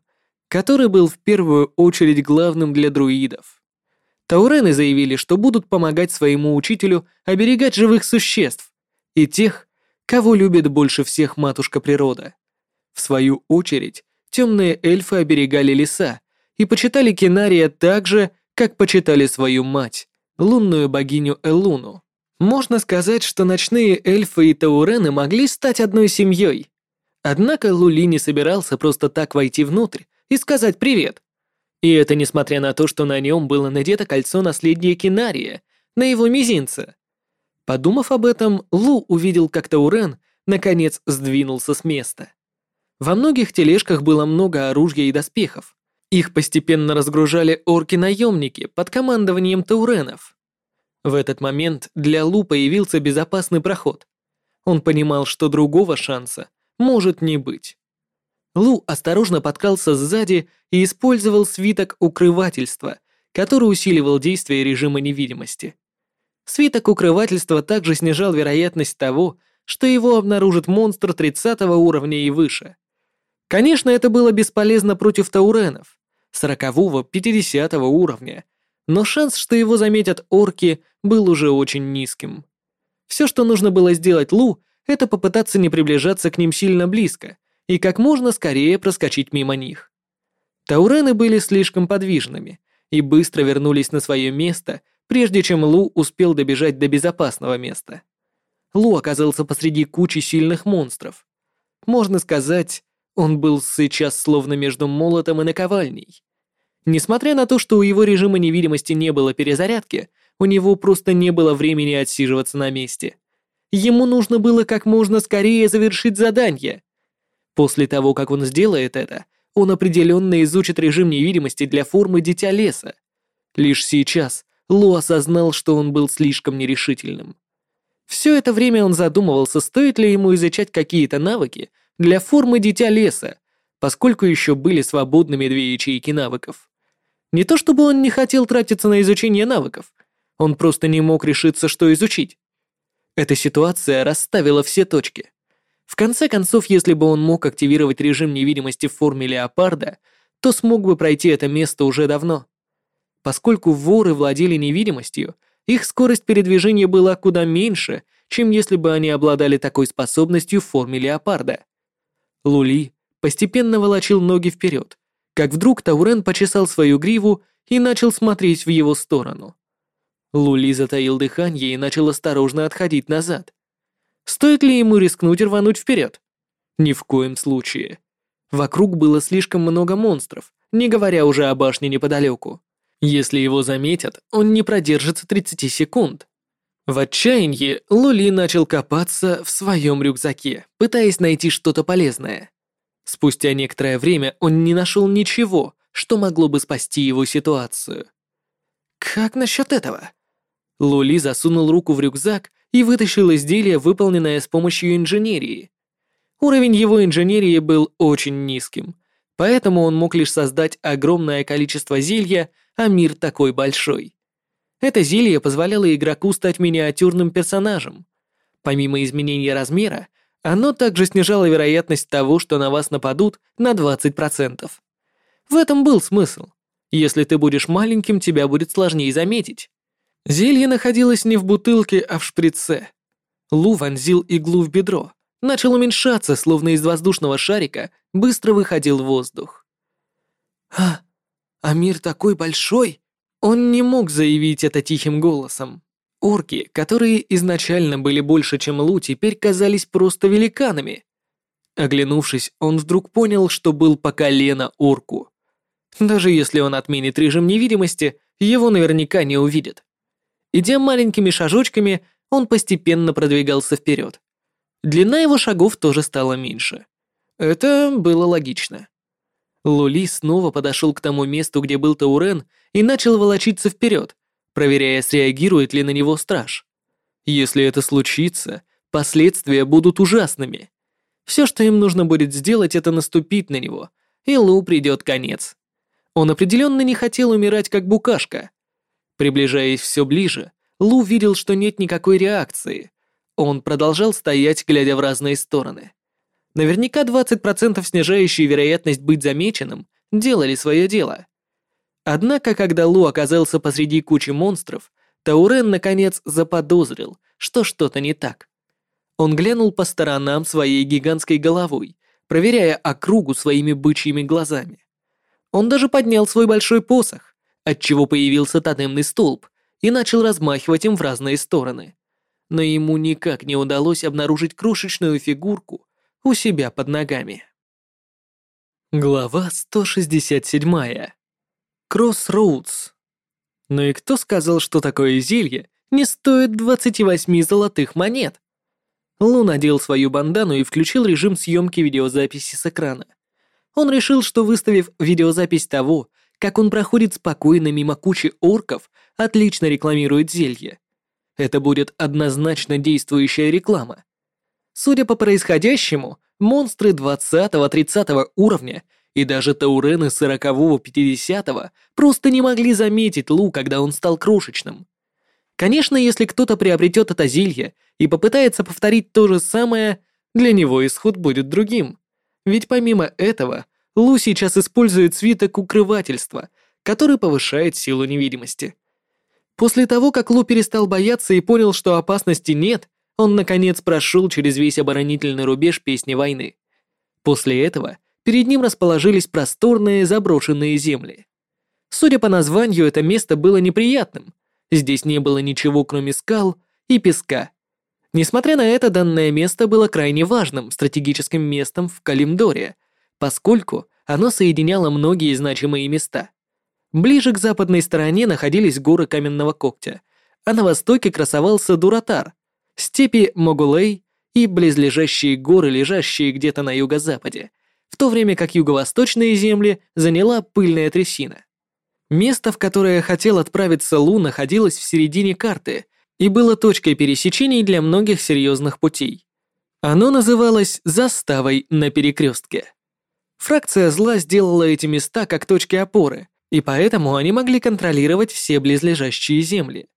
который был в первую очередь главным для друидов. Таурены заявили, что будут помогать своему учителю оберегать живых существ и тех, кого любит больше всех матушка природа. В свою очередь, темные эльфы оберегали леса и почитали Кинария так же, как почитали свою мать, лунную богиню Элуну. Можно сказать, что ночные эльфы и таурены могли стать одной семьей. Однако Лули не собирался просто так войти внутрь и сказать привет. И это несмотря на то, что на нем было надето кольцо наследия Кинария, на его мизинце. Подумав об этом, Лу увидел, как Таурен наконец сдвинулся с места. Во многих тележках было много оружия и доспехов. Их постепенно разгружали орки-наемники под командованием тауренов. В этот момент для Лу появился безопасный проход. Он понимал, что другого шанса может не быть. Лу осторожно подкрался сзади и использовал свиток укрывательства, который усиливал действие режима невидимости. Свиток укрывательства также снижал вероятность того, что его обнаружит монстр 30 уровня и выше. Конечно, это было бесполезно против тауренов, 40-50 уровня, но шанс, что его заметят орки, был уже очень низким. Все, что нужно было сделать Лу, это попытаться не приближаться к ним сильно близко и как можно скорее проскочить мимо них. Таурены были слишком подвижными и быстро вернулись на свое место, прежде чем Лу успел добежать до безопасного места. Лу оказался посреди кучи сильных монстров. Можно сказать, он был сейчас словно между молотом и наковальней. Несмотря на то, что у его режима невидимости не было перезарядки, у него просто не было времени отсиживаться на месте. Ему нужно было как можно скорее завершить задание. После того, как он сделает это, он определенно изучит режим невидимости для формы Дитя Леса. Лишь сейчас Лу осознал, что он был слишком нерешительным. Все это время он задумывался, стоит ли ему изучать какие-то навыки для формы Дитя Леса, поскольку еще были свободными две ячейки навыков. Не то чтобы он не хотел тратиться на изучение навыков, он просто не мог решиться, что изучить. Эта ситуация расставила все точки. В конце концов, если бы он мог активировать режим невидимости в форме леопарда, то смог бы пройти это место уже давно. Поскольку воры владели невидимостью, их скорость передвижения была куда меньше, чем если бы они обладали такой способностью в форме леопарда. Лули постепенно волочил ноги вперед, как вдруг Таурен почесал свою гриву и начал смотреть в его сторону. Лули затаил дыхание и начал осторожно отходить назад. Стоит ли ему рискнуть рвануть вперед? Ни в коем случае. Вокруг было слишком много монстров, не говоря уже о башне неподалеку. Если его заметят, он не продержится 30 секунд. В отчаянии Лули начал копаться в своем рюкзаке, пытаясь найти что-то полезное. Спустя некоторое время он не нашел ничего, что могло бы спасти его ситуацию. Как насчет этого? Лули засунул руку в рюкзак и вытащил изделие, выполненное с помощью инженерии. Уровень его инженерии был очень низким, Поэтому он мог лишь создать огромное количество зелья, а мир такой большой. Это зелье позволяло игроку стать миниатюрным персонажем. Помимо изменения размера, оно также снижало вероятность того, что на вас нападут на 20%. В этом был смысл. Если ты будешь маленьким, тебя будет сложнее заметить. Зелье находилось не в бутылке, а в шприце. Лу вонзил иглу в бедро, начал уменьшаться, словно из воздушного шарика быстро выходил воздух. «А, а мир такой большой!» Он не мог заявить это тихим голосом. Орки, которые изначально были больше, чем Лу, теперь казались просто великанами. Оглянувшись, он вдруг понял, что был по колено орку. Даже если он отменит режим невидимости, его наверняка не увидят. Идя маленькими шажочками, он постепенно продвигался вперед. Длина его шагов тоже стала меньше. Это было логично. Лули снова подошел к тому месту, где был Таурен, и начал волочиться вперед, проверяя, среагирует ли на него страж. Если это случится, последствия будут ужасными. Все, что им нужно будет сделать, это наступить на него, и Лу придет конец. Он определенно не хотел умирать как букашка. Приближаясь все ближе, Лу видел, что нет никакой реакции. Он продолжал стоять, глядя в разные стороны. Наверняка 20% снижающие вероятность быть замеченным делали свое дело. Однако, когда Лу оказался посреди кучи монстров, Таурен наконец заподозрил, что что-то не так. Он глянул по сторонам своей гигантской головой, проверяя округу своими бычьими глазами. Он даже поднял свой большой посох, отчего появился тотемный столб, и начал размахивать им в разные стороны. Но ему никак не удалось обнаружить крошечную фигурку у себя под ногами. Глава 167. Кроссроудс. Ну и кто сказал, что такое зелье не стоит 28 золотых монет? Лу надел свою бандану и включил режим съемки видеозаписи с экрана. Он решил, что выставив видеозапись того, как он проходит спокойно мимо кучи орков, отлично рекламирует зелье. Это будет однозначно действующая реклама. Судя по происходящему, монстры 20-30 уровня и даже таурены 40-50 просто не могли заметить Лу, когда он стал крошечным. Конечно, если кто-то приобретет это зелье и попытается повторить то же самое, для него исход будет другим. Ведь помимо этого, Лу сейчас использует свиток укрывательства, который повышает силу невидимости. После того, как Лу перестал бояться и понял, что опасности нет, он, наконец, прошел через весь оборонительный рубеж песни войны. После этого перед ним расположились просторные заброшенные земли. Судя по названию, это место было неприятным. Здесь не было ничего, кроме скал и песка. Несмотря на это, данное место было крайне важным стратегическим местом в Калимдоре, поскольку оно соединяло многие значимые места. Ближе к западной стороне находились горы Каменного Когтя, а на востоке красовался Дуратар, степи Могулей и близлежащие горы, лежащие где-то на юго-западе, в то время как юго-восточные земли заняла пыльная трясина. Место, в которое хотел отправиться Лу, находилось в середине карты и было точкой пересечений для многих серьезных путей. Оно называлось «заставой на перекрестке». Фракция зла сделала эти места как точки опоры, и поэтому они могли контролировать все близлежащие земли.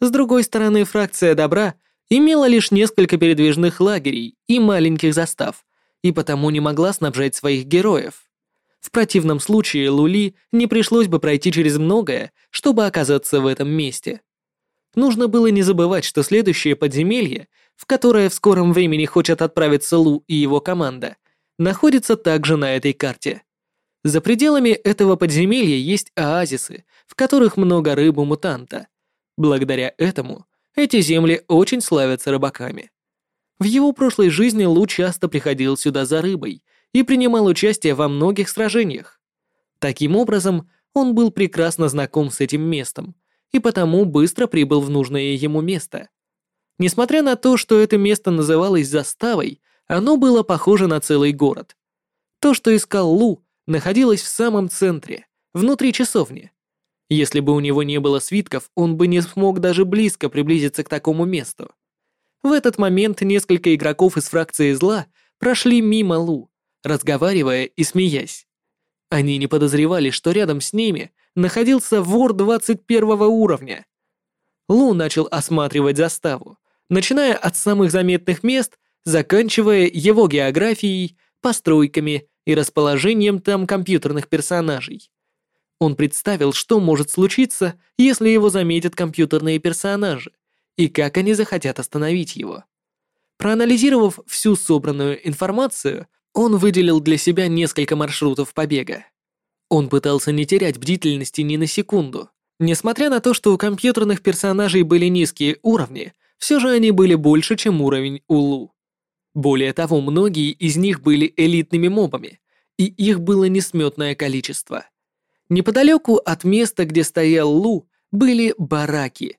С другой стороны, фракция добра имела лишь несколько передвижных лагерей и маленьких застав, и потому не могла снабжать своих героев. В противном случае Лули не пришлось бы пройти через многое, чтобы оказаться в этом месте. Нужно было не забывать, что следующее подземелье, в которое в скором времени хочет отправиться Лу и его команда, находится также на этой карте. За пределами этого подземелья есть оазисы, в которых много рыбы-мутанта. Благодаря этому эти земли очень славятся рыбаками. В его прошлой жизни Лу часто приходил сюда за рыбой и принимал участие во многих сражениях. Таким образом, он был прекрасно знаком с этим местом и потому быстро прибыл в нужное ему место. Несмотря на то, что это место называлось заставой, оно было похоже на целый город. То, что искал Лу, находилась в самом центре, внутри часовни. Если бы у него не было свитков, он бы не смог даже близко приблизиться к такому месту. В этот момент несколько игроков из фракции зла прошли мимо Лу, разговаривая и смеясь. Они не подозревали, что рядом с ними находился вор 21 уровня. Лу начал осматривать заставу, начиная от самых заметных мест, заканчивая его географией, постройками и расположением там компьютерных персонажей. Он представил, что может случиться, если его заметят компьютерные персонажи, и как они захотят остановить его. Проанализировав всю собранную информацию, он выделил для себя несколько маршрутов побега. Он пытался не терять бдительности ни на секунду. Несмотря на то, что у компьютерных персонажей были низкие уровни, все же они были больше, чем уровень Улу. Более того, многие из них были элитными мобами, и их было несметное количество. Неподалеку от места, где стоял Лу, были бараки.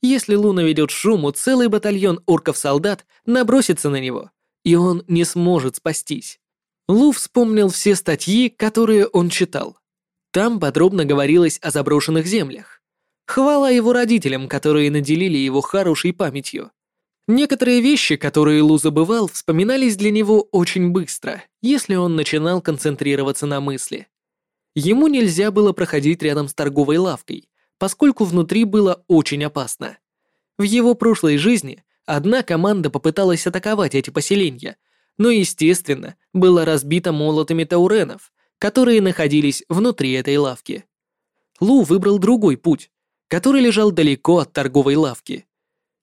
Если Лу наведет шуму, целый батальон орков-солдат набросится на него, и он не сможет спастись. Лу вспомнил все статьи, которые он читал. Там подробно говорилось о заброшенных землях. Хвала его родителям, которые наделили его хорошей памятью. Некоторые вещи, которые Лу забывал, вспоминались для него очень быстро, если он начинал концентрироваться на мысли. Ему нельзя было проходить рядом с торговой лавкой, поскольку внутри было очень опасно. В его прошлой жизни одна команда попыталась атаковать эти поселения, но, естественно, была разбита молотами тауренов, которые находились внутри этой лавки. Лу выбрал другой путь, который лежал далеко от торговой лавки.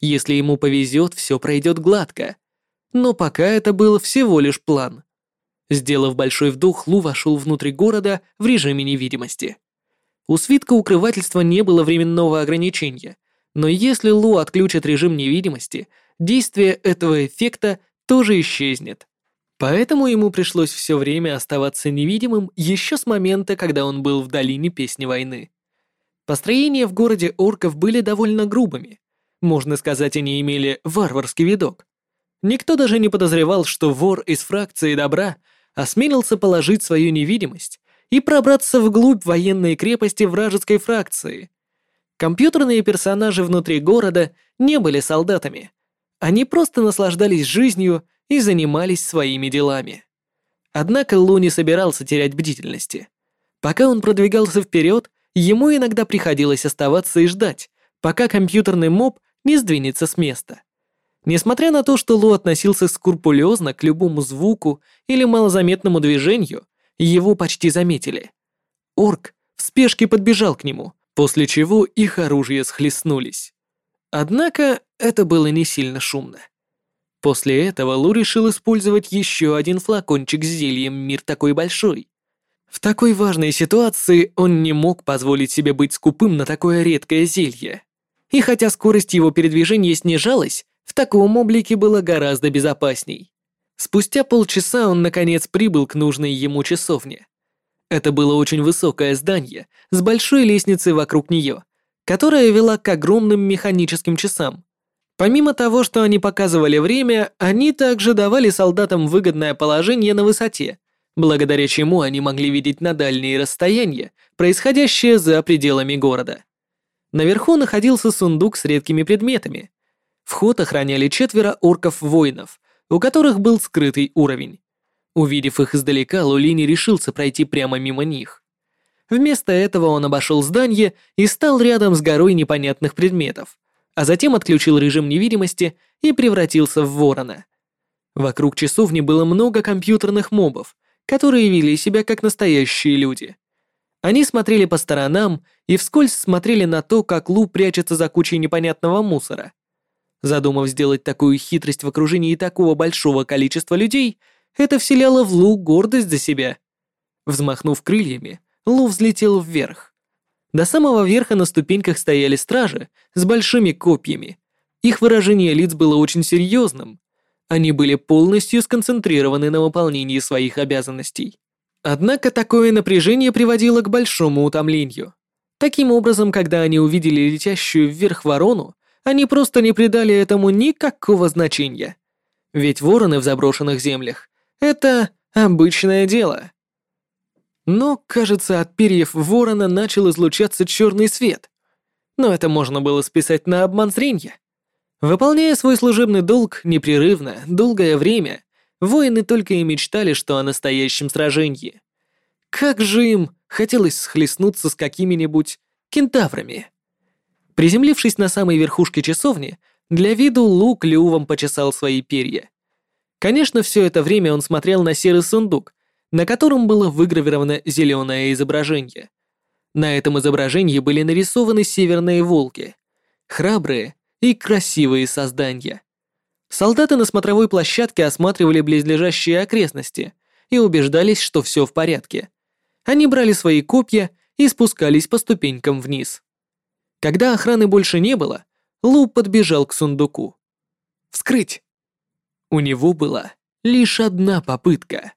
Если ему повезет, все пройдет гладко. Но пока это был всего лишь план. Сделав большой вдох, Лу вошел внутрь города в режиме невидимости. У свитка укрывательства не было временного ограничения, но если Лу отключит режим невидимости, действие этого эффекта тоже исчезнет. Поэтому ему пришлось все время оставаться невидимым еще с момента, когда он был в долине Песни Войны. Построения в городе орков были довольно грубыми, можно сказать, они имели варварский видок. Никто даже не подозревал, что вор из фракции добра осмелился положить свою невидимость и пробраться вглубь военной крепости вражеской фракции. Компьютерные персонажи внутри города не были солдатами. Они просто наслаждались жизнью и занимались своими делами. Однако Лу не собирался терять бдительности. Пока он продвигался вперед, ему иногда приходилось оставаться и ждать, пока компьютерный моб не сдвинется с места. Несмотря на то, что Лу относился скрупулезно к любому звуку или малозаметному движению, его почти заметили. Орк в спешке подбежал к нему, после чего их оружия схлестнулись. Однако это было не сильно шумно. После этого Лу решил использовать еще один флакончик с зельем «Мир такой большой». В такой важной ситуации он не мог позволить себе быть скупым на такое редкое зелье. И хотя скорость его передвижения снижалась, в таком облике было гораздо безопасней. Спустя полчаса он наконец прибыл к нужной ему часовне. Это было очень высокое здание с большой лестницей вокруг нее, которая вела к огромным механическим часам. Помимо того, что они показывали время, они также давали солдатам выгодное положение на высоте, благодаря чему они могли видеть на дальние расстояния происходящее за пределами города. Наверху находился сундук с редкими предметами. Вход охраняли четверо орков-воинов, у которых был скрытый уровень. Увидев их издалека, Лулини решился пройти прямо мимо них. Вместо этого он обошел здание и стал рядом с горой непонятных предметов, а затем отключил режим невидимости и превратился в ворона. Вокруг часовни было много компьютерных мобов, которые вели себя как настоящие люди. Они смотрели по сторонам и вскользь смотрели на то, как Лу прячется за кучей непонятного мусора. Задумав сделать такую хитрость в окружении такого большого количества людей, это вселяло в Лу гордость за себя. Взмахнув крыльями, Лу взлетел вверх. До самого верха на ступеньках стояли стражи с большими копьями. Их выражение лиц было очень серьезным. Они были полностью сконцентрированы на выполнении своих обязанностей. Однако такое напряжение приводило к большому утомлению. Таким образом, когда они увидели летящую вверх ворону, они просто не придали этому никакого значения. Ведь вороны в заброшенных землях — это обычное дело. Но, кажется, от перьев ворона начал излучаться черный свет. Но это можно было списать на обман зрения. Выполняя свой служебный долг непрерывно, долгое время, Воины только и мечтали, что о настоящем сражении. Как же им хотелось схлестнуться с какими-нибудь кентаврами. Приземлившись на самой верхушке часовни, для виду Лу клювом почесал свои перья. Конечно, все это время он смотрел на серый сундук, на котором было выгравировано зеленое изображение. На этом изображении были нарисованы северные волки. Храбрые и красивые создания. Солдаты на смотровой площадке осматривали близлежащие окрестности и убеждались, что все в порядке. Они брали свои копья и спускались по ступенькам вниз. Когда охраны больше не было, Лу подбежал к сундуку. «Вскрыть!» У него была лишь одна попытка.